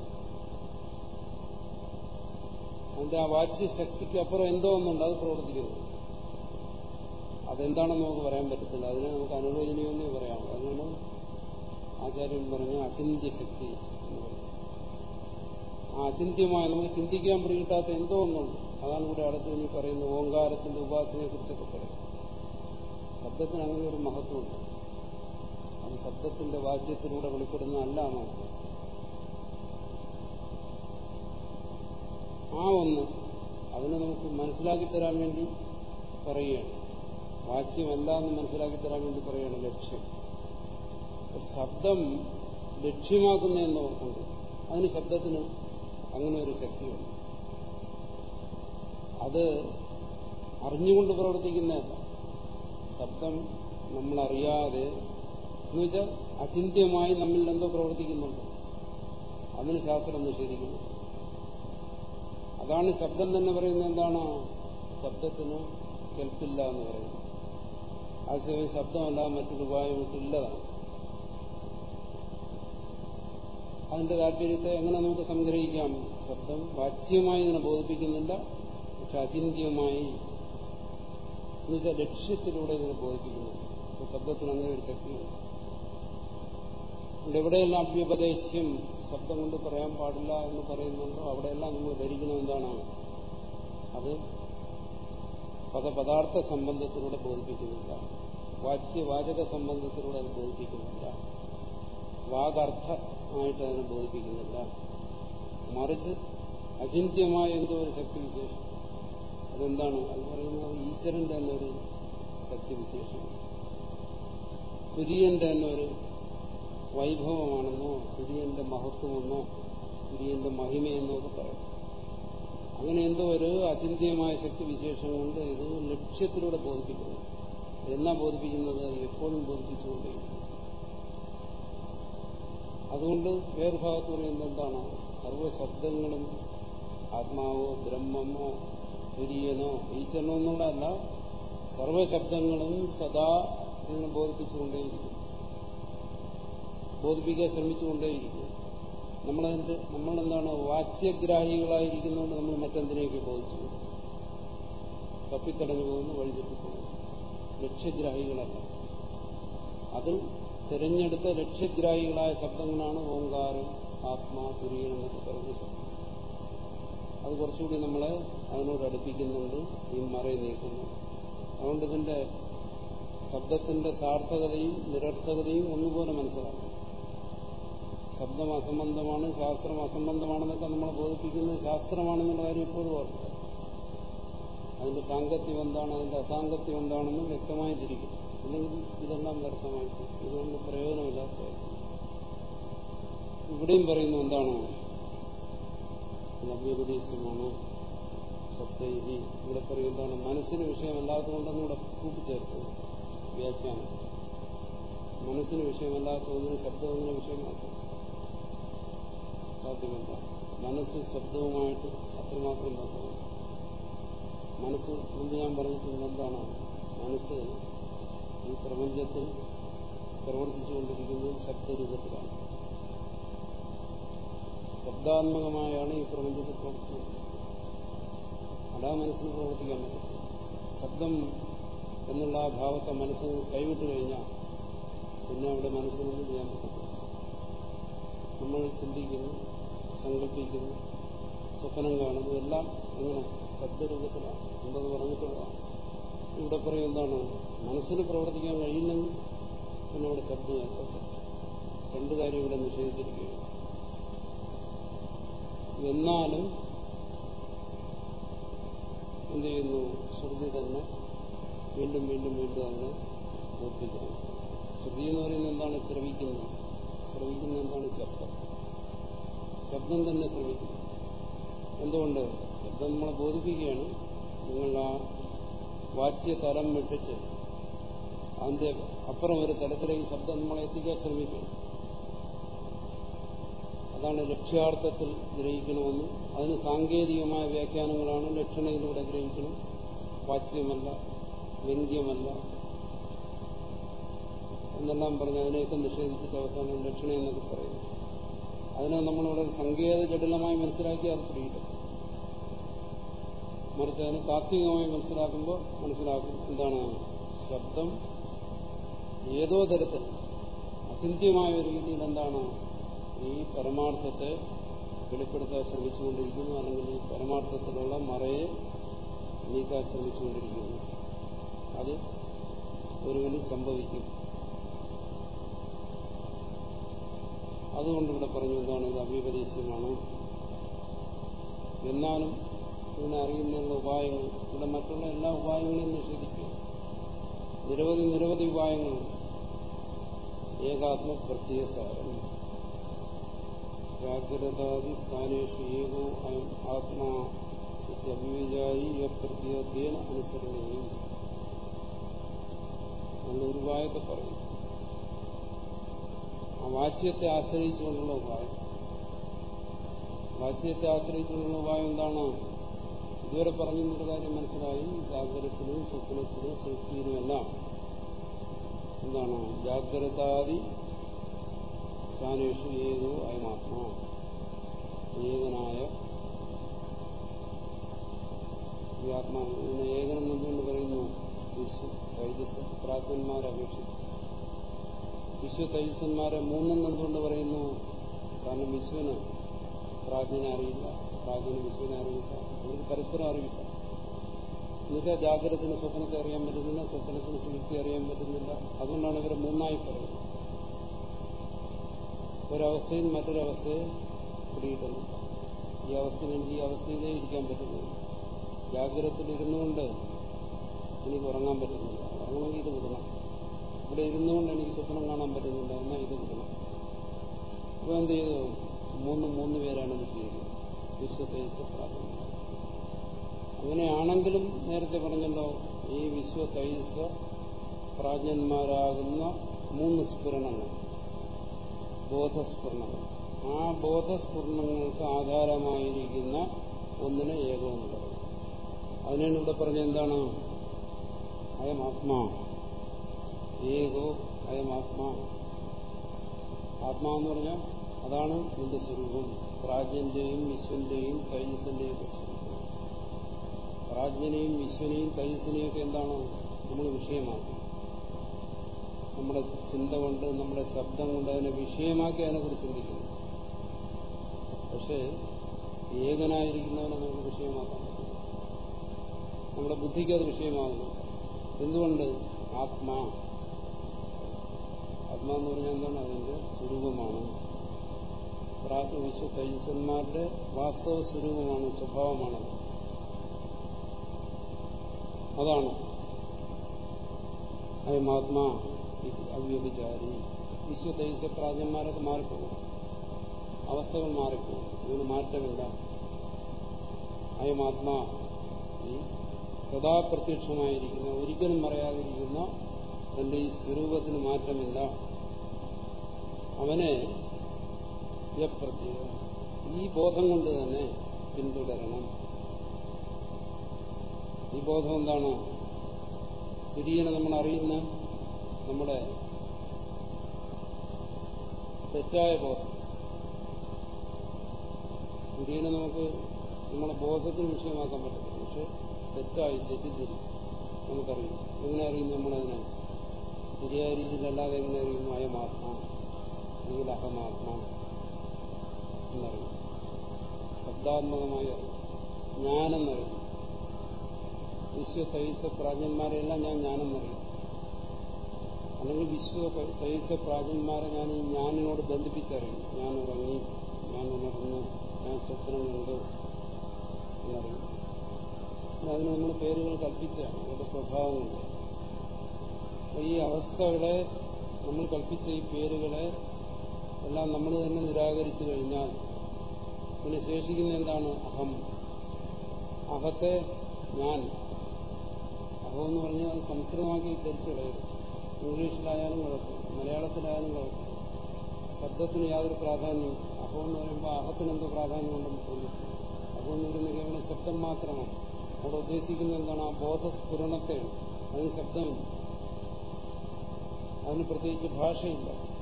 അതിന്റെ ആ വാച്യശക്തിക്ക് അപ്പുറം എന്തോ ഒന്നുണ്ട് അത് പ്രവർത്തിക്കുന്നു. അതെന്താണെന്ന് നമുക്ക് പറയാൻ പറ്റത്തില്ല. അതിനെ നമുക്ക് അനുവചനീയമെന്നേ പറയാം. അതുകൊണ്ട് ആചാര്യൻ പറഞ്ഞ അചിന്യ ശക്തി ആ അചിന്യമായ നമുക്ക് ചിന്തിക്കാൻ പിടികിട്ടാത്ത എന്തോ ഒന്നുണ്ട്. അതാണ് ഇവിടെ അടുത്ത് ഇനി പറയുന്നത് ഓങ്കാരത്തിന്റെ ഉപാസനയെ കുറിച്ചൊക്കെ പറയും. ശബ്ദത്തിന് അങ്ങനെ ഒരു മഹത്വമുണ്ട്. അത് ശബ്ദത്തിന്റെ വാക്യത്തിലൂടെ വെളിപ്പെടുന്നതല്ല എന്നാണ് ആ ഒന്ന് അതിനെ നമുക്ക് മനസ്സിലാക്കി തരാൻ വേണ്ടി പറയുകയാണ്. വാച്യമല്ല എന്ന് മനസ്സിലാക്കി തരാൻ വേണ്ടി പറയുകയാണ് ലക്ഷ്യം. ശബ്ദം ലക്ഷ്യമാക്കുന്ന എന്നോർക്കുണ്ട് അതിന് ശബ്ദത്തിന് അങ്ങനെ ഒരു ശക്തിയുണ്ട്. അത് അറിഞ്ഞുകൊണ്ട് പ്രവർത്തിക്കുന്നതല്ല. ശബ്ദം നമ്മളറിയാതെ എന്നുവെച്ചാൽ അചിന്യമായി നമ്മിൽ എന്തോ പ്രവർത്തിക്കുന്നുണ്ട്. അതിന് ശാസ്ത്രം നിഷേധിക്കുന്നു അതാണ് ശബ്ദം തന്നെ പറയുന്നത് എന്താണ്? ശബ്ദത്തിന് കേൾപ്പില്ല എന്ന് പറയുന്നത്. ആശയം ശബ്ദമല്ല മറ്റൊരു ഉപായമിട്ടില്ലതാണ് അതിന്റെ താല്പര്യത്തെ എങ്ങനെ നമുക്ക് സംഗ്രഹിക്കാം? ശബ്ദം വാച്യമായി ഇതിനെ ബോധിപ്പിക്കുന്നില്ല പക്ഷെ അചിന്യമായി എന്നുവെച്ചാൽ ലക്ഷ്യത്തിലൂടെ ഇതിനെ ബോധിപ്പിക്കുന്നു ശബ്ദത്തിന് അങ്ങനെ ഒരു ശക്തിയുണ്ട്. എവിടെയെല്ലാം അഭ്യുപദേശം ശബ്ദം കൊണ്ട് പറയാൻ പാടില്ല എന്ന് പറയുന്നുണ്ടോ? അവിടെയെല്ലാം നിങ്ങൾ ധരിക്കുന്നത് എന്താണ്? അത് പദപദാർത്ഥ സംബന്ധത്തിലൂടെ ബോധിപ്പിക്കുന്നില്ല. വാച്യവാചക സംബന്ധത്തിലൂടെ അത് ബോധിപ്പിക്കുന്നില്ല. വാഗർത്ഥമായിട്ട് അതിനെ ബോധിപ്പിക്കുന്നില്ല. മറിച്ച് അചിന്യമായ എന്തോ ഒരു ശക്തിവിശേഷം. അതെന്താണ്? അത് പറയുന്നത് ഈശ്വരന്റെ തന്നെ ഒരു ശക്തിവിശേഷമാണ്. തുര്യന്റെ തന്നെ ഒരു വൈഭവമാണെന്നോ തുര്യന്റെ മഹത്വമെന്നോ തുര്യന്റെ മഹിമയെന്നോ ഒക്കെ പറയും. അങ്ങനെ എന്തോ ഒരു അചിന്തിയമായ ശക്തിവിശേഷം കൊണ്ട് ഇത് ലക്ഷ്യത്തിലൂടെ ബോധിപ്പിക്കുന്നു. എന്നാ ബോധിപ്പിക്കുന്നത് എപ്പോഴും ബോധിപ്പിച്ചുകൊണ്ടേയിരിക്കും. അതുകൊണ്ട് വേറെ പറയുന്നത് എന്താണ്? സർവശബ്ദങ്ങളും ആത്മാവോ ബ്രഹ്മമോ തുര്യനോ ഈശ്വരനോ എന്നുള്ളതല്ല സർവശബ്ദങ്ങളും സദാ ഇതിനെ ബോധിപ്പിച്ചുകൊണ്ടേയിരിക്കും ബോധിപ്പിക്കാൻ ശ്രമിച്ചുകൊണ്ടേയിരിക്കും. നമ്മളതിന്റെ നമ്മളെന്താണ് വാച്യഗ്രാഹികളായിരിക്കുന്നതുകൊണ്ട് നമ്മൾ മറ്റെന്തിനെയൊക്കെ ബോധിച്ചു? തപ്പിത്തടഞ്ഞു പോകുന്നു വഴിതെറ്റിപ്പോകുന്നു. ലക്ഷ്യഗ്രാഹികളല്ല. അതിൽ തിരഞ്ഞെടുത്ത ലക്ഷ്യഗ്രാഹികളായ ശബ്ദങ്ങളാണ് ഓങ്കാരം ആത്മാ തുര്യൻ എന്നൊക്കെ പറയുന്ന ശബ്ദം. അത് കുറച്ചുകൂടി നമ്മളെ അതിനോട് അടുപ്പിക്കുന്നുണ്ട് ഈ മറയെ നീക്കുന്നു. അതുകൊണ്ട് ഇതിന്റെ ശബ്ദത്തിന്റെ സാർത്ഥകതയും നിരർത്ഥകതയും ഒന്നുപോലെ മനസ്സിലാക്കും ശബ്ദം അസംബന്ധമാണ് ശാസ്ത്രം അസംബന്ധമാണെന്നൊക്കെ നമ്മളെ ബോധിപ്പിക്കുന്നത് ശാസ്ത്രമാണെന്നുള്ള കാര്യം ഇപ്പോഴും ഓർക്കുക. അതിന്റെ സാങ്കത്യം എന്താണ് അതിന്റെ അസാങ്കത്യം എന്താണെന്നും വ്യക്തമായി തിരിക്കും അല്ലെങ്കിൽ ഇതെല്ലാം വ്യർത്ഥമായി ഇതുകൊണ്ട് പ്രയോജനമില്ലാത്ത ഇവിടെയും പറയുന്നു എന്താണ്? നവ്യോപദേശമാണ് സപ്തൈഹി. ഇവിടെ പറയും എന്താണ്? മനസ്സിന് വിഷയമല്ലാത്തതുകൊണ്ടെന്ന് ഇവിടെ കൂട്ടിച്ചേർത്തു വ്യാഖ്യാനം. മനസ്സിന് വിഷയമല്ലാത്ത ഒന്നിന് ശബ്ദം ഒന്നിന് വിഷയമാക്കും. സാധ്യമല്ല മനസ്സ് ശബ്ദവുമായിട്ട് അത്രമാത്രം ബന്ധമാണ് മനസ്സ് മുമ്പ് ഞാൻ പറഞ്ഞിട്ടുണ്ട് എന്താണ്? മനസ്സ് ഈ പ്രപഞ്ചത്തിൽ പ്രവർത്തിച്ചുകൊണ്ടിരിക്കുന്നത് ശബ്ദരൂപത്തിലാണ്. ശബ്ദാത്മകമായാണ് ഈ പ്രപഞ്ചത്തിൽ പ്രവർത്തിക്കുന്നത്. അതാ മനസ്സിന് പ്രവർത്തിക്കാൻ പറ്റും. ശബ്ദം എന്നുള്ള ആ ഭാവത്തെ മനസ്സ് കൈവിട്ട് കഴിഞ്ഞാൽ പിന്നെ അവിടെ മനസ്സിനൊന്നും ചെയ്യാൻ പറ്റത്തില്ല. നമ്മൾ ചിന്തിക്കുന്നു സങ്കല്പിക്കുന്നു സ്വപ്നം കാണുന്നു. എല്ലാം എങ്ങനെ ശബ്ദരൂപത്തിലാണ് എന്തത് പറഞ്ഞിട്ടുള്ളതാണ് ഇവിടെ പറയും എന്താണ്? മനസ്സിന് പ്രവർത്തിക്കാൻ കഴിയില്ലെങ്കിൽ പിന്നെ ഇവിടെ ശബ്ദം ഏർപ്പെട്ടു രണ്ട് കാര്യം ഇവിടെ നിഷേധിച്ചിരിക്കുകയാണ്. എന്നാലും എന്ത് ചെയ്യുന്നു? ശ്രുതി തന്നെ വീണ്ടും വീണ്ടും വീണ്ടും അതിനെ ഓർപ്പിക്കുന്നു. ശ്രുതി എന്ന് പറയുന്നത് എന്താണ്? ശ്രവിക്കുന്നത് ശ്രവിക്കുന്നത് എന്താണ്? ശബ്ദം. ശബ്ദം തന്നെ ശ്രമിക്കും എന്തുകൊണ്ട്? ശബ്ദം നമ്മളെ ബോധിപ്പിക്കുകയാണ് നിങ്ങൾ ആ വാച്യ തലം വിട്ടിട്ട് അതിന്റെ അപ്പുറം ഒരു തലത്തിലേക്ക് ശബ്ദം നമ്മളെ എത്തിക്കാൻ ശ്രമിക്കണം അതാണ് ലക്ഷ്യാർത്ഥത്തിൽ ഗ്രഹിക്കണമെന്ന്. അതിന് സാങ്കേതികമായ വ്യാഖ്യാനങ്ങളാണ് ലക്ഷണയിലൂടെ ഗ്രഹിക്കണം. വാച്യമല്ല വ്യംഗ്യമല്ല എന്നെല്ലാം പറഞ്ഞ് അതിനെയൊക്കെ നിഷേധിച്ചിട്ട് അവസാനം ലക്ഷണ എന്നൊക്കെ പറയുന്നു. അതിനെ നമ്മൾ വളരെ സങ്കേത ജടിലമായി മനസ്സിലാക്കി അത് പിടിയില്ല മറിച്ച് അതിനെ താത്വികമായി മനസ്സിലാക്കുമ്പോൾ മനസ്സിലാക്കും എന്താണ് ശബ്ദം ഏതോ തരത്തിൽ അചിന്ത്യമായ ഒരു രീതിയിൽ എന്താണ് ഈ പരമാർത്ഥത്തെ വെളിപ്പെടുത്താൻ ശ്രമിച്ചുകൊണ്ടിരിക്കുന്നു അല്ലെങ്കിൽ ഈ പരമാർത്ഥത്തിലുള്ള മറയെ നീക്കാൻ ശ്രമിച്ചുകൊണ്ടിരിക്കുന്നു. അത് ഒരുവന് സംഭവിക്കും. അതുകൊണ്ട് ഇവിടെ പറഞ്ഞു എന്താണ് ഇത് അഭിപരീക്ഷ്യമാണ് എന്നാലും ഇതിനറിയുന്നതിനുള്ള ഉപായങ്ങൾ ഇവിടെ മറ്റുള്ള എല്ലാ ഉപായങ്ങളെയും നിഷേധിക്കുക. നിരവധി നിരവധി ഉപായങ്ങളുണ്ട് ഏകാത്മ പ്രത്യയസാരം ജാഗ്രതാദി സ്ഥാനേഷു ഏകോ അയം ആത്മാ അഭിവിചാരി പ്രത്യേകേന അനുസരണീയം നമ്മൾ ഒരു ഉപായത്തെ പറയും. ആ വാച്യത്തെ ആശ്രയിച്ചുകൊണ്ടുള്ള ഉപായം. വാച്യത്തെ ആശ്രയിച്ചുകൊണ്ടുള്ള ഉപായം എന്താണ്? ഇതുവരെ പറഞ്ഞൊരു കാര്യം മനസ്സിലായി. ജാഗ്രതത്തിലും സ്വപ്നത്തിലും സൃഷ്ടിയിലുമെല്ലാം എന്താണ്? ജാഗ്രതാദി സ്ഥാനേഷു ഏതു ആയി മാത്രമാണ് ഏകനായ ഈ ആത്മാവ്. ഇതിനെ ഏകനം എന്തുകൊണ്ട് പറയുന്നു പ്രാജ്ഞന്മാരെ അപേക്ഷിച്ച്. വിശ്വ തൈജസ്സന്മാരെ മൂന്നും എന്തുകൊണ്ട് പറയുന്നു? കാരണം വിശ്വന് പ്രാജ്ഞനെ അറിയില്ല പ്രാജ്ഞന് വിശ്വനെ അറിയില്ല അവർക്ക് പരസ്പരം അറിയില്ല. എന്നുവെച്ചാൽ ജാഗ്രതത്തിന് സ്വപ്നത്തെ അറിയാൻ പറ്റുന്നില്ല സ്വപ്നത്തിന് സുഹൃത്തി അറിയാൻ പറ്റുന്നില്ല. അതുകൊണ്ടാണ് ഇവരെ മൂന്നായി പറയുന്നത്. ഒരവസ്ഥയിൽ മറ്റൊരവസ്ഥയെ പിടിയിട്ടുന്നു ഈ അവസ്ഥയിലെനിക്ക് ഈ അവസ്ഥയിലേ ഇരിക്കാൻ പറ്റുന്നു. ജാഗ്രതത്തിലിരുന്നുകൊണ്ട് എനിക്ക് ഉറങ്ങാൻ പറ്റുന്നില്ല. ഉറങ്ങണമെങ്കിൽ ഇത് വിടണം ഇവിടെ ഇരുന്നുകൊണ്ട് എനിക്ക് സ്വപ്നം കാണാൻ പറ്റുന്നില്ല എന്നാൽ ഇത് വിടണം അപ്പൊ എന്ത് ചെയ്തു? മൂന്ന് മൂന്ന് പേരാണ് ഇത് ചെയ്തത് പ്രാർത്ഥന അങ്ങനെയാണെങ്കിലും നേരത്തെ പറഞ്ഞല്ലോ ഈ വിശ്വ തൈസ പ്രാജ്ഞന്മാരാകുന്ന മൂന്ന് സ്ഫുരണങ്ങൾ ബോധസ്ഫുരണങ്ങൾ. ആ ബോധസ്ഫുരണങ്ങൾക്ക് ആധാരമായിരിക്കുന്ന ഒന്നിനെ ഏകവും പറയും അതിനാണ് ഇവിടെ പറഞ്ഞ എന്താണ്? അയം ആത്മാ. ഏകോ അയം ആത്മാ. എന്ന് പറഞ്ഞാൽ അതാണ് നിന്റെ സ്വരൂപം. പ്രാജ്ഞന്റെയും വിശ്വന്റെയും തൈജസിന്റെയും പ്രാജ്ഞനെയും വിശ്വനെയും തൈജസിനെയും ഒക്കെ എന്താണ്? നമ്മൾ വിഷയമാക്കി. നമ്മുടെ ചിന്ത കൊണ്ട് നമ്മുടെ ശബ്ദം കൊണ്ട് അതിനെ വിഷയമാക്കി അതിനെക്കുറിച്ച് ചിന്തിക്കുന്നു. പക്ഷേ ഏകനായിരിക്കുന്നവനെ നമുക്ക് വിഷയമാക്കാൻ പറ്റില്ല നമ്മുടെ ബുദ്ധിക്ക് അത് വിഷയമാകുന്നു. എന്തുകൊണ്ട്? ആത്മാ. ആത്മാ എന്ന് പറഞ്ഞാൽ എന്താണ് അതിന്റെ സ്വരൂപമാണ്. പ്രാജ്ഞ വിശ്വ തൈജസന്മാരുടെ വാസ്തവ സ്വരൂപമാണ് സ്വഭാവമാണ്. അതാണ്. അയമാത്മാ അവ്യഭിചാരി. വിശ്വ തൈജസ പ്രാജ്ഞന്മാരൊക്കെ മാറിപ്പോകും. അവസ്ഥകൾ മാറിപ്പോകും. ഇതിന് മാറ്റമില്ല. അയമാത്മാ സദാ പ്രത്യക്ഷമായിരിക്കുന്ന ഒരിക്കലും പറയാതിരിക്കുന്ന തന്റെ ഈ സ്വരൂപത്തിന് മാറ്റമില്ല. അവനെ യപ്രത്യേകം ഈ ബോധം കൊണ്ട് തന്നെ പിന്തുടരണം. ഈ ബോധം എന്താണ്? തുര്യനെ നമ്മൾ അറിയുന്ന നമ്മുടെ തെറ്റായ ബോധം. തുര്യനെ നമുക്ക് നമ്മുടെ ബോധത്തിന് വിഷയമാക്കാൻ പറ്റും പക്ഷെ തെറ്റായി തെറ്റിദ്ധരി നമുക്കറിയും. എങ്ങനെ അറിയുന്നു നമ്മളതിനെ? ശരിയായ രീതിയിലല്ലാതെ എങ്ങനെ അറിയുന്നു അയമാത്മാ അഹമാത്മാ എന്നറിയും. ശബ്ദാത്മകമായ ഞാനെന്നറിയും വിശ്വ തൈസ പ്രാജ്ഞന്മാരെല്ലാം ഞാൻ ഞാനെന്നറിയും അല്ലെങ്കിൽ വിശ്വ തൈസ പ്രാജ്ഞന്മാരെ ഞാൻ ഈ ഞാനിനോട് ബന്ധിപ്പിച്ചറിയും. ഞാൻ ഉറങ്ങി ഞാൻ ഉണർന്നു ഞാൻ സ്വപ്നം കണ്ടു എന്നറിയും. അതിന് നമ്മൾ പേരുകൾ കൽപ്പിച്ചാണ് അവരുടെ സ്വഭാവമുണ്ട്. ഈ അവസ്ഥകളെ നമ്മൾ കൽപ്പിച്ച ഈ പേരുകളെ എല്ലാം നമ്മൾ തന്നെ നിരാകരിച്ചു കഴിഞ്ഞാൽ പിന്നെ ശേഷിക്കുന്ന എന്താണ് അഹം? അഹത്തെ ഞാൻ. അഹം എന്ന് പറഞ്ഞാൽ അത് സംസ്കൃതമാക്കി ധരിച്ചു കളയരുത്. ഇംഗ്ലീഷിലായാലും കുഴപ്പം മലയാളത്തിലായാലും കുഴപ്പം. ശബ്ദത്തിന് യാതൊരു പ്രാധാന്യവും അഹം എന്ന് പറയുമ്പോൾ അഹത്തിന് എന്തോ പ്രാധാന്യം ഉണ്ടെന്ന് തോന്നുന്നു. അഹം എന്ന് കേവലം ശബ്ദം മാത്രമാണ്. അവിടെ ഉദ്ദേശിക്കുന്നത് എന്താണ്? ആ ബോധസ്ഫുരണത്തെയാണ്. അതിന് ശബ്ദമില്ല. അതിന് പ്രത്യേകിച്ച് ഭാഷയില്ല.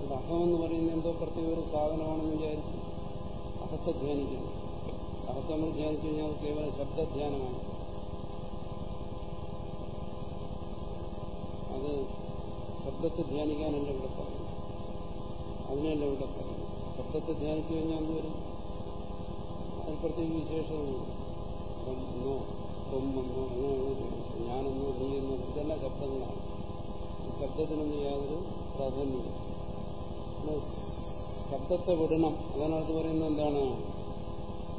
അതുകൊണ്ട് എന്ന് പറയുന്നത് എന്തോ പ്രത്യേക ഒരു സാധനമാണെന്ന് വിചാരിച്ച് അഹത്തെ ധ്യാനിക്കുന്നു. അഹത്തെ നമ്മൾ ധ്യാനിച്ചു കഴിഞ്ഞാൽ കേവല ശബ്ദധ്യാനമാണ്. അത് ശബ്ദത്തെ ധ്യാനിക്കാനല്ല ഇവിടെ പറയുന്നത്. അതിനല്ല ഇവിടെ പറയുന്നത്. ശബ്ദത്തെ ധ്യാനിച്ചു കഴിഞ്ഞാൽ എന്ത് വരും? അതിന് പ്രത്യേക വിശേഷമൊന്നുമില്ല. എന്നോ തൊമ്മെന്നോ അങ്ങനെയാണോ ഞാനെന്നോ നീയെന്നോ ഇതെല്ലാം ശബ്ദങ്ങളാണ്. ശബ്ദത്തിനൊന്നും യാതൊരു പ്രാധാന്യമില്ല ശബ്ദത്തെ വിടണം. അതിനകത്ത് പറയുന്നത് എന്താണ്?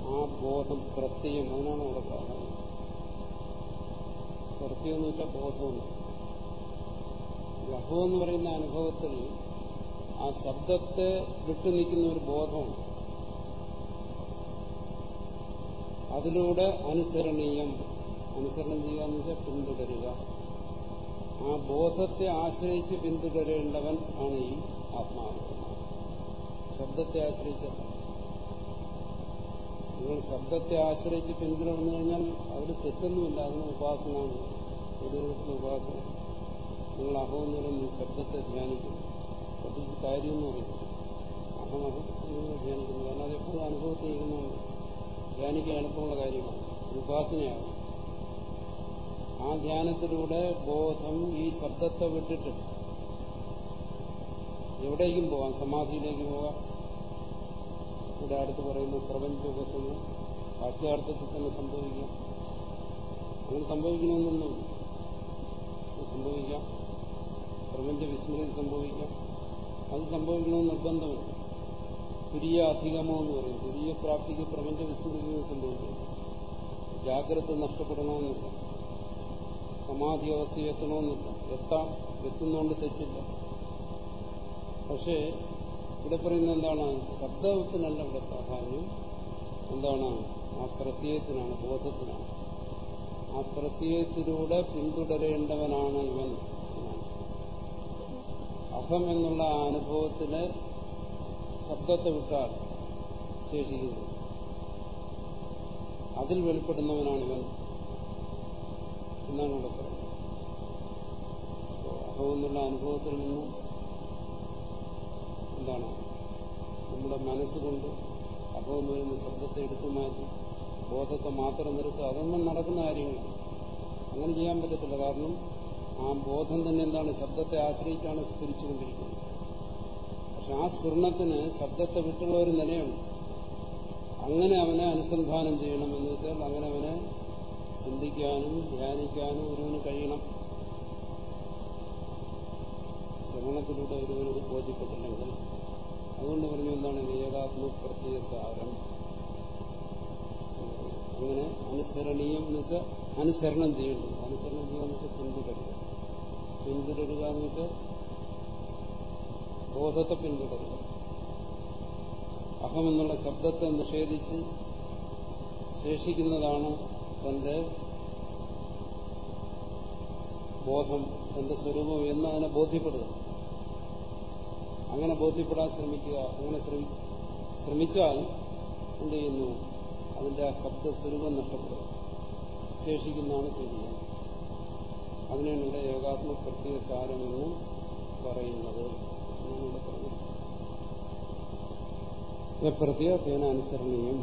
ആ ബോധം പ്രത്യയം. അതിനാണ് അവിടെ പ്രാധാന്യം പ്രത്യം എന്ന് വെച്ചാൽ ബോധമെന്ന് ലഹു എന്ന് പറയുന്ന അനുഭവത്തിൽ ആ ശബ്ദത്തെ വിട്ടു നിൽക്കുന്ന ഒരു ബോധമുണ്ട് അതിലൂടെ അനുസരണീയം. അനുസരണം ചെയ്യുക എന്ന് വെച്ചാൽ പിന്തുടരുക. ആ ബോധത്തെ ആശ്രയിച്ച് പിന്തുടരേണ്ടവൻ ആണ് ഈ ആത്മാവ്. ശബ്ദത്തെ ആശ്രയിച്ച നിങ്ങൾ ശബ്ദത്തെ ആശ്രയിച്ച് പിന്തുടർന്നു കഴിഞ്ഞാൽ അവിടെ തെറ്റൊന്നുമില്ല. അതിന് ഉപാസനമാണ്. ഒരു ഉപാസന. നിങ്ങൾ അഹമെന്ന് ഈ ശബ്ദത്തെ ധ്യാനിക്കുന്നു. പ്രത്യേകിച്ച് കാര്യമെന്ന് പറയുന്നത് അഹമഹം നിങ്ങൾ ധ്യാനിക്കുന്നു. കാരണം അത് എപ്പോഴും അനുഭവത്തിൽ ചെയ്യുന്നുണ്ട് ധ്യാനിക്കാൻ എളുപ്പമുള്ള കാര്യമാണ്. ഉപാസനയാണ്. ആ ധ്യാനത്തിലൂടെ ബോധം ഈ ശബ്ദത്തെ വിട്ടിട്ട് എവിടേക്കും പോകാം സമാധിയിലേക്ക് പോകാം ഇവിടെ അടുത്ത് പറയുന്നു പ്രപഞ്ചോപസമം വാച്യാർത്ഥത്തിൽ തന്നെ സംഭവിക്കാം. അങ്ങനെ സംഭവിക്കണമെന്നൊന്നും സംഭവിക്കാം. പ്രപഞ്ച വിസ്മൃതി സംഭവിക്കാം. അത് സംഭവിക്കണമെന്ന് നിർബന്ധമില്ല. തുരിയ അധികമോ എന്ന് പറയും. തുരിയ പ്രാപ്തിക്ക് പ്രപഞ്ച വിസ്മൃതി സംഭവിക്കും. ജാഗ്രത നഷ്ടപ്പെടണമെന്നില്ല. സമാധി അവസ്ഥ എത്തണമെന്നില്ല. എത്താം എത്തുന്നതുകൊണ്ട് തെറ്റില്ല. പക്ഷേ ഇവിടെ പറയുന്നത് എന്താണ്? ശബ്ദത്തിനല്ല ഇവിടെ പ്രാധാന്യം. എന്താണ്? ആ പ്രത്യയത്തിനാണ് ബോധത്തിനാണ്. ആ പ്രത്യയത്തിലൂടെ പിന്തുടരേണ്ടവനാണ് ഇവൻ. അഹം എന്നുള്ള ആ അനുഭവത്തിലെ ശബ്ദത്തെ വിട്ടാൽ ശേഷിക്കുന്നു. അതിൽ വെളിപ്പെടുന്നവനാണ് ഇവൻ. എന്നാണ് ഇവിടെ പറയുന്നത്. അഹം എന്നുള്ള അനുഭവത്തിൽ നിന്നും എന്താണ് നമ്മുടെ മനസ്സുകൊണ്ട് അഹം വരുന്ന ശബ്ദത്തെ എടുത്തു മാറ്റി ബോധത്തെ മാത്രം നിർത്തുക. അതൊന്നും നടക്കുന്ന കാര്യങ്ങളാണ് അങ്ങനെ ചെയ്യാൻ പറ്റത്തില്ല. കാരണം ആ ബോധം തന്നെ എന്താണ്? ശബ്ദത്തെ ആശ്രയിച്ചാണ് സ്ഫുരിച്ചുകൊണ്ടിരിക്കുന്നത്. പക്ഷെ ആ സ്ഫുരണത്തിന് ശബ്ദത്തെ വിട്ടുള്ള ഒരു നിലയുണ്ട്. അങ്ങനെ അവനെ അനുസന്ധാനം ചെയ്യണം എന്ന് വെച്ചാൽ അങ്ങനെ അവനെ ചിന്തിക്കാനും ധ്യാനിക്കാനും ഒരുവന് കഴിയണം. ശ്രവണത്തിലൂടെ ഒരുവനത് ബോധ്യപ്പെട്ടില്ലെങ്കിൽ അതുകൊണ്ട് പറഞ്ഞു എന്താണ് ഏകാത്മ പ്രത്യേകം അങ്ങനെ അനുസരണീയം എന്ന് വെച്ചാൽ അനുസരണം ചെയ്യേണ്ടത്. അനുസരണം ചെയ്യുക എന്ന് വെച്ചാൽ പിന്തുടരുക. പിന്തുടരുക എന്ന് വെച്ചാൽ ബോധത്തെ പിന്തുടരുക. അഹമെന്നുള്ള ശബ്ദത്തെ നിഷേധിച്ച് ശേഷിക്കുന്നതാണ് തന്റെ ബോധം തന്റെ സ്വരൂപം എന്ന് അതിനെ ബോധ്യപ്പെടുക. അങ്ങനെ ബോധ്യപ്പെടാൻ ശ്രമിക്കുക അങ്ങനെ ശ്രമിച്ചാൽ എന്ത് ചെയ്യുന്നു? അതിന്റെ ആ ശബ്ദ സ്വരൂപം നഷ്ടപ്പെടും. ശേഷിക്കുന്നതാണ് ചെയ്യുക അതിനാണ് ഇവിടെ ഏകാത്മ കാരണമെന്ന് പറയുന്നത്. ഇവിടെ പ്രത്യേക അനുസരണീയം